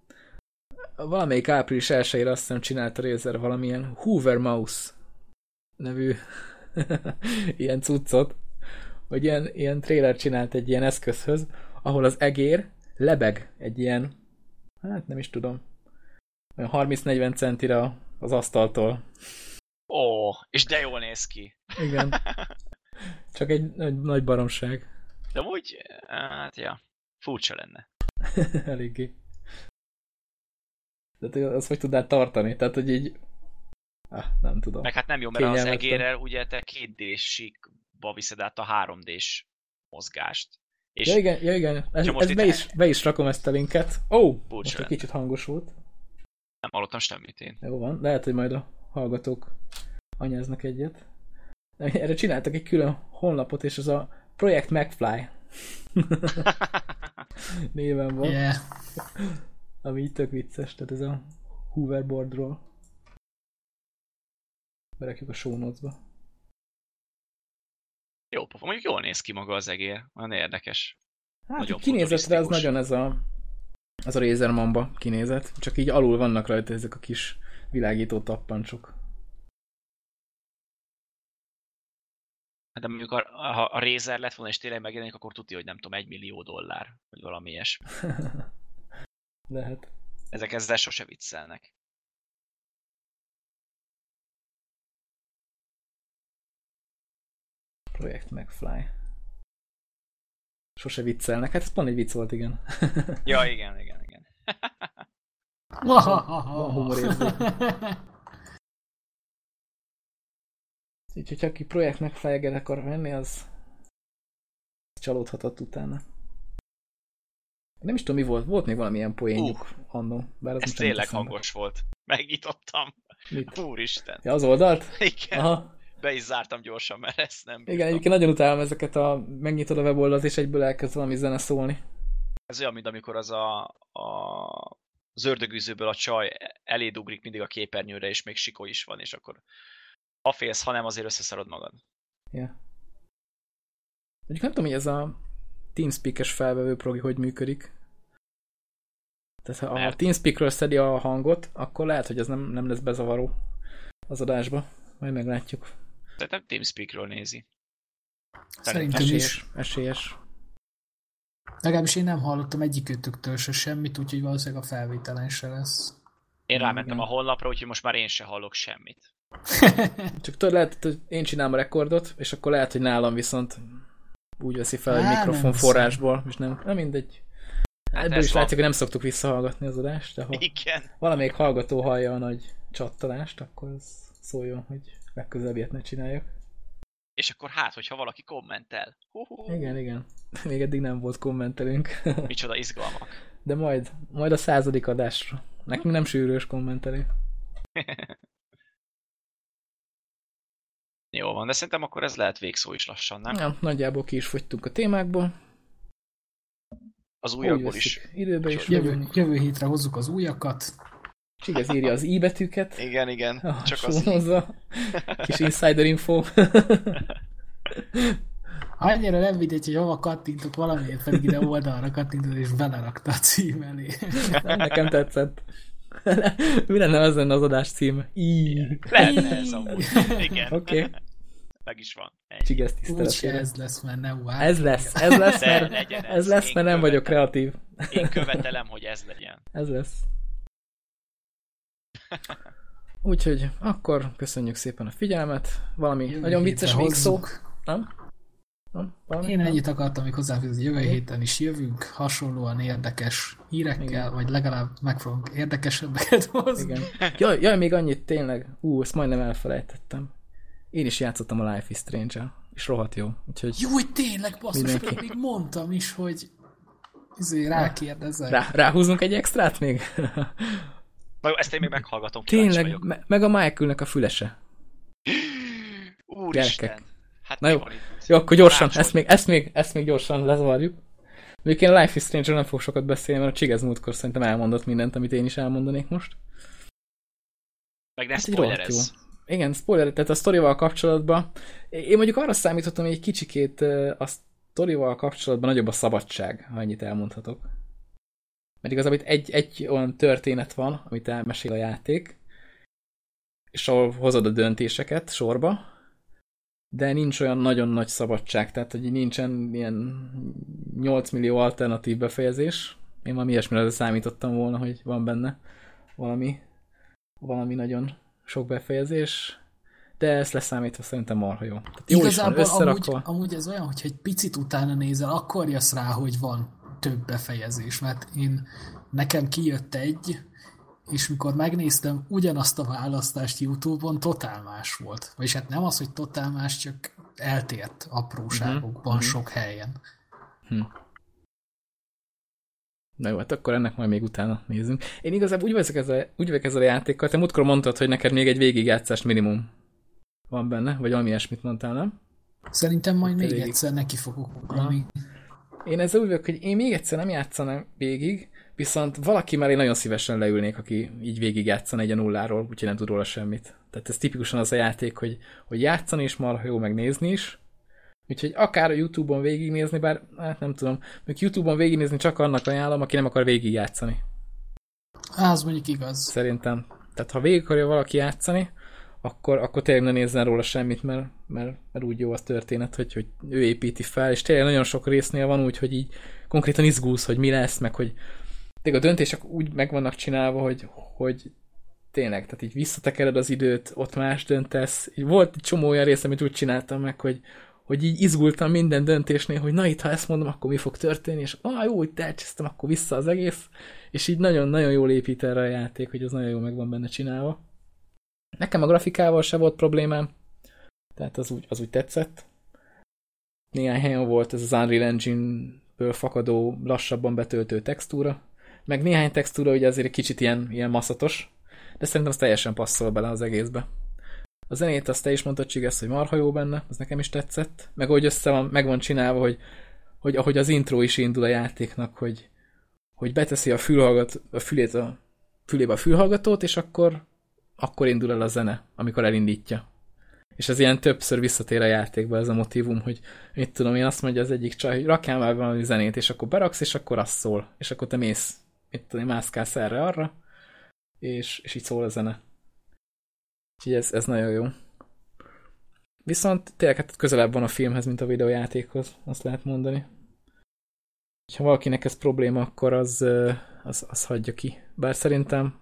valamelyik április elsőjére azt hiszem csinált a Razer valamilyen Hoover Mouse nevű ilyen cuccot, hogy ilyen, ilyen trailer csinált egy ilyen eszközhöz, ahol az egér lebeg egy ilyen, hát nem is tudom, olyan 30-40 centire az asztaltól. Ó, és de jól néz ki. Igen. Csak egy nagy, nagy baromság. De úgy, hát ja, furcsa lenne. Eléggé. Tehát azt hogy tudnád tartani? Tehát, hogy így... Ah, nem tudom. Meg hát nem jó, mert az egérrel ugye te két d viszed át a 3D-s mozgást. És ja igen, ja igen. Ez, ez be, is, be is rakom ezt a linket. Ó, oh, most egy kicsit hangos volt. Nem hallottam semmit én. Jó van, lehet, hogy majd a hallgatók anyáznak egyet. Erre csináltak egy külön honlapot, és az a Projekt McFly néven van. Yeah ami így tök vicces, tehát ez a hoverboardról. Berekjük a show notes-ba. Jó, pofa. Mondjuk jól néz ki maga az egér. Nagyon érdekes. Hát nagyon kinézetre az nagyon ez a, az a Razer Mamba kinézet. Csak így alul vannak rajta ezek a kis világító tappancsok. Hát de mondjuk a, ha a Razer lett volna és tényleg megjelenik, akkor tudja, hogy nem tudom, egy millió dollár, vagy valami ilyesmi. Lehet. Ezek ezzel sose viccelnek. Projekt McFly. Sose viccelnek. Hát ez pont egy vicc volt, igen. ja, igen, igen, igen. Van humorérzék. Úgyhogy ha aki projekt mcfly akar venni, az csalódhatott utána. Nem is tudom, mi volt. Volt még valamilyen poénjuk uh, annó. Bár ez tényleg hangos volt. Megnyitottam. Mit? Úristen. Ja, az oldalt? Igen. Aha be is zártam gyorsan, mert ezt nem bírtam. Igen, egyébként nagyon utálom ezeket a megnyitod a weboldalt, és egyből elkezd valami zene szólni. Ez olyan, mint amikor az a, a az ördögűzőből a csaj eléd ugrik mindig a képernyőre, és még sikó is van, és akkor ha félsz, ha nem, azért összeszarod magad. Ja. Mondjuk nem tudom, hogy ez a TeamSpeak-es felvevő progi hogy működik. Tehát ha Mert... a TeamSpeak-ről szedi a hangot, akkor lehet, hogy ez nem, nem lesz bezavaró az adásba. Majd meglátjuk. Tehát nem TeamSpeak-ről nézi. Szerintem esélyes, is. Esélyes. Legalábbis én nem hallottam egyikőtöktől se semmit, úgyhogy valószínűleg a felvételen se lesz. Én rámentem Igen. a honlapra, úgyhogy most már én se hallok semmit. Csak tudod, lehet, hogy én csinálom a rekordot, és akkor lehet, hogy nálam viszont úgy veszi fel egy mikrofon forrásból, és nem, nem mindegy. Hát Ebből is látjuk, hogy nem szoktuk visszahallgatni az adást, de ha Igen. valamelyik hallgató hallja a nagy csattalást, akkor ez szóljon, hogy legközelebb ilyet ne csináljak. És akkor hát, hogyha valaki kommentel. Hú-hú. Igen, igen. Még eddig nem volt kommentelünk. Micsoda izgalmak. De majd, majd a századik adásra. Nekünk nem sűrűs kommentelő. Jó van, de szerintem akkor ez lehet végszó is lassan, nem? Ja, nagyjából ki is fogytunk a témákból. Az újakból is. Időbe is. Jövő, jövő hétre hozzuk az újakat. Csigez írja az i íbetűket. Igen, igen. Ah, csak az hozzá. Kis insider info. Annyira nem mindegy, hogy hova kattintok valamiért, pedig ide oldalra kattintod, és belerakta a cím elé. Nekem tetszett. Mi lenne az lenne az adás cím? I. Lehetne ez amúgy. Igen. Oké. Okay. Meg is van. Csigez tiszteletére. ez lesz, mert ne wow. Ez lesz, ez lesz, mert, ez, ez lesz, mert nem vagyok kreatív. Én követelem, hogy ez legyen. Ez lesz. Úgyhogy akkor köszönjük szépen a figyelmet. Valami jövő nagyon vicces még szó. Nem? Nem? Valami? Én ennyit akartam még hozzáfűzni, jövő héten is jövünk, hasonlóan érdekes hírekkel, Igen. vagy legalább meg fogunk érdekesebbeket hozni. Igen. Jaj, jaj, még annyit tényleg, ú, ezt majdnem elfelejtettem. Én is játszottam a Life is Strange-el, és rohadt jó. Úgyhogy jó, hogy tényleg, basszus, még mondtam is, hogy izé, rákérdezek. Rá, ráhúzunk egy extrát még? Meg ezt én még meghallgatom. Tényleg, me- meg a Michaelnek a fülese. Úristen. Hát Na jó, jó akkor gyorsan, ezt még, ezt, még, ezt még gyorsan lezavarjuk. Még én Life is Strange nem fog sokat beszélni, mert a Csigez múltkor szerintem elmondott mindent, amit én is elmondanék most. Meg ne hát. Igen, spoiler, tehát a sztorival kapcsolatban. Én mondjuk arra számítottam, hogy egy kicsikét a sztorival kapcsolatban nagyobb a szabadság, ha ennyit elmondhatok. Mert igazából itt egy, egy olyan történet van, amit elmesél a játék, és ahol hozod a döntéseket sorba, de nincs olyan nagyon nagy szabadság, tehát hogy nincsen ilyen 8 millió alternatív befejezés. Én valami ilyesmire számítottam volna, hogy van benne valami, valami nagyon sok befejezés, de ezt leszámítva szerintem marha jó. Tehát jó Igazából is van amúgy, amúgy ez olyan, hogyha egy picit utána nézel, akkor jössz rá, hogy van több befejezés, mert én nekem kijött egy, és mikor megnéztem ugyanazt a választást YouTube-on, totál más volt. Vagyis hát nem az, hogy totál más, csak eltért apróságokban uh-huh. sok helyen. Hm. Na jó, hát akkor ennek majd még utána nézzünk. Én igazából úgy vagyok ezzel, úgy vagyok ezzel a játékkal, te múltkor mondtad, hogy neked még egy végigjátszás minimum van benne, vagy valami ilyesmit mondtál, nem? Szerintem majd még végig. egyszer neki fogok ugrani. Én ezzel úgy vagyok, hogy én még egyszer nem játszanám végig, viszont valaki mellé nagyon szívesen leülnék, aki így végig játszana egy a nulláról, úgyhogy nem tud róla semmit. Tehát ez tipikusan az a játék, hogy, hogy játszani is marha jó, megnézni is. Úgyhogy akár a Youtube-on végignézni, bár hát nem tudom, még Youtube-on végignézni csak annak ajánlom, aki nem akar végig játszani. Az mondjuk igaz. Szerintem. Tehát ha végig akarja valaki játszani, akkor, akkor tényleg ne nézzen róla semmit, mert, mert, mert úgy jó az történet, hogy, hogy ő építi fel, és tényleg nagyon sok résznél van úgy, hogy így konkrétan izgulsz, hogy mi lesz, meg hogy tényleg a döntések úgy meg vannak csinálva, hogy, hogy tényleg, tehát így visszatekered az időt, ott más döntesz. Így volt egy csomó olyan rész, amit úgy csináltam meg, hogy, hogy így izgultam minden döntésnél, hogy na itt, ha ezt mondom, akkor mi fog történni, és ah, jó, hogy telcseztem, akkor vissza az egész, és így nagyon-nagyon jól épít erre a játék, hogy az nagyon jól meg van benne csinálva. Nekem a grafikával se volt problémám, tehát az úgy, az úgy tetszett. Néhány helyen volt ez az Unreal Engine-ből fakadó, lassabban betöltő textúra, meg néhány textúra ugye azért kicsit ilyen, ilyen maszatos, de szerintem az teljesen passzol bele az egészbe. A zenét azt te is mondtad, Csigesz, hogy marha jó benne, az nekem is tetszett. Meg ahogy össze van, meg van csinálva, hogy, hogy ahogy az intro is indul a játéknak, hogy, hogy beteszi a, fülhallgat, a fülét a fülébe a fülhallgatót, és akkor, akkor indul el a zene, amikor elindítja. És ez ilyen többször visszatér a játékba ez a motivum, hogy mit tudom, én azt mondja az egyik csaj, hogy rakjál már valami zenét, és akkor beraksz, és akkor az szól. És akkor te mész, mit tudom, mászkálsz erre-arra, és, és így szól a zene. Úgyhogy ez, ez nagyon jó. Viszont tényleg hát közelebb van a filmhez, mint a videójátékhoz, azt lehet mondani. Ha valakinek ez probléma, akkor az, az, az hagyja ki. Bár szerintem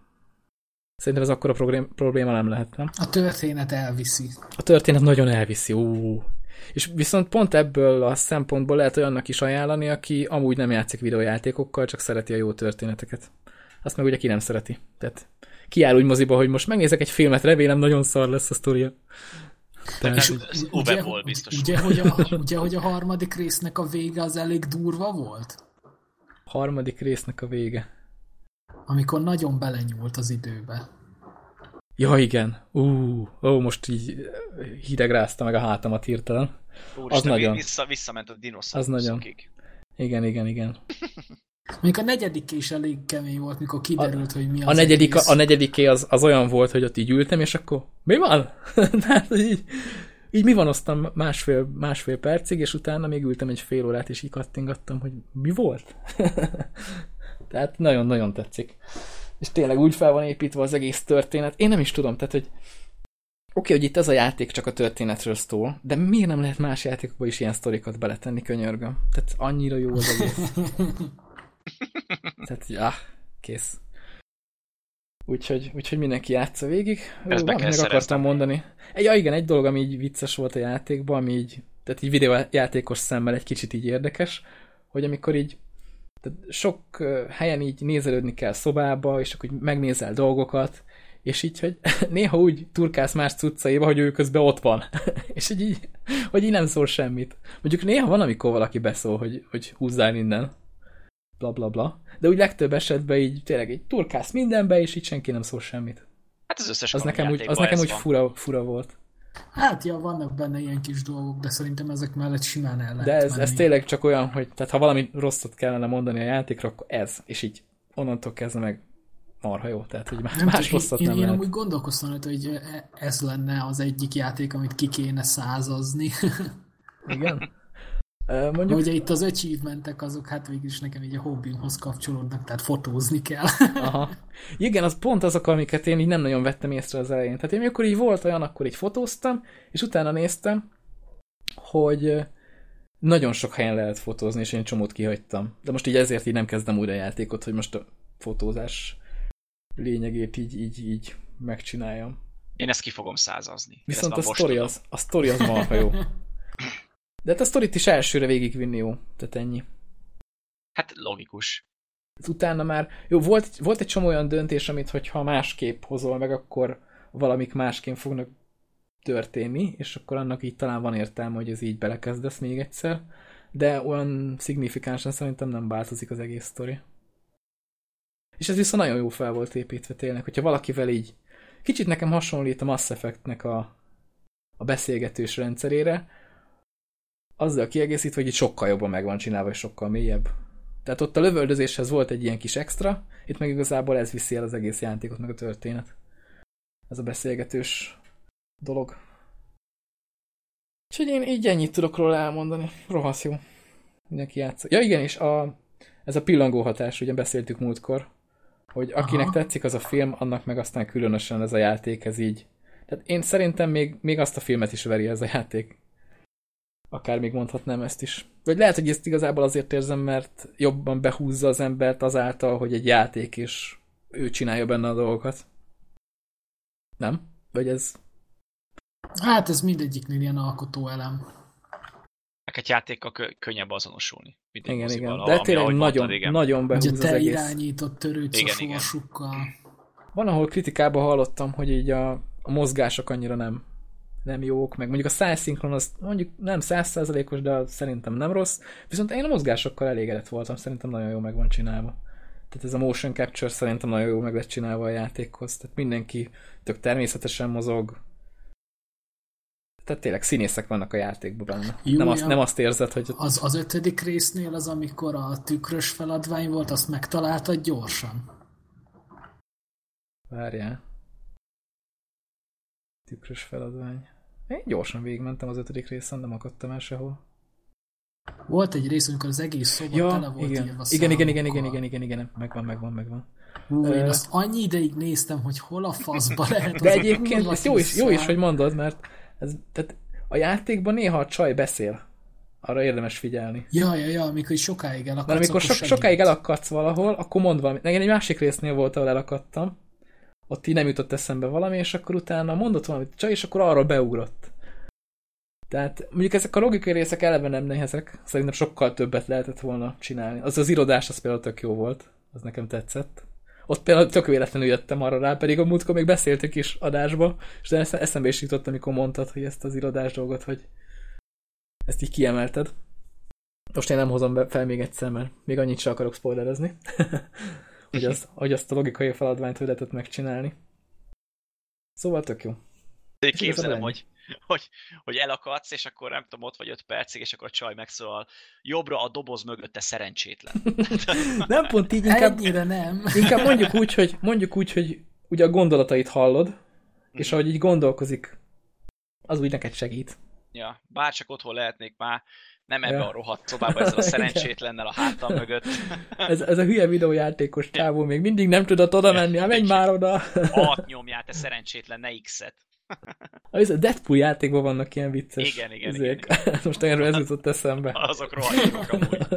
szerintem ez akkor a probléma nem lehet, nem? A történet elviszi. A történet nagyon elviszi, ú. És viszont pont ebből a szempontból lehet olyannak is ajánlani, aki amúgy nem játszik videójátékokkal, csak szereti a jó történeteket. Azt meg ugye ki nem szereti. Tehát kiáll úgy moziba, hogy most megnézek egy filmet, remélem nagyon szar lesz a sztoria. Tehát, ugye, biztos. Ugye hogy, a, ugye, hogy a harmadik résznek a vége az elég durva volt? Harmadik résznek a vége. Amikor nagyon belenyúlt az időbe. Ja, igen. Ú, ó, most így hidegrázta meg a hátamat hirtelen. Úr, az nagyon. Vissza, visszament a dinoszauruszokig. Az nagyon. Igen, igen, igen. Mondjuk a negyedik is elég kemény volt, mikor kiderült, a, hogy mi az a negyedik, egész. a, negyediké az, az olyan volt, hogy ott így ültem, és akkor mi van? Tehát így, így mi van osztam másfél, másfél percig, és utána még ültem egy fél órát, és így kattingattam, hogy mi volt? Tehát nagyon-nagyon tetszik. És tényleg úgy fel van építve az egész történet. Én nem is tudom, tehát, hogy Oké, hogy itt ez a játék csak a történetről szól, de miért nem lehet más játékokba is ilyen sztorikat beletenni, könyörgöm? Tehát annyira jó az egész. Tehát, ja, kész. Úgyhogy, úgyhogy mindenki játsza végig. Ezt meg akartam mondani. Egy, ja, igen, egy dolog, ami így vicces volt a játékban, ami így, tehát így videójátékos szemmel egy kicsit így érdekes, hogy amikor így tehát sok helyen így nézelődni kell szobába, és akkor megnézel dolgokat, és így, hogy néha úgy turkálsz más cuccaiba, hogy ő közben ott van. és így, így, hogy így nem szól semmit. Mondjuk néha van, amikor valaki beszól, hogy, hogy húzzál innen bla bla bla. De úgy legtöbb esetben így tényleg egy turkász mindenbe, és így senki nem szól semmit. Hát az összes az nekem úgy, az nekem úgy fura, fura volt. Hát ja, vannak benne ilyen kis dolgok, de szerintem ezek mellett simán el lehet De ez, ez tényleg csak olyan, hogy tehát ha valami rosszat kellene mondani a játékra, akkor ez, és így onnantól kezdve meg marha jó, tehát hogy más, nem más rosszat én, nem én, lehet. Én úgy gondolkoztam, hogy e- ez lenne az egyik játék, amit ki kéne százazni. Igen? Mondjuk... Ugye itt az achievementek azok hát végül is nekem így a hobbimhoz kapcsolódnak, tehát fotózni kell. Aha. Igen, az pont azok, amiket én így nem nagyon vettem észre az elején. Tehát én amikor így volt olyan, akkor így fotóztam, és utána néztem, hogy nagyon sok helyen lehet fotózni, és én csomót kihagytam. De most így ezért így nem kezdem újra a játékot, hogy most a fotózás lényegét így, így, így megcsináljam. Én ezt ki fogom százazni. Viszont a sztori az, a sztori az marha jó. De hát a sztorit is elsőre végigvinni jó. Tehát ennyi. Hát logikus. Hát utána már, jó, volt, volt egy csomó olyan döntés, amit hogyha másképp hozol meg, akkor valamik másként fognak történni, és akkor annak így talán van értelme, hogy ez így belekezdesz még egyszer, de olyan szignifikánsan szerintem nem változik az egész sztori. És ez viszont nagyon jó fel volt építve tényleg, hogyha valakivel így kicsit nekem hasonlít a Mass Effect-nek a, a beszélgetős rendszerére, azzal kiegészítve, hogy itt sokkal jobban meg van csinálva, és sokkal mélyebb. Tehát ott a lövöldözéshez volt egy ilyen kis extra, itt meg igazából ez viszi el az egész játékot, meg a történet. Ez a beszélgetős dolog. Úgyhogy én így ennyit tudok róla elmondani. Rohasz jó. Mindenki játsza. Ja igen, és a, ez a pillangó hatás, ugye beszéltük múltkor, hogy akinek Aha. tetszik az a film, annak meg aztán különösen ez a játék, ez így Tehát én szerintem még, még azt a filmet is veri ez a játék. Akár még mondhatnám ezt is. Vagy lehet, hogy ezt igazából azért érzem, mert jobban behúzza az embert azáltal, hogy egy játék, és ő csinálja benne a dolgokat. Nem? Vagy ez... Hát ez mindegyiknél ilyen alkotó elem. Egy játékkal kö- könnyebb azonosulni. Igen, mozival, igen. De tényleg nagyon, mondtad, igen. nagyon behúz Ugye te az egész. irányított törőcos sorsukkal. Van, ahol kritikában hallottam, hogy így a, a mozgások annyira nem, nem jók, meg mondjuk a szájszinkron az mondjuk nem százszázalékos, de szerintem nem rossz, viszont én a mozgásokkal elégedett voltam, szerintem nagyon jó meg van csinálva. Tehát ez a motion capture szerintem nagyon jó meg lett csinálva a játékhoz, tehát mindenki tök természetesen mozog, tehát tényleg színészek vannak a játékban benne. Jó, nem, azt, nem azt érzed, hogy... Az, az ötödik résznél az, amikor a tükrös feladvány volt, azt megtaláltad gyorsan? Várjál. Tükrös feladvány. Én gyorsan végigmentem az ötödik részen, nem akadtam el sehol. Volt egy rész, amikor az egész szoba ja, tele volt igen. írva igen, igen, igen, igen, igen, igen, igen, megvan, megvan, megvan. Hú, én azt annyi ideig néztem, hogy hol a faszba lehet De egyébként ez jó is, jó is, hogy mondod, mert ez, tehát a játékban néha a csaj beszél. Arra érdemes figyelni. Ja, ja, ja, amikor sokáig elakadsz, Mert amikor so, sokáig elakadsz valahol, akkor mond valamit. Nekem egy másik résznél volt, ahol elakadtam. Ott így nem jutott eszembe valami, és akkor utána mondott valamit csaj, és akkor arra beugrott. Tehát mondjuk ezek a logikai részek eleve nem nehezek. Szerintem sokkal többet lehetett volna csinálni. Az az irodás, az például tök jó volt. Az nekem tetszett. Ott például tök véletlenül jöttem arra rá, pedig a múltkor még beszéltük is adásba, és de eszembe is jutott, amikor mondtad, hogy ezt az irodás dolgot, hogy ezt így kiemelted. Most én nem hozom be fel még egyszer, mert még annyit sem akarok spoilerezni, hogy, az, hogy azt a logikai feladványt hogy lehetett megcsinálni. Szóval tök jó. Én képzelem, hogy hogy, hogy elakadsz, és akkor nem tudom, ott vagy öt percig, és akkor a csaj megszólal, jobbra a doboz mögötte szerencsétlen. nem pont így, inkább, Ennyire nem. inkább mondjuk úgy, hogy, mondjuk úgy, hogy ugye a gondolatait hallod, és mhm. ahogy így gondolkozik, az úgy neked segít. Ja, bárcsak otthon lehetnék már, nem ebbe ja. a rohadt szobába ezzel a szerencsétlennel a hátam mögöt. ez, ez a hülye videójátékos csávó még mindig nem tudott oda menni, hát menj már oda. Alt nyomjál, te szerencsétlen, ne X-et. A Deadpool játékban vannak ilyen vicces igen, igen, igen, igen. Most erről ez jutott eszembe. Azok amúgy.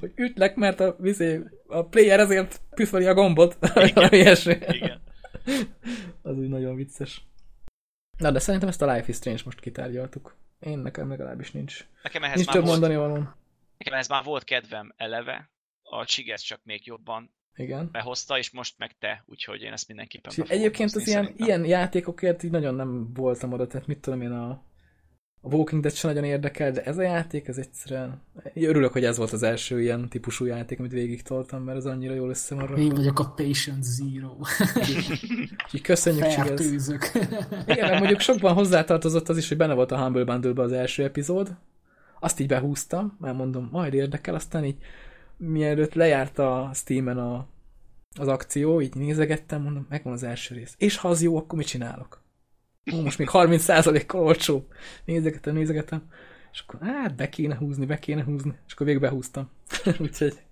Hogy ütlek, mert a, vizé, a player ezért püföli a gombot. Igen. igen. Az úgy nagyon vicces. Na, de szerintem ezt a Life is Strange most kitárgyaltuk. Én nekem legalábbis nincs. Nekem ehhez nincs már több volt, mondani való. Nekem ez már volt kedvem eleve. A Csigesz csak még jobban igen. behozta, és most meg te, úgyhogy én ezt mindenképpen Egyébként az ilyen, ilyen játékokért így nagyon nem voltam oda, tehát mit tudom én, a, a Walking Dead sem nagyon érdekel, de ez a játék, ez egyszerűen... Én örülök, hogy ez volt az első ilyen típusú játék, amit végig toltam, mert ez annyira jól össze van Én vagyok a Patient Zero. Úgyhogy köszönjük, Fertőzök. Igen, mert mondjuk sokban hozzátartozott az is, hogy benne volt a Humble bundle az első epizód. Azt így behúztam, már mondom, majd érdekel, aztán így mielőtt lejárt a Steam-en a, az akció, így nézegettem, mondom, megvan az első rész. És ha az jó, akkor mit csinálok? Most még 30%-kal olcsó. Nézegetem, nézegetem. És akkor hát be kéne húzni, be kéne húzni. És akkor végig behúztam. úgyhogy,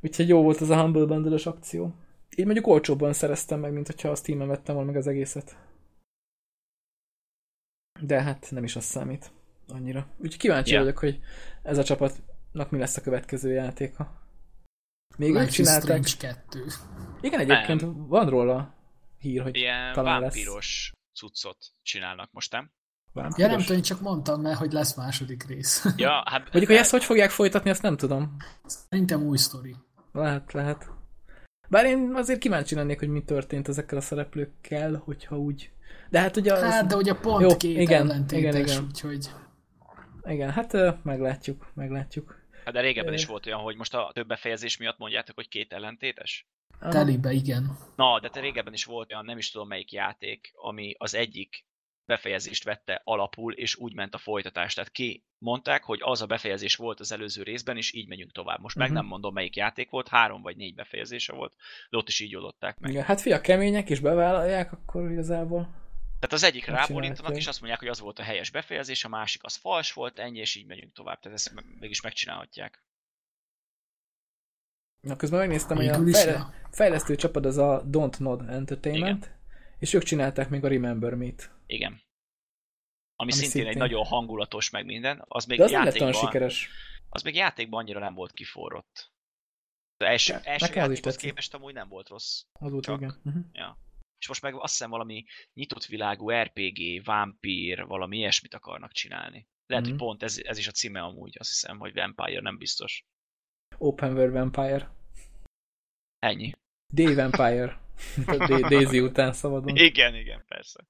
úgyhogy jó volt az a Humble bundle akció. Így mondjuk olcsóbban szereztem meg, mint hogyha a Steam-en vettem volna meg az egészet. De hát nem is az számít annyira. Úgyhogy kíváncsi yeah. vagyok, hogy ez a csapat nak mi lesz a következő játéka. Még Life csinálták. 2. Igen, egyébként nem. van róla hír, hogy Ilyen talán vámpiros cuccot csinálnak most, nem? Vámpiros. Ja, nem tudom, csak mondtam, mert hogy lesz második rész. Ja, hát... Mondjuk, hogy ezt hogy fogják folytatni, azt nem tudom. Szerintem új sztori. Lehet, lehet. Bár én azért kíváncsi lennék, hogy mi történt ezekkel a szereplőkkel, hogyha úgy... De hát ugye... Az... Hát, de ugye pont Jó, két igen, ellentétes, igen, igen. úgyhogy... Igen, hát meglátjuk, meglátjuk. Hát de régebben is volt olyan, hogy most a több befejezés miatt mondjátok, hogy két ellentétes? Telibe, igen. Na, de te régebben is volt olyan, nem is tudom melyik játék, ami az egyik befejezést vette alapul, és úgy ment a folytatás. Tehát ki mondták, hogy az a befejezés volt az előző részben, és így megyünk tovább. Most uh-huh. meg mhm. nem mondom, melyik játék volt, három vagy négy befejezése volt, de ott is így oldották meg. Igen, hát fia, kemények is bevállalják, akkor igazából tehát az egyik rábólintanak, és azt mondják, hogy az volt a helyes befejezés, a másik az fals volt, ennyi, és így megyünk tovább. Tehát ezt mégis megcsinálhatják. Na, közben megnéztem, hogy a fejle- fejlesztő csapat az a Don't Nod Entertainment, Igen. És ők csinálták még a Remember Me-t. Igen. Ami, ami szintén, szintén egy nagyon hangulatos meg minden. Az még De az játékban, nem sikeres. Az még játékban annyira nem volt kiforrott. Az első, ja, első játékhoz képest amúgy nem volt rossz. Az volt, csak, igen. Uh-huh. Ja. És most meg azt hiszem valami nyitott világú RPG, vampír, valami ilyesmit akarnak csinálni. Lehet, uh-huh. hogy pont ez, ez is a címe amúgy, azt hiszem, hogy Vampire, nem biztos. Open World Vampire. Ennyi. Day Vampire. Daisy után szabadon. Igen, igen, persze.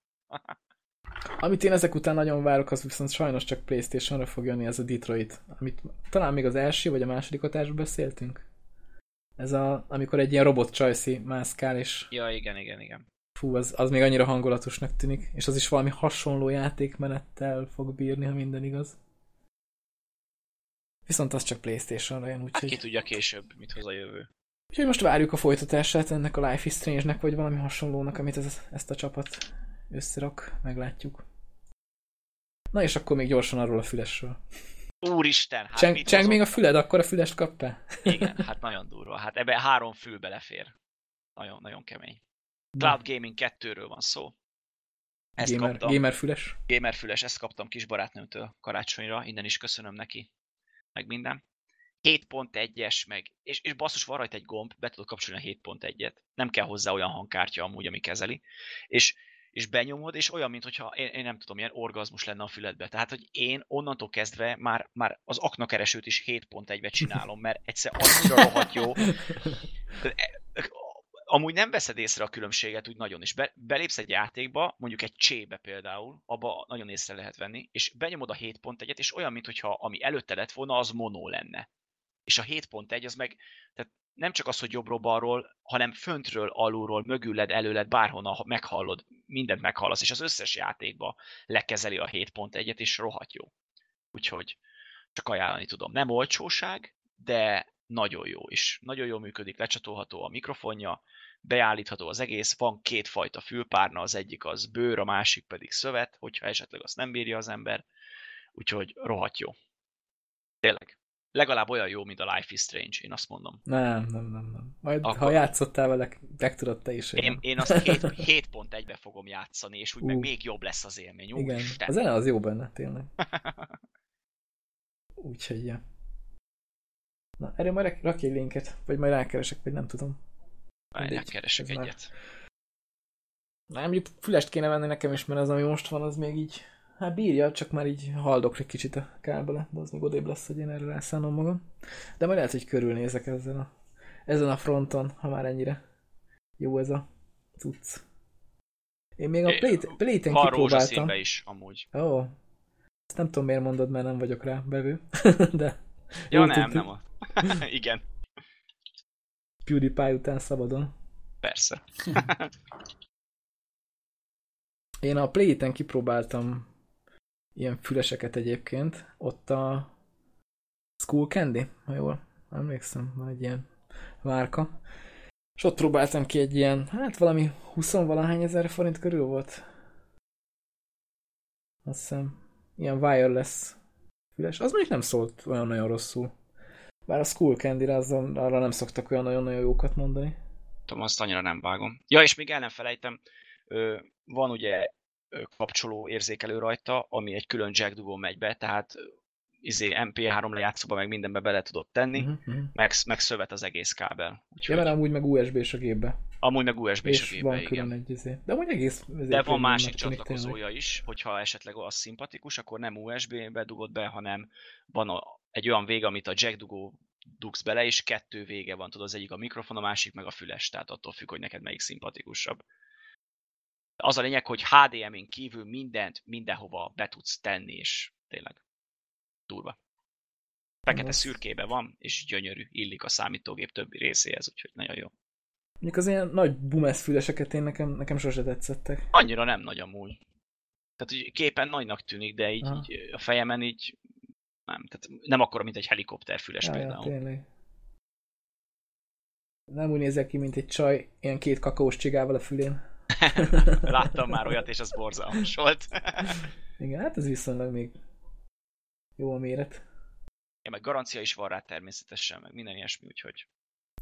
Amit én ezek után nagyon várok, az viszont sajnos csak Playstation-ra fog jönni, ez a Detroit. Amit talán még az első vagy a második adásban beszéltünk. Ez a, amikor egy ilyen robot csajszi mászkál, és... Ja, igen, igen, igen. Fú, az, az még annyira hangulatosnak tűnik. És az is valami hasonló játékmenettel fog bírni, ha minden igaz. Viszont az csak Playstation-ra jön, úgyhogy... Hát ki tudja később, mit hoz a jövő. Úgyhogy most várjuk a folytatását ennek a Life is Strange-nek, vagy valami hasonlónak, amit ez, ezt a csapat összerak, meglátjuk. Na és akkor még gyorsan arról a fülesről. Úristen! Hát Cseng, cseng még a füled, akkor a fülest kapta? Igen, hát nagyon durva. Hát ebbe három fül belefér. Nagyon, nagyon kemény. Cloud Gaming 2-ről van szó. Ezt gamer, kaptam. Gamer füles? Gamer füles, ezt kaptam kis barátnőmtől karácsonyra, innen is köszönöm neki, meg minden. 7.1-es, meg, és, és basszus van rajta egy gomb, be tudod kapcsolni a 7.1-et. Nem kell hozzá olyan hangkártya amúgy, ami kezeli. És, és benyomod, és olyan, mintha én, én nem tudom, ilyen orgazmus lenne a füledbe. Tehát, hogy én onnantól kezdve már, már az aknakeresőt is 7.1-be csinálom, mert egyszer annyira rohadt jó. Amúgy nem veszed észre a különbséget úgy nagyon, és be, belépsz egy játékba, mondjuk egy csébe például, abba nagyon észre lehet venni, és benyomod a 7.1-et, és olyan, mintha ami előtte lett volna, az mono lenne és a 7.1 az meg, tehát nem csak az, hogy jobbról-balról, hanem föntről, alulról, mögüled, előled, bárhonnan meghallod, mindent meghallasz, és az összes játékba lekezeli a 7.1-et, és rohadt jó. Úgyhogy csak ajánlani tudom. Nem olcsóság, de nagyon jó is. Nagyon jól működik, lecsatolható a mikrofonja, beállítható az egész, van kétfajta fülpárna, az egyik az bőr, a másik pedig szövet, hogyha esetleg azt nem bírja az ember, úgyhogy rohadt jó. Tényleg legalább olyan jó, mint a Life is Strange, én azt mondom. Nem, nem, nem. nem. Majd Akkor... ha játszottál vele, meg tudod te is. Én, én azt 7.1-be fogom játszani, és úgy uh. meg még jobb lesz az élmény. Ú, Igen, Isten. a zene az jó benne, tényleg. Úgyhogy, ja. Na, erről majd rakj egy linket, vagy majd rákeresek, vagy nem tudom. Majd rákeresek egyet. Már... Na, mondjuk fülest kéne venni nekem is, mert az, ami most van, az még így Hát bírja, csak már így haldok egy kicsit a kábele, de az még odébb lesz, hogy én erre rászánom magam. De majd lehet, hogy körülnézek ezen a, ezen a fronton, ha már ennyire jó ez a cucc. Én még a Play-ten Van kipróbáltam. is, amúgy. Ó, ezt nem tudom miért mondod, mert nem vagyok rá bevő. de ja, nem, tudtuk. nem. Igen. PewDiePie után szabadon. Persze. Én a Play-ten kipróbáltam ilyen füleseket egyébként. Ott a School Candy, ha jól emlékszem, van egy ilyen márka. És ott próbáltam ki egy ilyen, hát valami 20-valahány ezer forint körül volt. Azt hiszem, ilyen wireless füles. Az mondjuk nem szólt olyan nagyon rosszul. Bár a School candy arra nem szoktak olyan nagyon-nagyon jókat mondani. Tudom, azt annyira nem vágom. Ja, és még el nem felejtem, van ugye kapcsoló érzékelő rajta, ami egy külön jack dugó megy be, tehát izé MP3 lejátszóba meg mindenbe bele tudod tenni, uh-huh. meg, meg szövet az egész kábel. Úgyhogy... Ja, mert amúgy meg USB-s a gépbe. Amúgy meg USB-s a gépbe, van igen. egy izé. De amúgy egész... De van másik csatlakozója is, hogyha esetleg az szimpatikus, akkor nem USB-be dugod be, hanem van a, egy olyan vége, amit a jack dugó dugsz bele, és kettő vége van, tudod, az egyik a mikrofon, a másik meg a füles, tehát attól függ, hogy neked melyik szimpatikusabb. Az a lényeg, hogy HDMI-n kívül mindent mindenhova be tudsz tenni, és tényleg durva. Fekete szürkébe van, és gyönyörű, illik a számítógép többi részéhez, úgyhogy nagyon jó. Mondjuk az ilyen nagy bumesz füleseket én nekem, nekem sose tetszettek. Annyira nem nagy amúgy. Tehát hogy képen nagynak tűnik, de így, így a fejemen így nem, tehát nem akkora, mint egy helikopterfüles ja, például. Ja, tényleg. Nem úgy nézek ki, mint egy csaj, ilyen két kakaós csigával a fülén. Láttam már olyat, és az borzalmas volt. Igen, hát ez viszonylag még jó a méret. Ja, meg garancia is van rá természetesen, meg minden ilyesmi, úgyhogy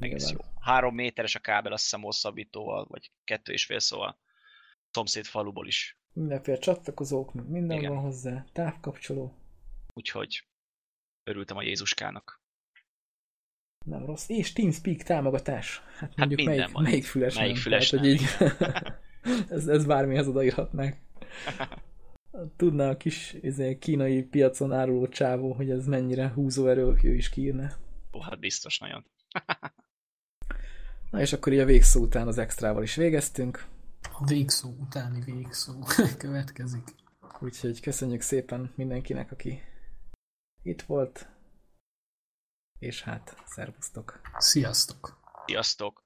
egész jó. Három méteres a kábel, azt hiszem hosszabbítóval, vagy kettő és fél szóval. szomszéd faluból is. Mindenféle csatlakozók, minden Igen. van hozzá, távkapcsoló. Úgyhogy örültem a Jézuskának. Nem rossz. És TeamSpeak támogatás. Hát mondjuk hát melyik, van. melyik füles melyik nem. Füles Tehát, nem. Hogy így ez, ez bármihez odaírhatnák. Tudná a kis izé, kínai piacon áruló csávó, hogy ez mennyire húzóerő, ő is kiírne. Ó, hát biztos nagyon. Na és akkor így a végszó után az extrával is végeztünk. A végszó utáni végszó következik. Úgyhogy köszönjük szépen mindenkinek, aki itt volt. És hát, szervusztok! Sziasztok! Sziasztok!